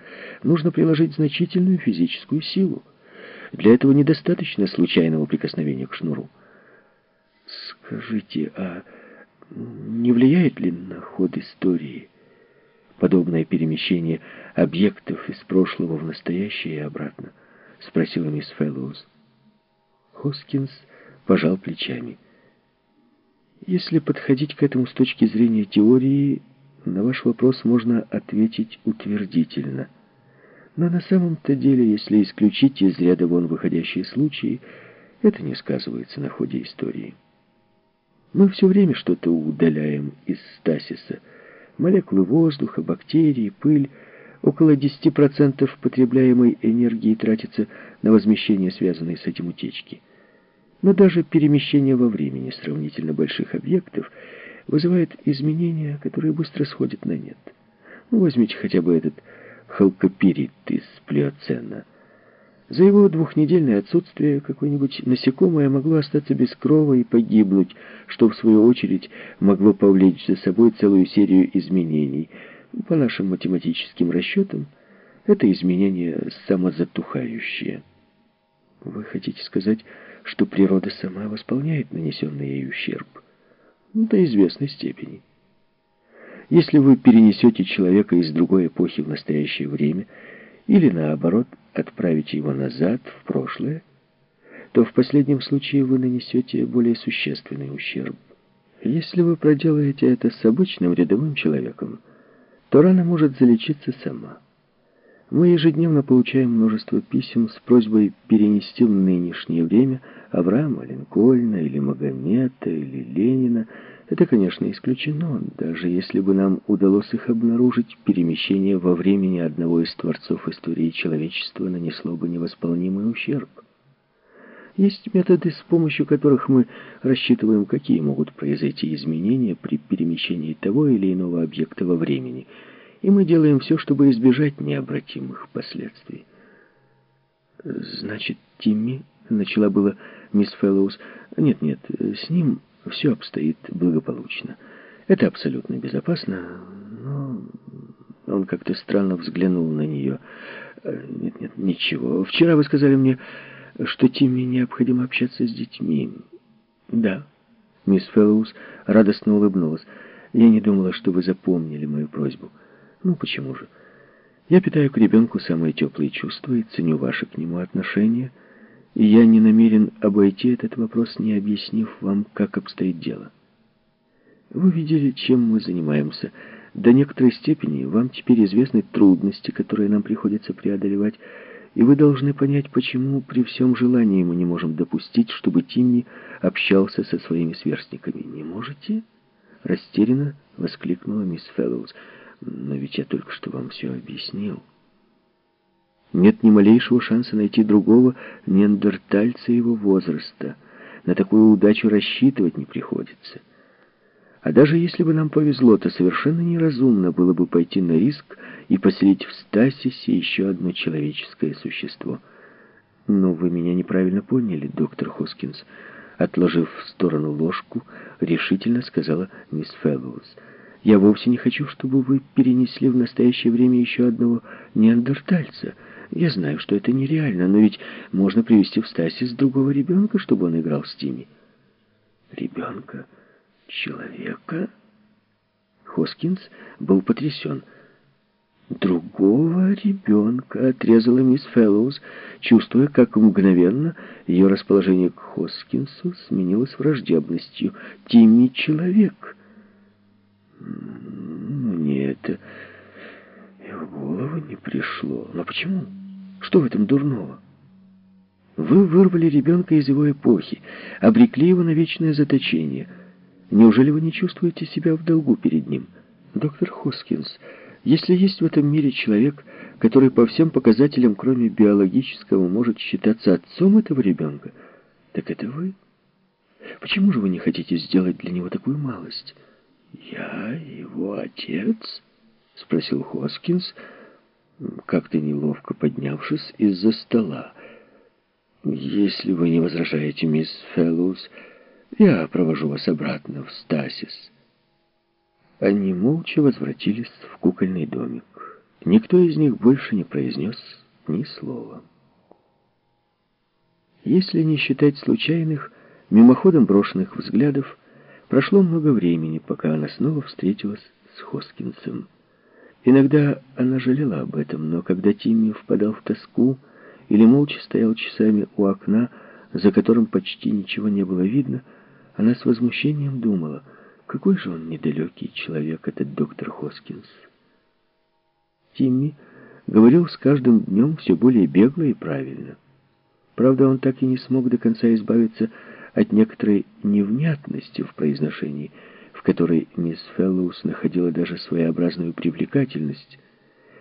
нужно приложить значительную физическую силу. Для этого недостаточно случайного прикосновения к шнуру. Скажите, а не влияет ли на ход истории подобное перемещение объектов из прошлого в настоящее и обратно? — спросила мисс Фэллоуз. Хоскинс пожал плечами. «Если подходить к этому с точки зрения теории, на ваш вопрос можно ответить утвердительно. Но на самом-то деле, если исключить из ряда вон выходящие случаи, это не сказывается на ходе истории. Мы все время что-то удаляем из стасиса. Молекулы воздуха, бактерии, пыль — Около 10% потребляемой энергии тратится на возмещение связанной с этим утечки. Но даже перемещение во времени сравнительно больших объектов вызывает изменения, которые быстро сходят на нет. Ну, возьмите хотя бы этот халкопирит из плеоцена. За его двухнедельное отсутствие какое-нибудь насекомое могло остаться без крова и погибнуть, что в свою очередь могло повлечь за собой целую серию изменений – по нашим математическим расчетам, это изменение самозатухающее. Вы хотите сказать, что природа сама восполняет нанесенный ей ущерб? До известной степени. Если вы перенесете человека из другой эпохи в настоящее время, или наоборот, отправите его назад, в прошлое, то в последнем случае вы нанесете более существенный ущерб. Если вы проделаете это с обычным рядовым человеком, то рана может залечиться сама. Мы ежедневно получаем множество писем с просьбой перенести в нынешнее время Авраама Линкольна или Магомета или Ленина. Это, конечно, исключено. Даже если бы нам удалось их обнаружить, перемещение во времени одного из творцов истории человечества нанесло бы невосполнимый ущерб. Есть методы, с помощью которых мы рассчитываем, какие могут произойти изменения при перемещении того или иного объекта во времени. И мы делаем все, чтобы избежать необратимых последствий. «Значит, Тимми...» — начала было мисс Фэллоус. «Нет-нет, с ним все обстоит благополучно. Это абсолютно безопасно, но...» Он как-то странно взглянул на нее. «Нет-нет, ничего. Вчера вы сказали мне, что Тимми необходимо общаться с детьми». «Да». Мисс Фэллоус радостно улыбнулась. «Я не думала, что вы запомнили мою просьбу». «Ну, почему же?» Я питаю к ребенку самые теплые чувства и ценю ваши к нему отношения, и я не намерен обойти этот вопрос, не объяснив вам, как обстоит дело. Вы видели, чем мы занимаемся. До некоторой степени вам теперь известны трудности, которые нам приходится преодолевать, и вы должны понять, почему при всем желании мы не можем допустить, чтобы Тимми общался со своими сверстниками. «Не можете?» — растерянно воскликнула мисс Фэллоуз. Но ведь я только что вам все объяснил. Нет ни малейшего шанса найти другого неандертальца его возраста. На такую удачу рассчитывать не приходится. А даже если бы нам повезло, то совершенно неразумно было бы пойти на риск и поселить в Стасисе еще одно человеческое существо. Но вы меня неправильно поняли, доктор Хоскинс. Отложив в сторону ложку, решительно сказала мисс Фэллоуз. Я вовсе не хочу, чтобы вы перенесли в настоящее время еще одного неандертальца. Я знаю, что это нереально, но ведь можно привести в Стасис другого ребенка, чтобы он играл с Тими. Ребенка? Человека? Хоскинс был потрясен. «Другого ребенка», — отрезала мисс Фэллоуз, чувствуя, как мгновенно ее расположение к Хоскинсу сменилось враждебностью. «Тимми — человек». Мне это и в голову не пришло. Но почему? Что в этом дурного? Вы вырвали ребенка из его эпохи, обрекли его на вечное заточение. Неужели вы не чувствуете себя в долгу перед ним? Доктор Хоскинс, если есть в этом мире человек, который по всем показателям, кроме биологического, может считаться отцом этого ребенка, так это вы. Почему же вы не хотите сделать для него такую малость?» «Я его отец?» — спросил Хоскинс, как-то неловко поднявшись из-за стола. «Если вы не возражаете, мисс Фэллоус, я провожу вас обратно в Стасис». Они молча возвратились в кукольный домик. Никто из них больше не произнес ни слова. Если не считать случайных, мимоходом брошенных взглядов, Прошло много времени, пока она снова встретилась с Хоскинсом. Иногда она жалела об этом, но когда Тимми впадал в тоску или молча стоял часами у окна, за которым почти ничего не было видно, она с возмущением думала, какой же он недалекий человек, этот доктор Хоскинс. Тимми говорил с каждым днем все более бегло и правильно. Правда, он так и не смог до конца избавиться от некоторой невнятности в произношении, в которой мисс Феллоус находила даже своеобразную привлекательность.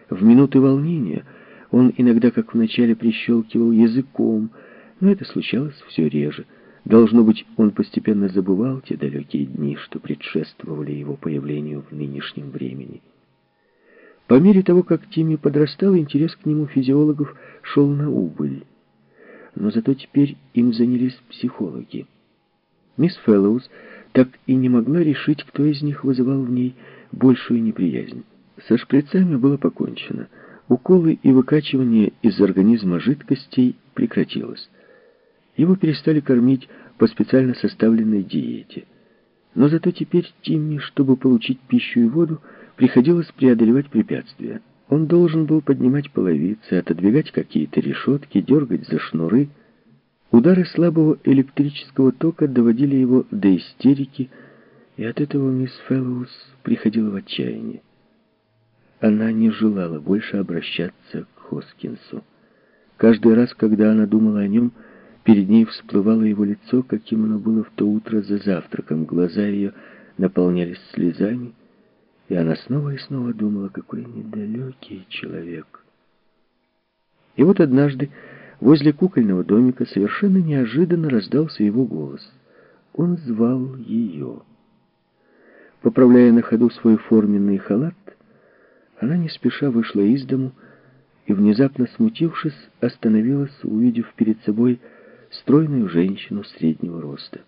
В минуты волнения он иногда, как вначале, прищелкивал языком, но это случалось все реже. Должно быть, он постепенно забывал те далекие дни, что предшествовали его появлению в нынешнем времени. По мере того, как Тимми подрастал, интерес к нему физиологов шел на убыль но зато теперь им занялись психологи. Мисс Фэллоуз так и не могла решить, кто из них вызывал в ней большую неприязнь. Со шприцами было покончено. Уколы и выкачивание из организма жидкостей прекратилось. Его перестали кормить по специально составленной диете. Но зато теперь Тимми, чтобы получить пищу и воду, приходилось преодолевать препятствия. Он должен был поднимать половицы, отодвигать какие-то решетки, дергать за шнуры. Удары слабого электрического тока доводили его до истерики, и от этого мисс Фэллоус приходила в отчаяние. Она не желала больше обращаться к Хоскинсу. Каждый раз, когда она думала о нем, перед ней всплывало его лицо, каким оно было в то утро за завтраком. Глаза ее наполнялись слезами, и она снова и снова думала, какой недалекий человек. И вот однажды Возле кукольного домика совершенно неожиданно раздался его голос. Он звал ее. Поправляя на ходу свой форменный халат, она не спеша вышла из дому и, внезапно смутившись, остановилась, увидев перед собой стройную женщину среднего роста.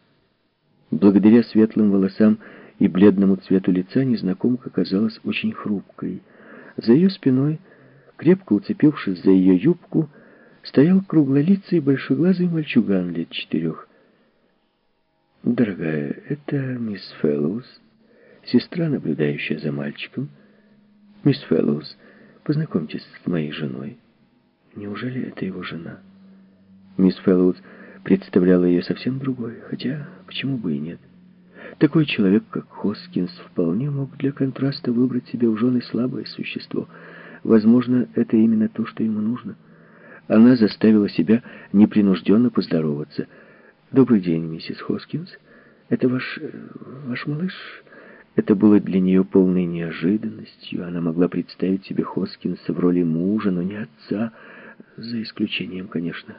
Благодаря светлым волосам и бледному цвету лица незнакомка казалась очень хрупкой. За ее спиной, крепко уцепившись за ее юбку, стоял круглолицый большеглазый мальчуган лет четырех. «Дорогая, это мисс Фэллоус, сестра, наблюдающая за мальчиком. Мисс Фэллоус, познакомьтесь с моей женой. Неужели это его жена?» Мисс Фэллоус представляла ее совсем другой, хотя почему бы и нет. Такой человек, как Хоскинс, вполне мог для контраста выбрать себе в жены слабое существо. Возможно, это именно то, что ему нужно. Она заставила себя непринужденно поздороваться. «Добрый день, миссис Хоскинс. Это ваш... ваш малыш?» Это было для нее полной неожиданностью. Она могла представить себе Хоскинса в роли мужа, но не отца, за исключением, конечно,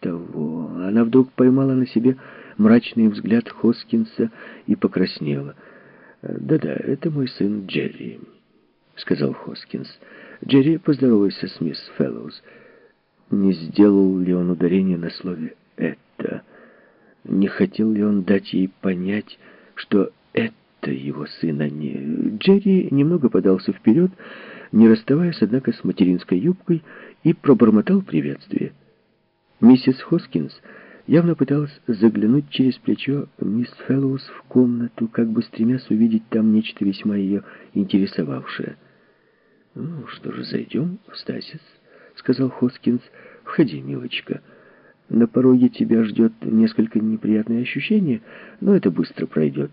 того. Она вдруг поймала на себе мрачный взгляд Хоскинса и покраснела. «Да-да, это мой сын Джерри», — сказал Хоскинс. «Джерри, поздоровайся с мисс Фэллоуз». Не сделал ли он ударение на слове «это»? Не хотел ли он дать ей понять, что это его сын, а не... Джерри немного подался вперед, не расставаясь, однако, с материнской юбкой, и пробормотал приветствие. Миссис Хоскинс явно пыталась заглянуть через плечо мисс Фэллоус в комнату, как бы стремясь увидеть там нечто весьма ее интересовавшее. «Ну что же, зайдем в Стасис», — сказал Хоскинс. «Входи, милочка. На пороге тебя ждет несколько неприятное ощущение, но это быстро пройдет».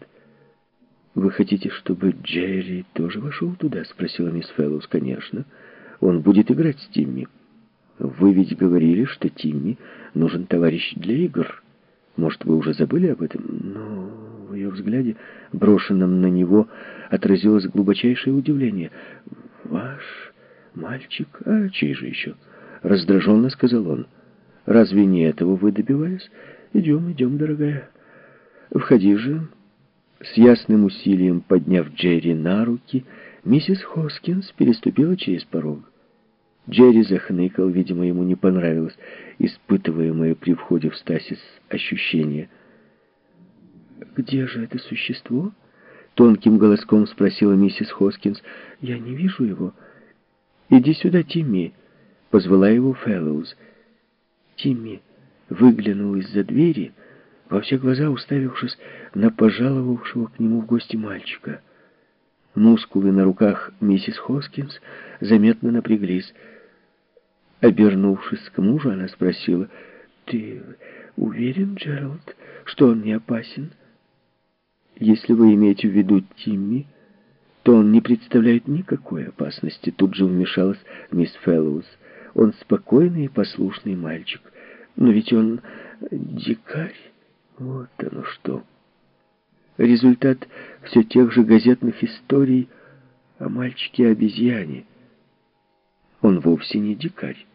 «Вы хотите, чтобы Джерри тоже вошел туда?» — спросила мисс Фэллоус. «Конечно. Он будет играть с Тимми». Вы ведь говорили, что Тимми нужен товарищ для игр. Может, вы уже забыли об этом? Но в ее взгляде, брошенном на него, отразилось глубочайшее удивление. «Ваш мальчик? А чей же еще?» Раздраженно сказал он. «Разве не этого вы добивались? Идем, идем, дорогая. Входи же». С ясным усилием подняв Джерри на руки, миссис Хоскинс переступила через порог. Джерри захныкал, видимо, ему не понравилось испытываемое при входе в стасис ощущение. «Где же это существо?» Тонким голоском спросила миссис Хоскинс. «Я не вижу его». «Иди сюда, Тимми», — позвала его Фэллоуз. Тимми выглянул из-за двери, во все глаза уставившись на пожаловавшего к нему в гости мальчика. Мускулы на руках миссис Хоскинс заметно напряглись. Обернувшись к мужу, она спросила, «Ты уверен, Джеральд, что он не опасен?» «Если вы имеете в виду Тимми, то он не представляет никакой опасности», тут же вмешалась мисс Фэллоус. «Он спокойный и послушный мальчик, но ведь он дикарь, вот оно что». Результат все тех же газетных историй о мальчике-обезьяне. Он вовсе не дикарь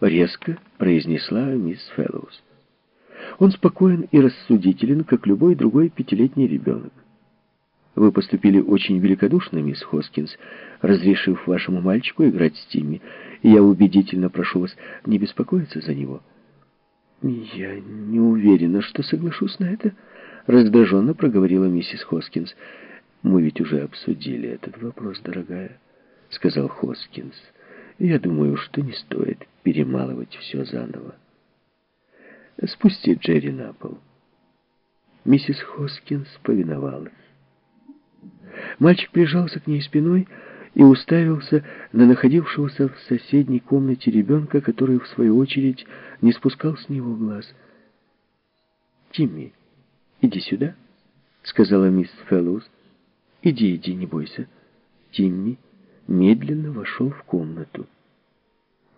резко произнесла мисс Фэллоус. Он спокоен и рассудителен, как любой другой пятилетний ребенок. Вы поступили очень великодушно, мисс Хоскинс, разрешив вашему мальчику играть с Тимми, и я убедительно прошу вас не беспокоиться за него. Я не уверена, что соглашусь на это, раздраженно проговорила миссис Хоскинс. Мы ведь уже обсудили этот вопрос, дорогая, сказал Хоскинс. Я думаю, что не стоит перемалывать все заново. Спусти Джерри на пол. Миссис Хоскинс повиновалась. Мальчик прижался к ней спиной и уставился на находившегося в соседней комнате ребенка, который, в свою очередь, не спускал с него глаз. «Тимми, иди сюда», — сказала мисс Фэллоус. «Иди, иди, не бойся». Тимми медленно вошел в комнату.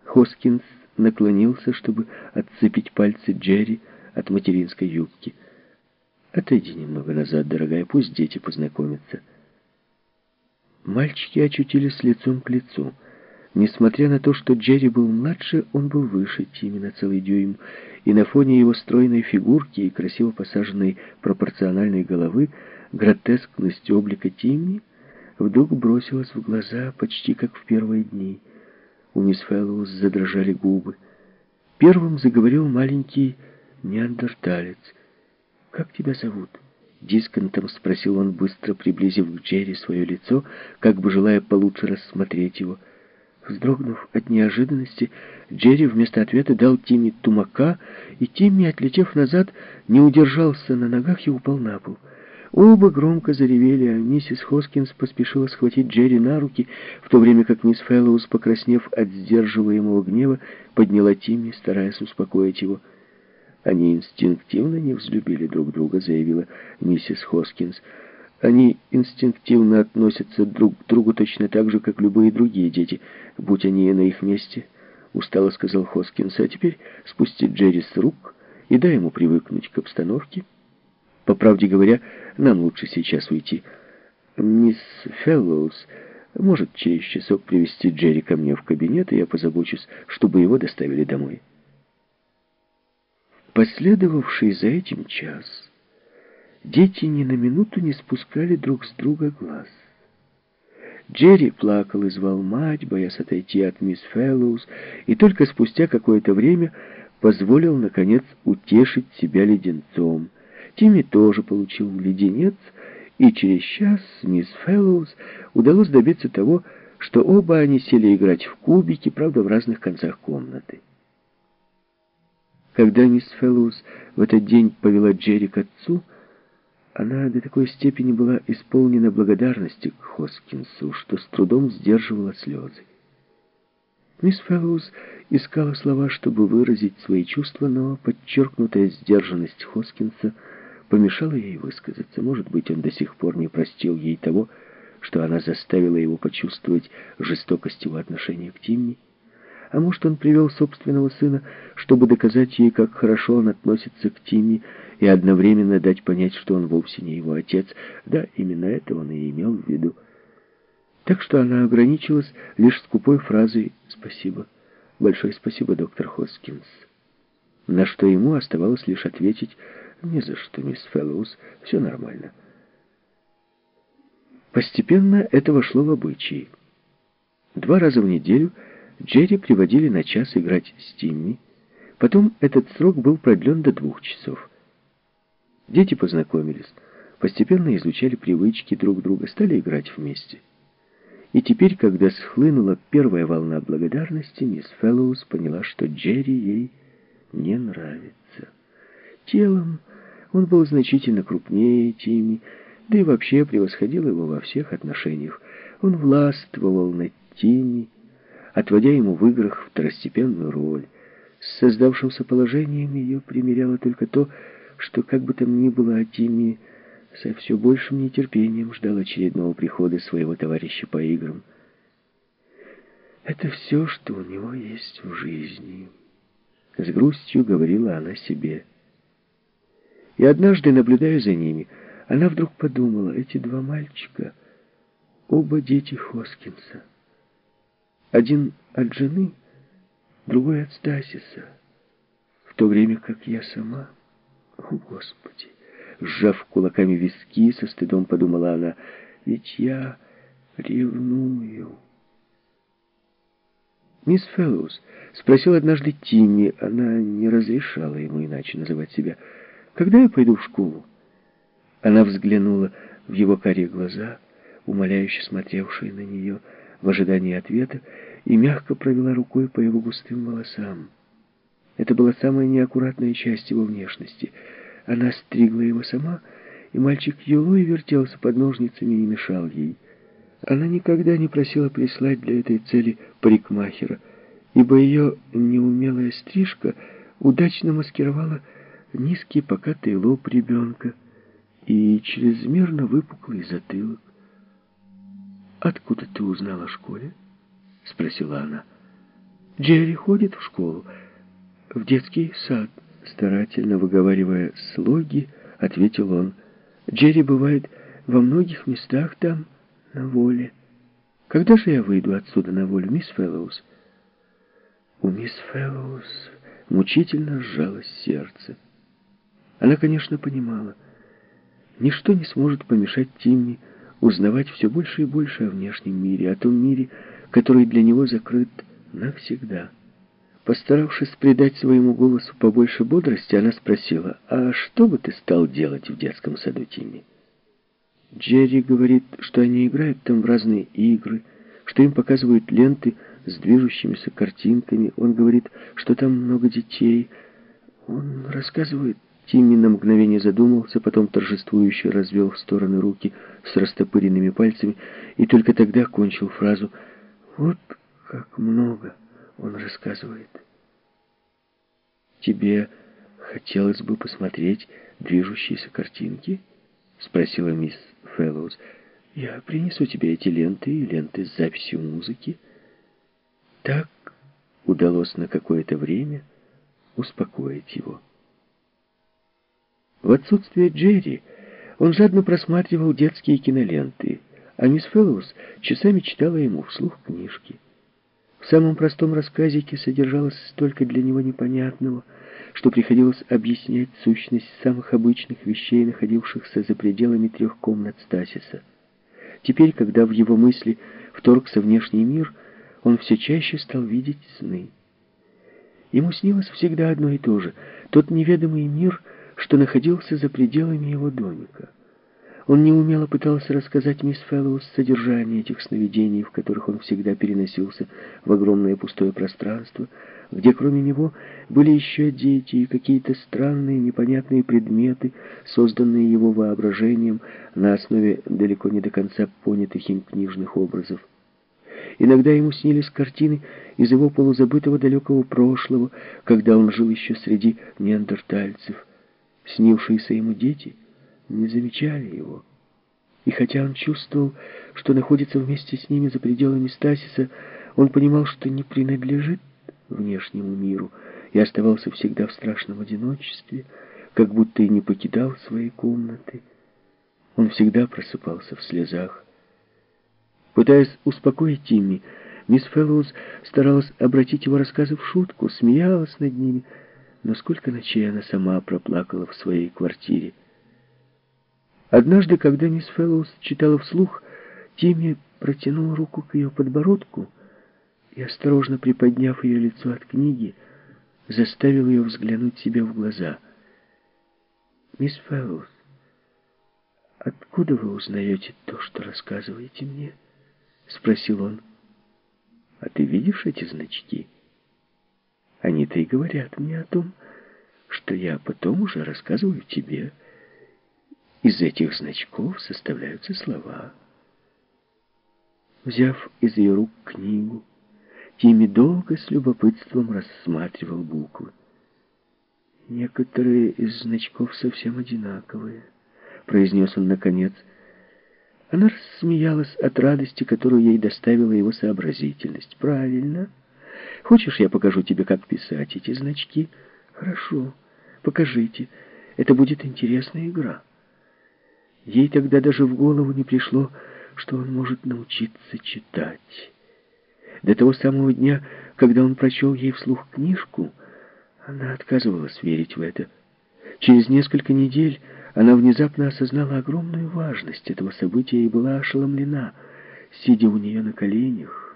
Хоскинс наклонился, чтобы отцепить пальцы Джерри от материнской юбки. «Отойди немного назад, дорогая, пусть дети познакомятся». Мальчики очутились лицом к лицу. Несмотря на то, что Джерри был младше, он был выше Тимми на целый дюйм, и на фоне его стройной фигурки и красиво посаженной пропорциональной головы гротескность облика Тимми вдруг бросилась в глаза почти как в первые дни. У мисс Фэллоус задрожали губы. Первым заговорил маленький неандерталец. «Как тебя зовут?» Дисконтом спросил он, быстро приблизив к Джерри свое лицо, как бы желая получше рассмотреть его. Вздрогнув от неожиданности, Джерри вместо ответа дал Тимми тумака, и Тимми, отлетев назад, не удержался на ногах и упал на пол. Оба громко заревели, а миссис Хоскинс поспешила схватить Джерри на руки, в то время как мисс Фэллоус, покраснев от сдерживаемого гнева, подняла Тимми, стараясь успокоить его. «Они инстинктивно не взлюбили друг друга», — заявила миссис Хоскинс. «Они инстинктивно относятся друг к другу точно так же, как любые другие дети, будь они на их месте», — устало сказал Хоскинс. «А теперь спусти Джерри с рук и дай ему привыкнуть к обстановке. По правде говоря, нам лучше сейчас уйти. Мисс Феллоус может через часок привести Джерри ко мне в кабинет, и я позабочусь, чтобы его доставили домой». Последовавший за этим час, дети ни на минуту не спускали друг с друга глаз. Джерри плакал и звал мать, боясь отойти от мисс Фэллоус, и только спустя какое-то время позволил, наконец, утешить себя леденцом. Тимми тоже получил леденец, и через час мисс Фэллоус удалось добиться того, что оба они сели играть в кубики, правда, в разных концах комнаты. Когда мисс Фэллоус в этот день повела Джерри к отцу, она до такой степени была исполнена благодарности к Хоскинсу, что с трудом сдерживала слезы. Мисс Фэллоус искала слова, чтобы выразить свои чувства, но подчеркнутая сдержанность Хоскинса помешала ей высказаться. Может быть, он до сих пор не простил ей того, что она заставила его почувствовать жестокость его отношения к Тимми. А может, он привел собственного сына, чтобы доказать ей, как хорошо он относится к Тимми, и одновременно дать понять, что он вовсе не его отец. Да, именно это он и имел в виду. Так что она ограничилась лишь скупой фразой «Спасибо». «Большое спасибо, доктор Хоскинс». На что ему оставалось лишь ответить «Не за что, мисс Фэллоус, все нормально». Постепенно это вошло в обычаи. Два раза в неделю – Джерри приводили на час играть с Тимми. Потом этот срок был продлен до двух часов. Дети познакомились, постепенно изучали привычки друг друга, стали играть вместе. И теперь, когда схлынула первая волна благодарности, мисс Фэллоус поняла, что Джерри ей не нравится. Телом он был значительно крупнее Тимми, да и вообще превосходил его во всех отношениях. Он властвовал над Тимми, отводя ему в играх второстепенную роль. С создавшимся положением ее примеряло только то, что как бы там ни было о Тиме, со все большим нетерпением ждал очередного прихода своего товарища по играм. «Это все, что у него есть в жизни», — с грустью говорила она себе. И однажды, наблюдая за ними, она вдруг подумала, эти два мальчика — оба дети Хоскинса. Один от жены, другой от Стасиса. В то время как я сама... О, Господи! Сжав кулаками виски, со стыдом подумала она, ведь я ревную. Мисс Фэллоус спросил однажды Тимми, она не разрешала ему иначе называть себя, «Когда я пойду в школу?» Она взглянула в его карие глаза, умоляюще смотревшие на нее, в ожидании ответа и мягко провела рукой по его густым волосам. Это была самая неаккуратная часть его внешности. Она стригла его сама, и мальчик юлой вертелся под ножницами и мешал ей. Она никогда не просила прислать для этой цели парикмахера, ибо ее неумелая стрижка удачно маскировала низкий покатый лоб ребенка и чрезмерно выпуклый затылок. «Откуда ты узнала о школе?» — спросила она. «Джерри ходит в школу, в детский сад», — старательно выговаривая слоги, ответил он. «Джерри бывает во многих местах там, на воле». Когда же я выйду отсюда на волю, мисс Фэллоус? У мисс Фэллоус мучительно сжалось сердце. Она, конечно, понимала, ничто не сможет помешать Тимми узнавать все больше и больше о внешнем мире, о том мире, который для него закрыт навсегда. Постаравшись придать своему голосу побольше бодрости, она спросила, «А что бы ты стал делать в детском саду, Тимми?» Джерри говорит, что они играют там в разные игры, что им показывают ленты с движущимися картинками. Он говорит, что там много детей. Он рассказывает... Тимми на мгновение задумался, потом торжествующе развел в стороны руки с растопыренными пальцами и только тогда кончил фразу «Вот как много он рассказывает». «Тебе хотелось бы посмотреть движущиеся картинки?» — спросила мисс Фэллоуз. «Я принесу тебе эти ленты и ленты с записью музыки». Так удалось на какое-то время успокоить его. В отсутствие Джерри он жадно просматривал детские киноленты, а мисс Фэллоус часами читала ему вслух книжки. В самом простом рассказике содержалось столько для него непонятного, что приходилось объяснять сущность самых обычных вещей, находившихся за пределами трех комнат Стасиса. Теперь, когда в его мысли вторгся внешний мир, он все чаще стал видеть сны. Ему снилось всегда одно и то же. Тот неведомый мир — что находился за пределами его домика. Он неумело пытался рассказать мисс Фэллоус содержание этих сновидений, в которых он всегда переносился в огромное пустое пространство, где кроме него были еще дети и какие-то странные непонятные предметы, созданные его воображением на основе далеко не до конца понятых им книжных образов. Иногда ему снились картины из его полузабытого далекого прошлого, когда он жил еще среди неандертальцев – Снившиеся ему дети не замечали его. И хотя он чувствовал, что находится вместе с ними за пределами Стасиса, он понимал, что не принадлежит внешнему миру и оставался всегда в страшном одиночестве, как будто и не покидал своей комнаты. Он всегда просыпался в слезах. Пытаясь успокоить Тимми, мисс Фэллоуз старалась обратить его рассказы в шутку, смеялась над ними, но сколько ночей она сама проплакала в своей квартире. Однажды, когда мисс Фэллоус читала вслух, Тимми протянул руку к ее подбородку и, осторожно приподняв ее лицо от книги, заставил ее взглянуть себе в глаза. «Мисс Фэллоус, откуда вы узнаете то, что рассказываете мне?» — спросил он. «А ты видишь эти значки?» Они-то и говорят мне о том, что я потом уже рассказываю тебе. Из этих значков составляются слова. Взяв из ее рук книгу, Тимми долго с любопытством рассматривал буквы. «Некоторые из значков совсем одинаковые», — произнес он наконец. Она рассмеялась от радости, которую ей доставила его сообразительность. «Правильно». Хочешь, я покажу тебе, как писать эти значки? Хорошо, покажите. Это будет интересная игра. Ей тогда даже в голову не пришло, что он может научиться читать. До того самого дня, когда он прочел ей вслух книжку, она отказывалась верить в это. Через несколько недель она внезапно осознала огромную важность этого события и была ошеломлена, сидя у нее на коленях,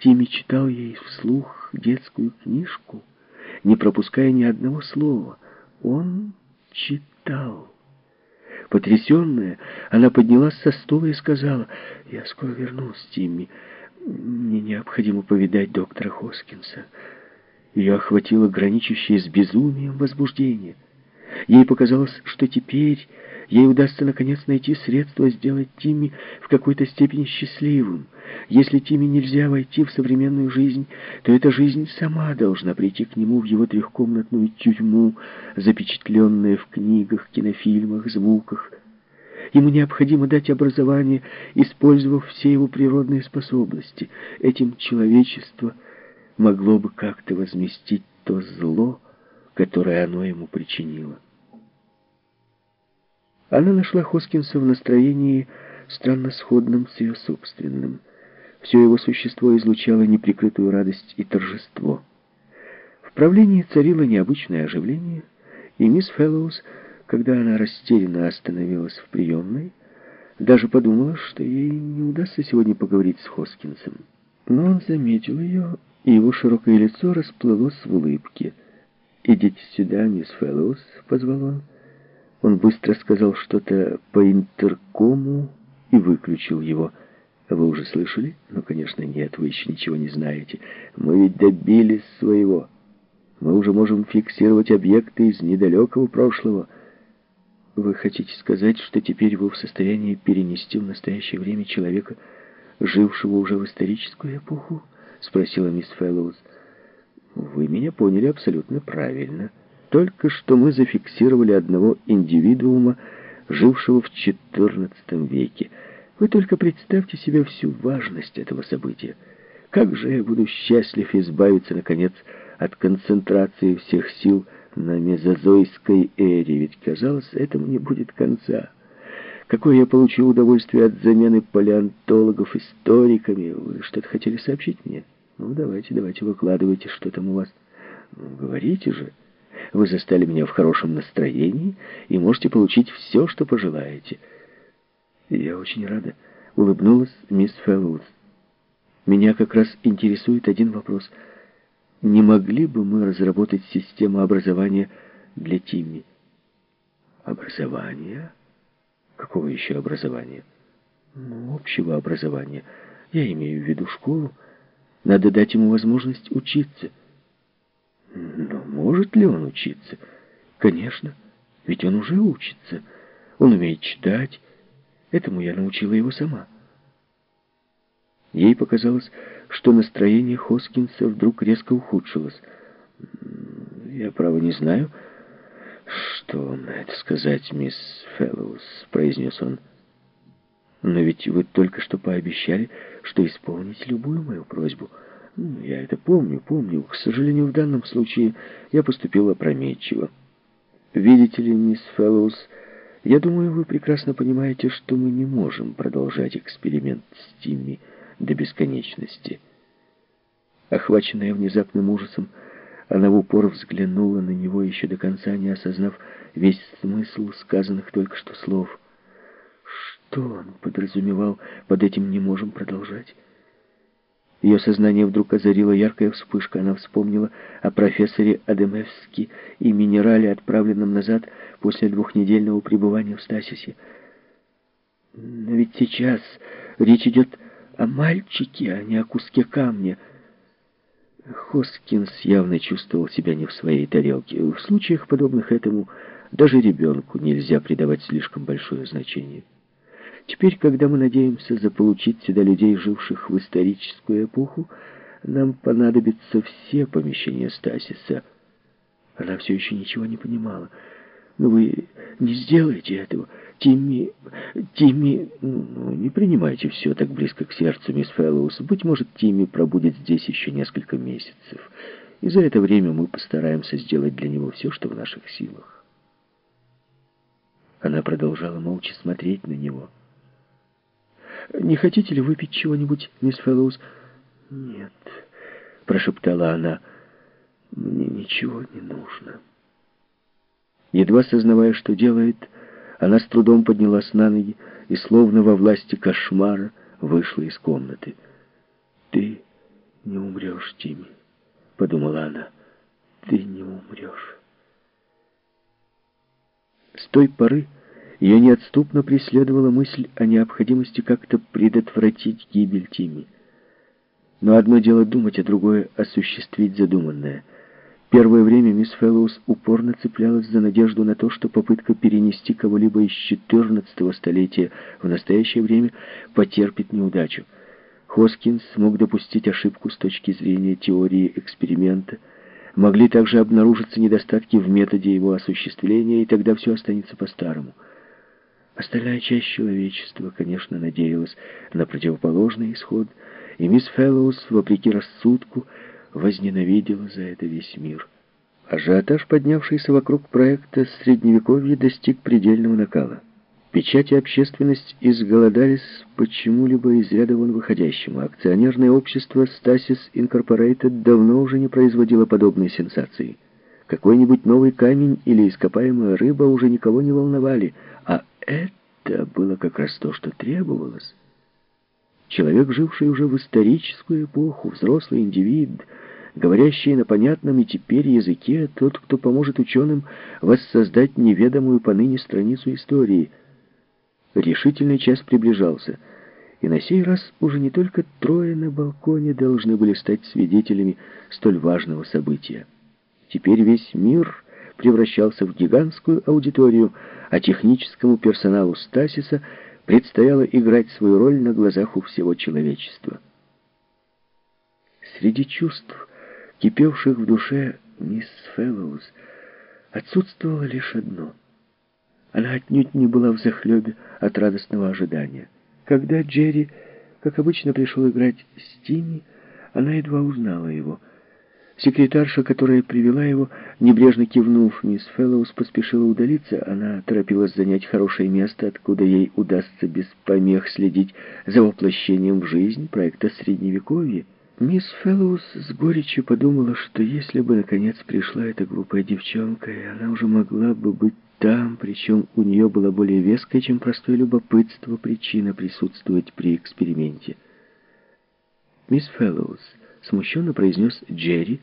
Тимми читал ей вслух детскую книжку, не пропуская ни одного слова. Он читал. Потрясенная, она поднялась со стула и сказала, «Я скоро вернусь, Тимми. Мне необходимо повидать доктора Хоскинса». Ее охватило граничащее с безумием возбуждение. Ей показалось, что теперь ей удастся наконец найти средства сделать Тимми в какой-то степени счастливым. Если Тимми нельзя войти в современную жизнь, то эта жизнь сама должна прийти к нему в его трехкомнатную тюрьму, запечатленную в книгах, кинофильмах, звуках. Ему необходимо дать образование, использовав все его природные способности. Этим человечество могло бы как-то возместить то зло, которое оно ему причинило. Она нашла Хоскинса в настроении странно сходном с ее собственным. Все его существо излучало неприкрытую радость и торжество. В правлении царило необычное оживление, и мисс Фэллоус, когда она растерянно остановилась в приемной, даже подумала, что ей не удастся сегодня поговорить с Хоскинсом. Но он заметил ее, и его широкое лицо расплылось в улыбке. «Идите сюда, мисс Фэллоус», — позвал он. Он быстро сказал что-то по интеркому и выключил его. Вы уже слышали? Ну, конечно, нет, вы еще ничего не знаете. Мы ведь добились своего. Мы уже можем фиксировать объекты из недалекого прошлого. Вы хотите сказать, что теперь вы в состоянии перенести в настоящее время человека, жившего уже в историческую эпоху? Спросила мисс Фэллоуз. Вы меня поняли абсолютно правильно. Только что мы зафиксировали одного индивидуума, жившего в XIV веке. Вы только представьте себе всю важность этого события. Как же я буду счастлив избавиться, наконец, от концентрации всех сил на мезозойской эре, ведь, казалось, этому не будет конца. Какое я получил удовольствие от замены палеонтологов историками. Вы что-то хотели сообщить мне? Ну, давайте, давайте, выкладывайте, что там у вас. Ну, говорите же. Вы застали меня в хорошем настроении и можете получить все, что пожелаете. Я очень рада, улыбнулась мисс Фэллоуз. Меня как раз интересует один вопрос. Не могли бы мы разработать систему образования для Тимми? Образование? Какого еще образования? Ну, общего образования. Я имею в виду школу. Надо дать ему возможность учиться. Но может ли он учиться? Конечно, ведь он уже учится. Он умеет читать. Этому я научила его сама. Ей показалось, что настроение Хоскинса вдруг резко ухудшилось. «Я, право, не знаю, что вам на это сказать, мисс Фэллоус», — произнес он. «Но ведь вы только что пообещали, что исполните любую мою просьбу». Я это помню, помню. К сожалению, в данном случае я поступил опрометчиво. Видите ли, мисс Фэллоус, я думаю, вы прекрасно понимаете, что мы не можем продолжать эксперимент с Тимми до бесконечности. Охваченная внезапным ужасом, она в упор взглянула на него, еще до конца не осознав весь смысл сказанных только что слов. Что он подразумевал под этим «не можем продолжать»? Ее сознание вдруг озарила яркая вспышка. Она вспомнила о профессоре Адемевске и минерале, отправленном назад после двухнедельного пребывания в Стасисе. Но ведь сейчас речь идет о мальчике, а не о куске камня. Хоскинс явно чувствовал себя не в своей тарелке. В случаях, подобных этому, даже ребенку нельзя придавать слишком большое значение. Теперь, когда мы надеемся заполучить сюда людей, живших в историческую эпоху, нам понадобятся все помещения Стасиса. Она все еще ничего не понимала. Но вы не сделаете этого. Тимми... Тимми... Ну, не принимайте все так близко к сердцу, мисс Фэллоус. Быть может, Тимми пробудет здесь еще несколько месяцев. И за это время мы постараемся сделать для него все, что в наших силах. Она продолжала молча смотреть на него. «Не хотите ли выпить чего-нибудь, мисс Фэллоуз?» «Нет», — прошептала она, — «мне ничего не нужно». Едва сознавая, что делает, она с трудом поднялась на ноги и, словно во власти кошмара, вышла из комнаты. «Ты не умрешь, Тимми», — подумала она. «Ты не умрешь». С той поры ее неотступно преследовала мысль о необходимости как-то предотвратить гибель Тими. Но одно дело думать, а другое — осуществить задуманное. Первое время мисс Фэллоус упорно цеплялась за надежду на то, что попытка перенести кого-либо из XIV столетия в настоящее время потерпит неудачу. Хоскинс мог допустить ошибку с точки зрения теории эксперимента, могли также обнаружиться недостатки в методе его осуществления, и тогда все останется по-старому — Остальная часть человечества, конечно, надеялась на противоположный исход, и мисс Фэллоус, вопреки рассудку, возненавидела за это весь мир. Ажиотаж, поднявшийся вокруг проекта Средневековья, достиг предельного накала. Печать и общественность изголодались почему-либо из ряда вон выходящему. Акционерное общество Stasis Incorporated давно уже не производило подобной сенсации. Какой-нибудь новый камень или ископаемая рыба уже никого не волновали, а это было как раз то, что требовалось. Человек, живший уже в историческую эпоху, взрослый индивид, говорящий на понятном и теперь языке, тот, кто поможет ученым воссоздать неведомую поныне страницу истории. Решительный час приближался, и на сей раз уже не только трое на балконе должны были стать свидетелями столь важного события. Теперь весь мир превращался в гигантскую аудиторию, а техническому персоналу Стасиса — предстояло играть свою роль на глазах у всего человечества. Среди чувств, кипевших в душе мисс Фэллоуз, отсутствовало лишь одно. Она отнюдь не была в захлебе от радостного ожидания. Когда Джерри, как обычно, пришел играть с Тимми, она едва узнала его — Секретарша, которая привела его, небрежно кивнув, мисс Фэллоус поспешила удалиться. Она торопилась занять хорошее место, откуда ей удастся без помех следить за воплощением в жизнь проекта Средневековья. Мисс Фэллоус с горечью подумала, что если бы, наконец, пришла эта глупая девчонка, и она уже могла бы быть там, причем у нее была более веская, чем простое любопытство, причина присутствовать при эксперименте. Мисс Фэллоус смущенно произнес Джерри,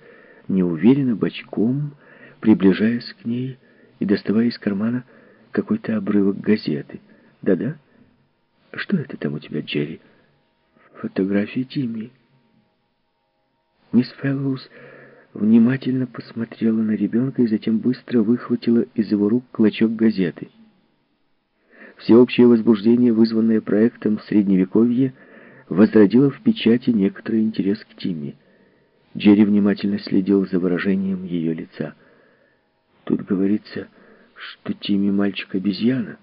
неуверенно бочком, приближаясь к ней и доставая из кармана какой-то обрывок газеты. «Да-да? Что это там у тебя, Джерри?» «Фотография Тимми». Мисс Фэллоус внимательно посмотрела на ребенка и затем быстро выхватила из его рук клочок газеты. Всеобщее возбуждение, вызванное проектом «Средневековье», возродило в печати некоторый интерес к Тимми. Джерри внимательно следил за выражением ее лица. Тут говорится, что Тимми мальчик-обезьяна.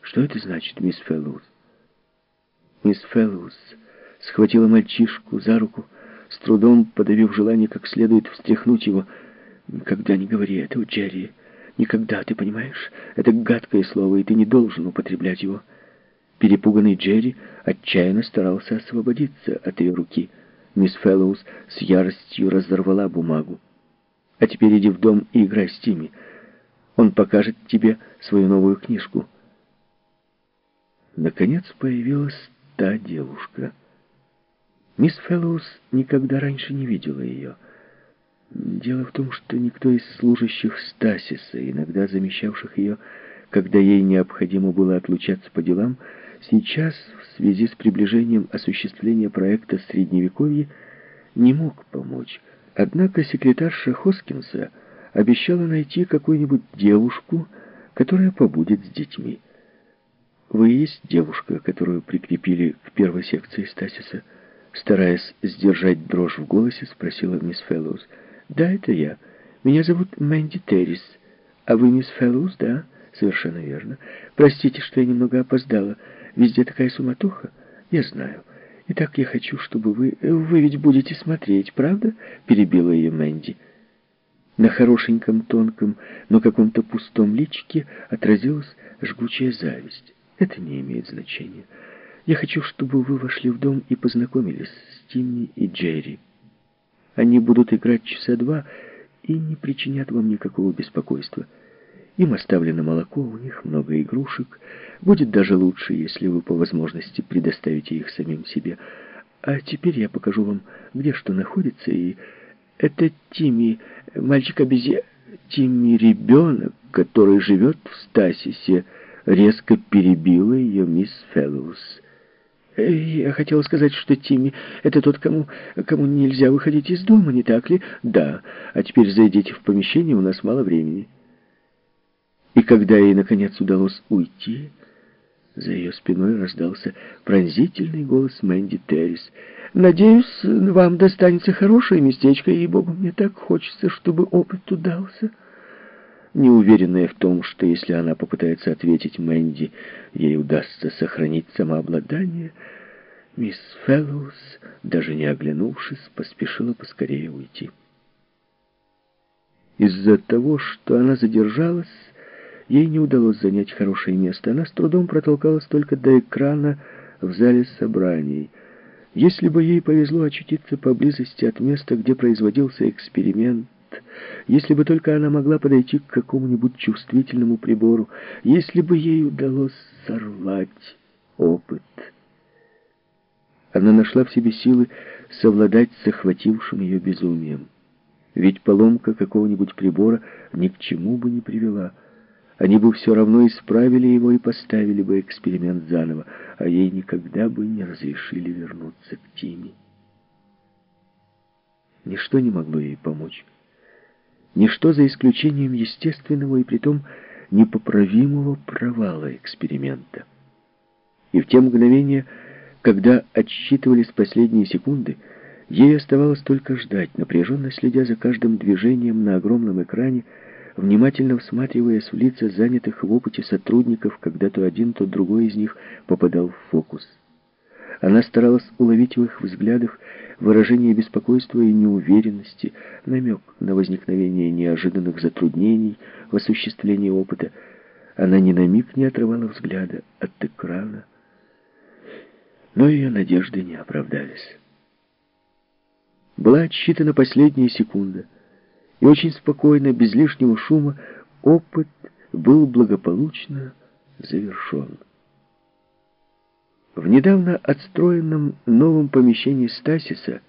Что это значит, мисс Фэллоус? Мисс Фэллоус схватила мальчишку за руку, с трудом подавив желание как следует встряхнуть его. «Никогда не говори этого, Джерри. Никогда, ты понимаешь? Это гадкое слово, и ты не должен употреблять его». Перепуганный Джерри отчаянно старался освободиться от ее руки. Мисс Фэллоус с яростью разорвала бумагу. «А теперь иди в дом и играй с Тимми. Он покажет тебе свою новую книжку». Наконец появилась та девушка. Мисс Фэллоус никогда раньше не видела ее. Дело в том, что никто из служащих Стасиса, иногда замещавших ее, когда ей необходимо было отлучаться по делам, сейчас, в связи с приближением осуществления проекта Средневековья, не мог помочь. Однако секретарша Хоскинса обещала найти какую-нибудь девушку, которая побудет с детьми. «Вы есть девушка, которую прикрепили к первой секции Стасиса?» Стараясь сдержать дрожь в голосе, спросила мисс Фэллоус. «Да, это я. Меня зовут Мэнди Террис. А вы мисс Фэллоус, да?» «Совершенно верно. Простите, что я немного опоздала». Везде такая суматоха. Я знаю. Итак, я хочу, чтобы вы... Вы ведь будете смотреть, правда?» Перебила ее Мэнди. На хорошеньком, тонком, но каком-то пустом личике отразилась жгучая зависть. Это не имеет значения. Я хочу, чтобы вы вошли в дом и познакомились с Тимми и Джерри. Они будут играть часа два и не причинят вам никакого беспокойства. Им оставлено молоко, у них много игрушек. Будет даже лучше, если вы по возможности предоставите их самим себе. А теперь я покажу вам, где что находится, и... Это Тимми, мальчик-обезьян... Тимми ребенок, который живет в Стасисе, резко перебила ее мисс Фэллоус. «Я хотела сказать, что Тимми — это тот, кому, кому нельзя выходить из дома, не так ли?» «Да. А теперь зайдите в помещение, у нас мало времени». И когда ей, наконец, удалось уйти, за ее спиной раздался пронзительный голос Мэнди Террис. «Надеюсь, вам достанется хорошее местечко, и, богу, мне так хочется, чтобы опыт удался». Неуверенная в том, что если она попытается ответить Мэнди, ей удастся сохранить самообладание, мисс Фэллоус, даже не оглянувшись, поспешила поскорее уйти. Из-за того, что она задержалась, ей не удалось занять хорошее место. Она с трудом протолкалась только до экрана в зале собраний. Если бы ей повезло очутиться поблизости от места, где производился эксперимент, если бы только она могла подойти к какому-нибудь чувствительному прибору, если бы ей удалось сорвать опыт. Она нашла в себе силы совладать с охватившим ее безумием. Ведь поломка какого-нибудь прибора ни к чему бы не привела. Они бы все равно исправили его и поставили бы эксперимент заново, а ей никогда бы не разрешили вернуться к Тиме. Ничто не могло ей помочь. Ничто за исключением естественного и притом непоправимого провала эксперимента. И в те мгновения, когда отсчитывались последние секунды, ей оставалось только ждать, напряженно следя за каждым движением на огромном экране, внимательно всматриваясь в лица занятых в опыте сотрудников, когда то один, то другой из них попадал в фокус. Она старалась уловить в их взглядах выражение беспокойства и неуверенности, намек на возникновение неожиданных затруднений в осуществлении опыта. Она ни на миг не отрывала взгляда от экрана, но ее надежды не оправдались. Была отсчитана последняя секунда, и очень спокойно, без лишнего шума, опыт был благополучно завершен. В недавно отстроенном новом помещении Стасиса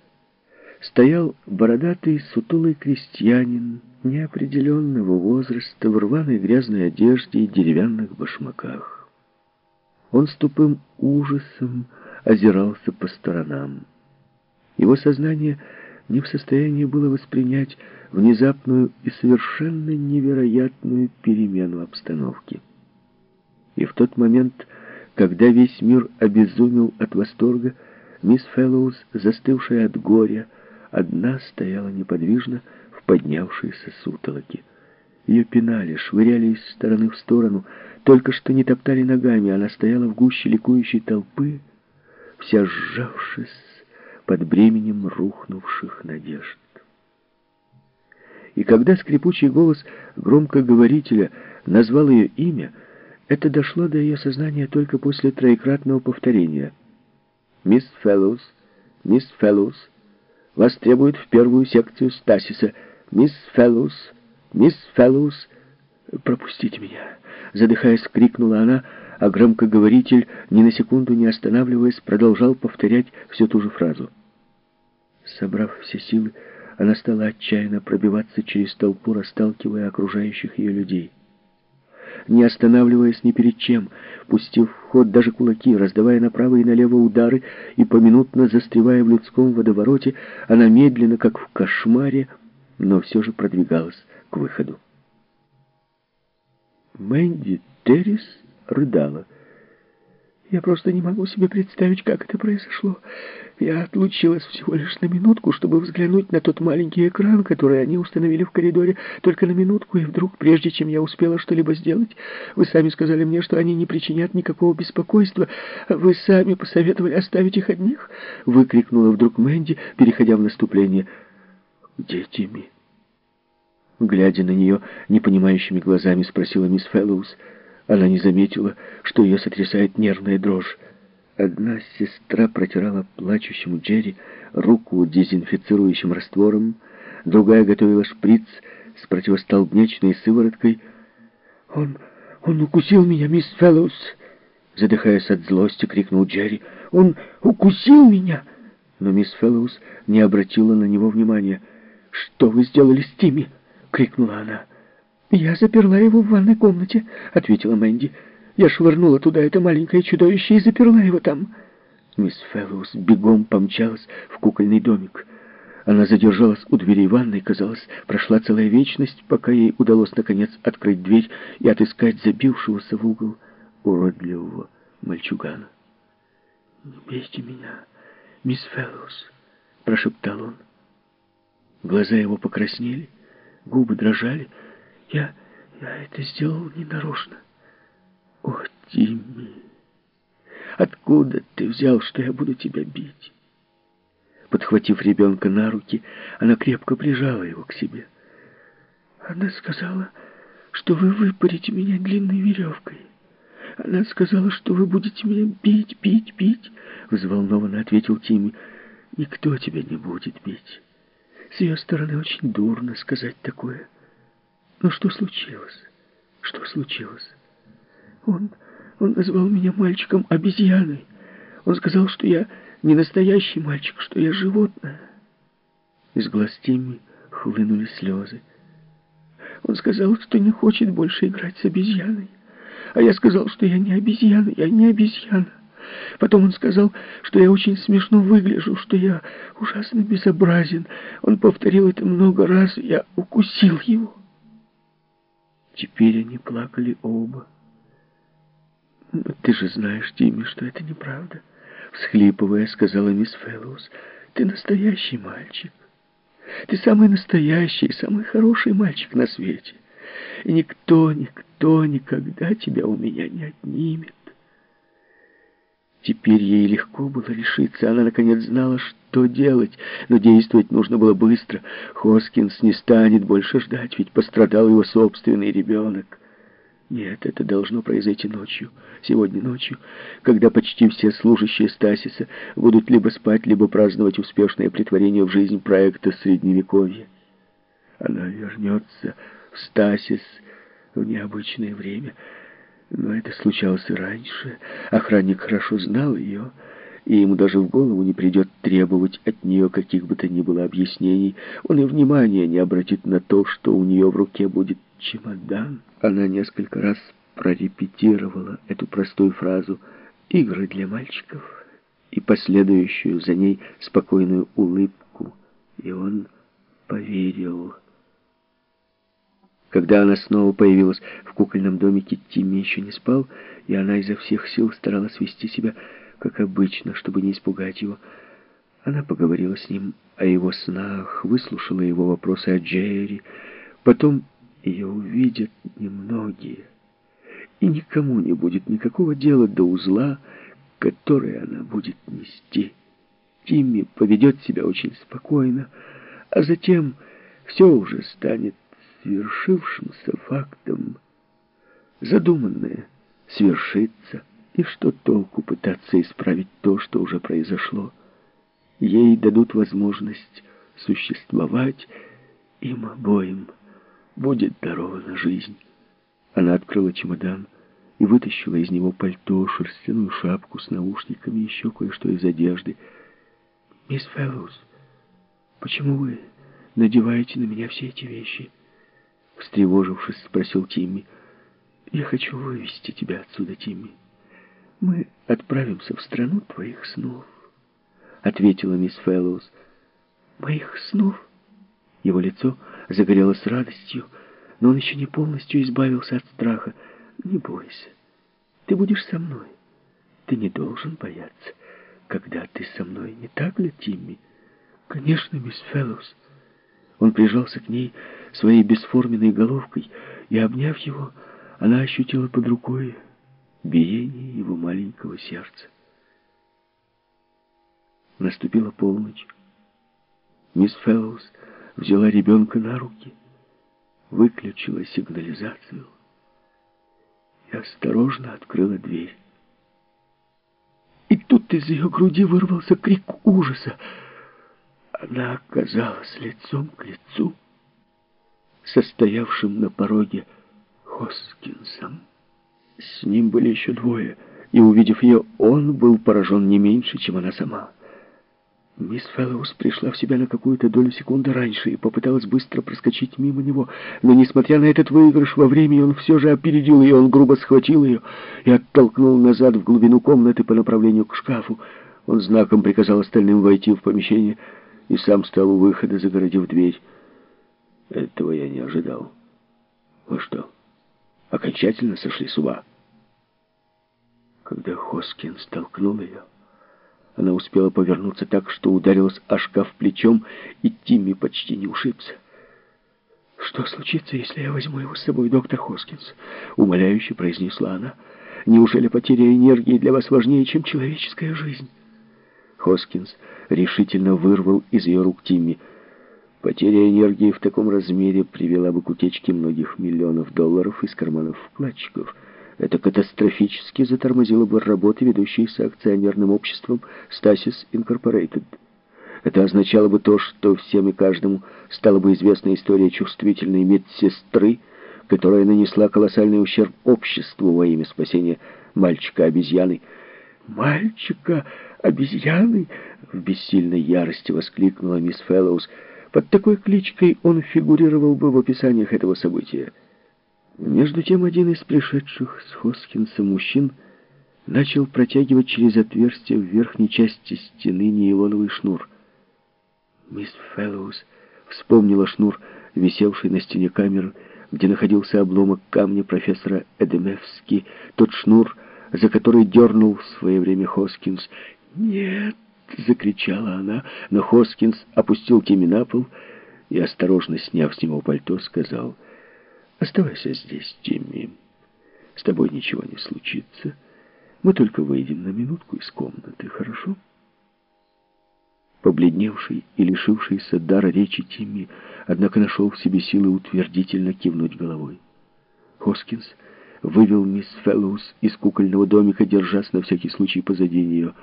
стоял бородатый сутулый крестьянин неопределенного возраста в рваной грязной одежде и деревянных башмаках. Он с тупым ужасом озирался по сторонам. Его сознание не в состоянии было воспринять внезапную и совершенно невероятную перемену обстановки. И в тот момент, когда весь мир обезумел от восторга, мисс Фэллоуз, застывшая от горя, одна стояла неподвижно в поднявшейся сутолоке. Ее пинали, швыряли из стороны в сторону, только что не топтали ногами, она стояла в гуще ликующей толпы, вся сжавшись под бременем рухнувших надежд. И когда скрипучий голос громкоговорителя назвал ее имя, это дошло до ее сознания только после троекратного повторения. «Мисс Фэллоус, мисс Фэллоус, вас требуют в первую секцию Стасиса. Мисс Фэллоус, мисс Фэллоус, пропустите меня!» Задыхаясь, крикнула она, а громкоговоритель, ни на секунду не останавливаясь, продолжал повторять всю ту же фразу. Собрав все силы, она стала отчаянно пробиваться через толпу, расталкивая окружающих ее людей не останавливаясь ни перед чем, пустив в ход даже кулаки, раздавая направо и налево удары и поминутно застревая в людском водовороте, она медленно, как в кошмаре, но все же продвигалась к выходу. Мэнди Террис рыдала. Я просто не могу себе представить, как это произошло. Я отлучилась всего лишь на минутку, чтобы взглянуть на тот маленький экран, который они установили в коридоре, только на минутку, и вдруг, прежде чем я успела что-либо сделать, вы сами сказали мне, что они не причинят никакого беспокойства. Вы сами посоветовали оставить их одних? Выкрикнула вдруг Мэнди, переходя в наступление. «Где Тимми?» Глядя на нее непонимающими глазами, спросила мисс Фэллоус. Она не заметила, что ее сотрясает нервная дрожь. Одна сестра протирала плачущему Джерри руку дезинфицирующим раствором, другая готовила шприц с противостолбнячной сывороткой. «Он... он укусил меня, мисс Фэллоус!» Задыхаясь от злости, крикнул Джерри. «Он укусил меня!» Но мисс Фэллоус не обратила на него внимания. «Что вы сделали с Тимми?» — крикнула она. «Я заперла его в ванной комнате», — ответила Мэнди. «Я швырнула туда это маленькое чудовище и заперла его там». Мисс Фэллоус бегом помчалась в кукольный домик. Она задержалась у дверей ванной, казалось, прошла целая вечность, пока ей удалось, наконец, открыть дверь и отыскать забившегося в угол уродливого мальчугана. «Не бейте меня, мисс Фэллоус», — прошептал он. Глаза его покраснели, губы дрожали, я, я это сделал ненарочно. О, Тимми, откуда ты взял, что я буду тебя бить? Подхватив ребенка на руки, она крепко прижала его к себе. Она сказала, что вы выпарите меня длинной веревкой. Она сказала, что вы будете меня бить, бить, бить, взволнованно ответил Тимми. Никто тебя не будет бить. С ее стороны очень дурно сказать такое. Но что случилось? Что случилось? Он, он назвал меня мальчиком-обезьяной. Он сказал, что я не настоящий мальчик, что я животное. Из глаз Тимми хлынули слезы. Он сказал, что не хочет больше играть с обезьяной. А я сказал, что я не обезьяна, я не обезьяна. Потом он сказал, что я очень смешно выгляжу, что я ужасно безобразен. Он повторил это много раз, я укусил его. Теперь они плакали оба. «Но ты же знаешь, Тимми, что это неправда», — всхлипывая, сказала мисс Фэллоус. «Ты настоящий мальчик. Ты самый настоящий, самый хороший мальчик на свете. И никто, никто никогда тебя у меня не отнимет». Теперь ей легко было решиться. Она, наконец, знала, что делать. Но действовать нужно было быстро. Хоскинс не станет больше ждать, ведь пострадал его собственный ребенок. Нет, это должно произойти ночью. Сегодня ночью, когда почти все служащие Стасиса будут либо спать, либо праздновать успешное притворение в жизнь проекта Средневековья. Она вернется в Стасис в необычное время — но это случалось и раньше. Охранник хорошо знал ее, и ему даже в голову не придет требовать от нее каких бы то ни было объяснений. Он и внимания не обратит на то, что у нее в руке будет чемодан. Она несколько раз прорепетировала эту простую фразу «игры для мальчиков» и последующую за ней спокойную улыбку, и он поверил. Когда она снова появилась в кукольном домике, Тимми еще не спал, и она изо всех сил старалась вести себя, как обычно, чтобы не испугать его. Она поговорила с ним о его снах, выслушала его вопросы о Джерри. Потом ее увидят немногие, и никому не будет никакого дела до узла, который она будет нести. Тимми поведет себя очень спокойно, а затем все уже станет свершившимся фактом. Задуманное свершится, и что толку пытаться исправить то, что уже произошло? Ей дадут возможность существовать, им обоим будет дарована жизнь. Она открыла чемодан и вытащила из него пальто, шерстяную шапку с наушниками еще кое-что из одежды. «Мисс Фэллоус, почему вы надеваете на меня все эти вещи?» Встревожившись, спросил Тимми. «Я хочу вывести тебя отсюда, Тимми. Мы отправимся в страну твоих снов», — ответила мисс Фэллоус. «Моих снов?» Его лицо загорелось радостью, но он еще не полностью избавился от страха. «Не бойся, ты будешь со мной. Ты не должен бояться, когда ты со мной, не так ли, Тимми?» «Конечно, мисс Фэллоус». Он прижался к ней своей бесформенной головкой, и, обняв его, она ощутила под рукой биение его маленького сердца. Наступила полночь. Мисс Фэллоус взяла ребенка на руки, выключила сигнализацию и осторожно открыла дверь. И тут из ее груди вырвался крик ужаса. Она оказалась лицом к лицу состоявшим на пороге Хоскинсом. С ним были еще двое, и, увидев ее, он был поражен не меньше, чем она сама. Мисс Фэллоус пришла в себя на какую-то долю секунды раньше и попыталась быстро проскочить мимо него. Но, несмотря на этот выигрыш во времени, он все же опередил ее, он грубо схватил ее и оттолкнул назад в глубину комнаты по направлению к шкафу. Он знаком приказал остальным войти в помещение — и сам стал у выхода, загородив дверь. Этого я не ожидал. Вы что, окончательно сошли с ума? Когда Хоскин столкнул ее, она успела повернуться так, что ударилась о шкаф плечом, и Тимми почти не ушибся. «Что случится, если я возьму его с собой, доктор Хоскинс?» — умоляюще произнесла она. «Неужели потеря энергии для вас важнее, чем человеческая жизнь?» Хоскинс решительно вырвал из ее рук Тимми. Потеря энергии в таком размере привела бы к утечке многих миллионов долларов из карманов вкладчиков. Это катастрофически затормозило бы работы, ведущиеся акционерным обществом Stasis Incorporated. Это означало бы то, что всем и каждому стала бы известна история чувствительной медсестры, которая нанесла колоссальный ущерб обществу во имя спасения мальчика-обезьяны. «Мальчика-обезьяны!» — в бессильной ярости воскликнула мисс Фэллоус. «Под такой кличкой он фигурировал бы в описаниях этого события». Между тем один из пришедших с Хоскинсом мужчин начал протягивать через отверстие в верхней части стены нейлоновый шнур. Мисс Фэллоус вспомнила шнур, висевший на стене камеры, где находился обломок камня профессора Эдемевски, тот шнур, за который дернул в свое время Хоскинс. «Нет!» — закричала она, но Хоскинс опустил Тимми на пол и, осторожно сняв с него пальто, сказал, «Оставайся здесь, Тимми. С тобой ничего не случится. Мы только выйдем на минутку из комнаты, хорошо?» Побледневший и лишившийся дара речи Тимми, однако нашел в себе силы утвердительно кивнуть головой. Хоскинс вывел мисс Фэллоус из кукольного домика, держась на всякий случай позади нее.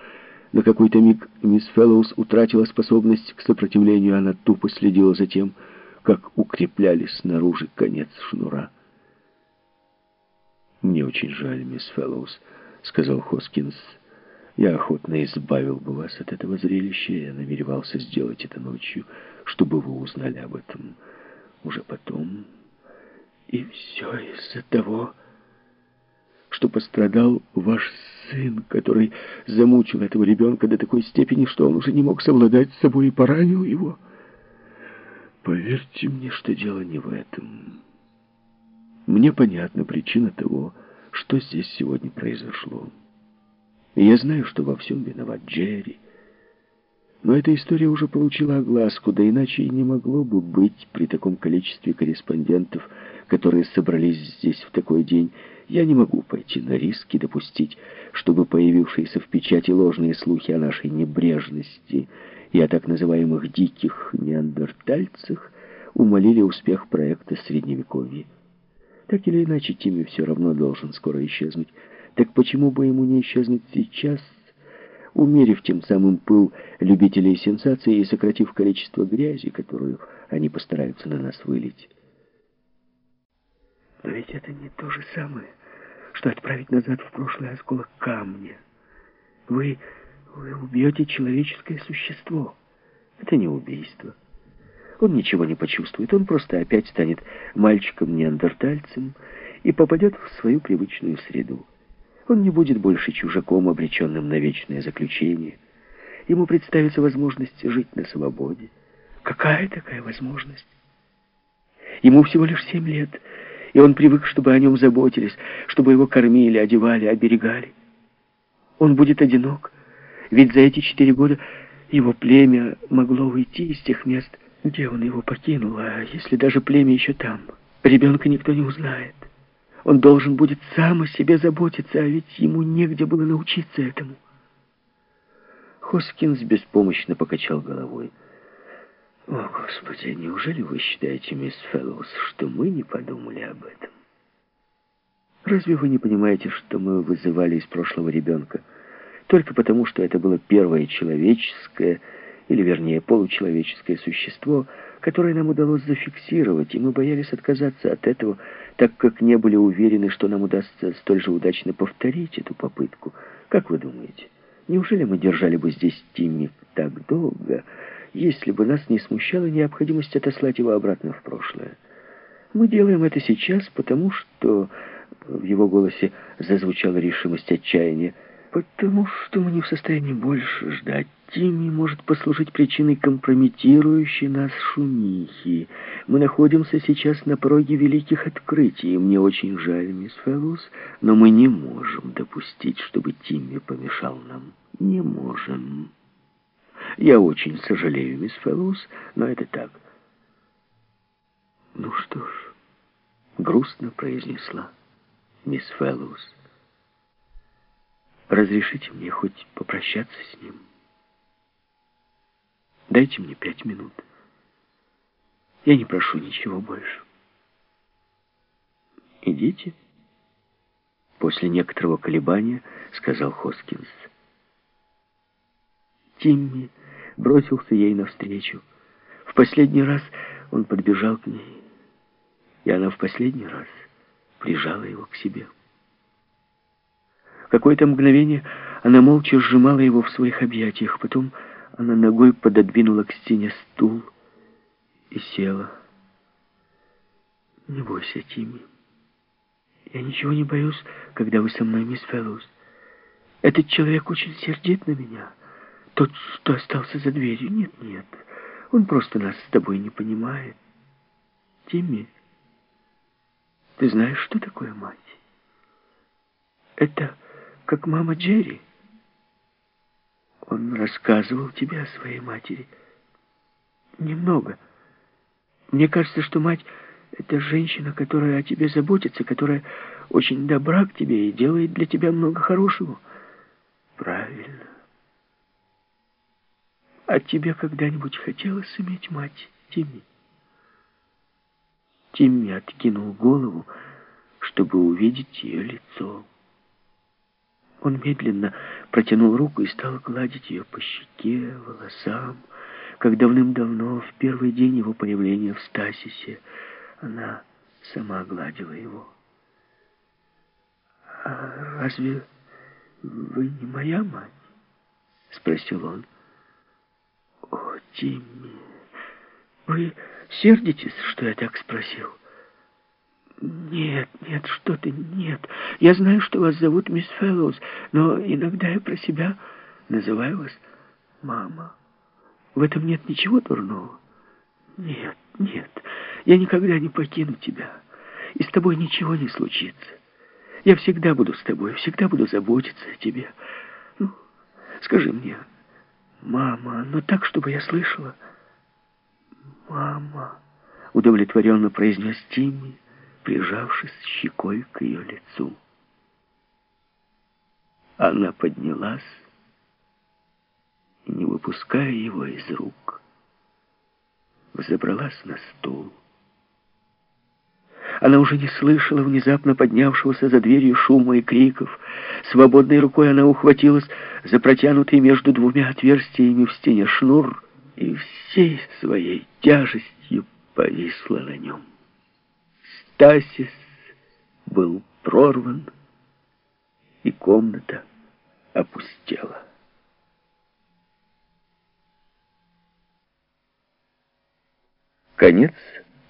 На какой-то миг мисс Фэллоус утратила способность к сопротивлению, она тупо следила за тем, как укрепляли снаружи конец шнура. «Мне очень жаль, мисс Фэллоус», — сказал Хоскинс, — я охотно избавил бы вас от этого зрелища. Я намеревался сделать это ночью, чтобы вы узнали об этом уже потом. И все из-за того, что пострадал ваш сын, который замучил этого ребенка до такой степени, что он уже не мог совладать с собой и поранил его. Поверьте мне, что дело не в этом. Мне понятна причина того, что здесь сегодня произошло. Я знаю, что во всем виноват Джерри. Но эта история уже получила огласку, да иначе и не могло бы быть при таком количестве корреспондентов, которые собрались здесь в такой день. Я не могу пойти на риск и допустить, чтобы появившиеся в печати ложные слухи о нашей небрежности и о так называемых «диких неандертальцах» умолили успех проекта Средневековья. Так или иначе, Тимми все равно должен скоро исчезнуть. Так почему бы ему не исчезнуть сейчас, умерив тем самым пыл любителей сенсаций и сократив количество грязи, которую они постараются на нас вылить? Но ведь это не то же самое, что отправить назад в прошлое осколок камня. Вы, вы убьете человеческое существо. Это не убийство. Он ничего не почувствует, он просто опять станет мальчиком-неандертальцем и попадет в свою привычную среду. Он не будет больше чужаком, обреченным на вечное заключение. Ему представится возможность жить на свободе. Какая такая возможность? Ему всего лишь семь лет, и он привык, чтобы о нем заботились, чтобы его кормили, одевали, оберегали. Он будет одинок, ведь за эти четыре года его племя могло уйти из тех мест, где он его покинул, а если даже племя еще там, ребенка никто не узнает. Он должен будет сам о себе заботиться, а ведь ему негде было научиться этому. Хоскинс беспомощно покачал головой. «О, Господи, неужели вы считаете, мисс Фэллоус, что мы не подумали об этом? Разве вы не понимаете, что мы вызывали из прошлого ребенка только потому, что это было первое человеческое, или вернее получеловеческое существо, которое нам удалось зафиксировать, и мы боялись отказаться от этого, так как не были уверены, что нам удастся столь же удачно повторить эту попытку. Как вы думаете, неужели мы держали бы здесь Тимми так долго, если бы нас не смущала необходимость отослать его обратно в прошлое? Мы делаем это сейчас, потому что... В его голосе зазвучала решимость отчаяния. Потому что мы не в состоянии больше ждать. Тимми может послужить причиной компрометирующей нас шумихи. Мы находимся сейчас на пороге великих открытий, мне очень жаль, мисс Фэллоус, но мы не можем допустить, чтобы Тимми помешал нам. Не можем. Я очень сожалею, мисс Фэллоус, но это так. Ну что ж, грустно произнесла мисс Фэллоус. Разрешите мне хоть попрощаться с ним? Дайте мне пять минут. Я не прошу ничего больше. Идите. После некоторого колебания сказал Хоскинс. Тимми бросился ей навстречу. В последний раз он подбежал к ней, и она в последний раз прижала его к себе. Какое-то мгновение она молча сжимала его в своих объятиях, потом она ногой пододвинула к стене стул и села. «Не бойся, Тимми. Я ничего не боюсь, когда вы со мной, мисс Фэллоус. Этот человек очень сердит на меня. Тот, что остался за дверью. Нет, нет, он просто нас с тобой не понимает. Тимми, ты знаешь, что такое мать? Это как мама Джерри. Он рассказывал тебе о своей матери. Немного. Мне кажется, что мать — это женщина, которая о тебе заботится, которая очень добра к тебе и делает для тебя много хорошего. Правильно. А тебе когда-нибудь хотелось иметь мать, Тимми? Тимми откинул голову, чтобы увидеть ее лицо. Он медленно протянул руку и стал гладить ее по щеке, волосам, как давным-давно, в первый день его появления в Стасисе, она сама гладила его. «А разве вы не моя мать?» — спросил он. «О, Тимми, вы сердитесь, что я так спросил?» «Нет, нет, что ты, нет. Я знаю, что вас зовут мисс Фэллоус, но иногда я про себя называю вас мама. В этом нет ничего дурного. Нет, нет, я никогда не покину тебя, и с тобой ничего не случится. Я всегда буду с тобой, всегда буду заботиться о тебе. Ну, скажи мне, мама, но так, чтобы я слышала. Мама, удовлетворенно произнес Тимми, прижавшись щекой к ее лицу. Она поднялась не выпуская его из рук, взобралась на стул. Она уже не слышала внезапно поднявшегося за дверью шума и криков. Свободной рукой она ухватилась за протянутый между двумя отверстиями в стене шнур и всей своей тяжестью повисла на нем. Стасис был прорван, и комната опустела. Конец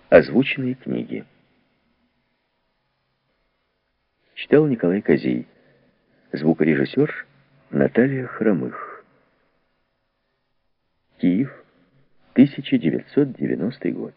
озвученной книги. Читал Николай Козей. Звукорежиссер Наталья Хромых. Киев, 1990 год.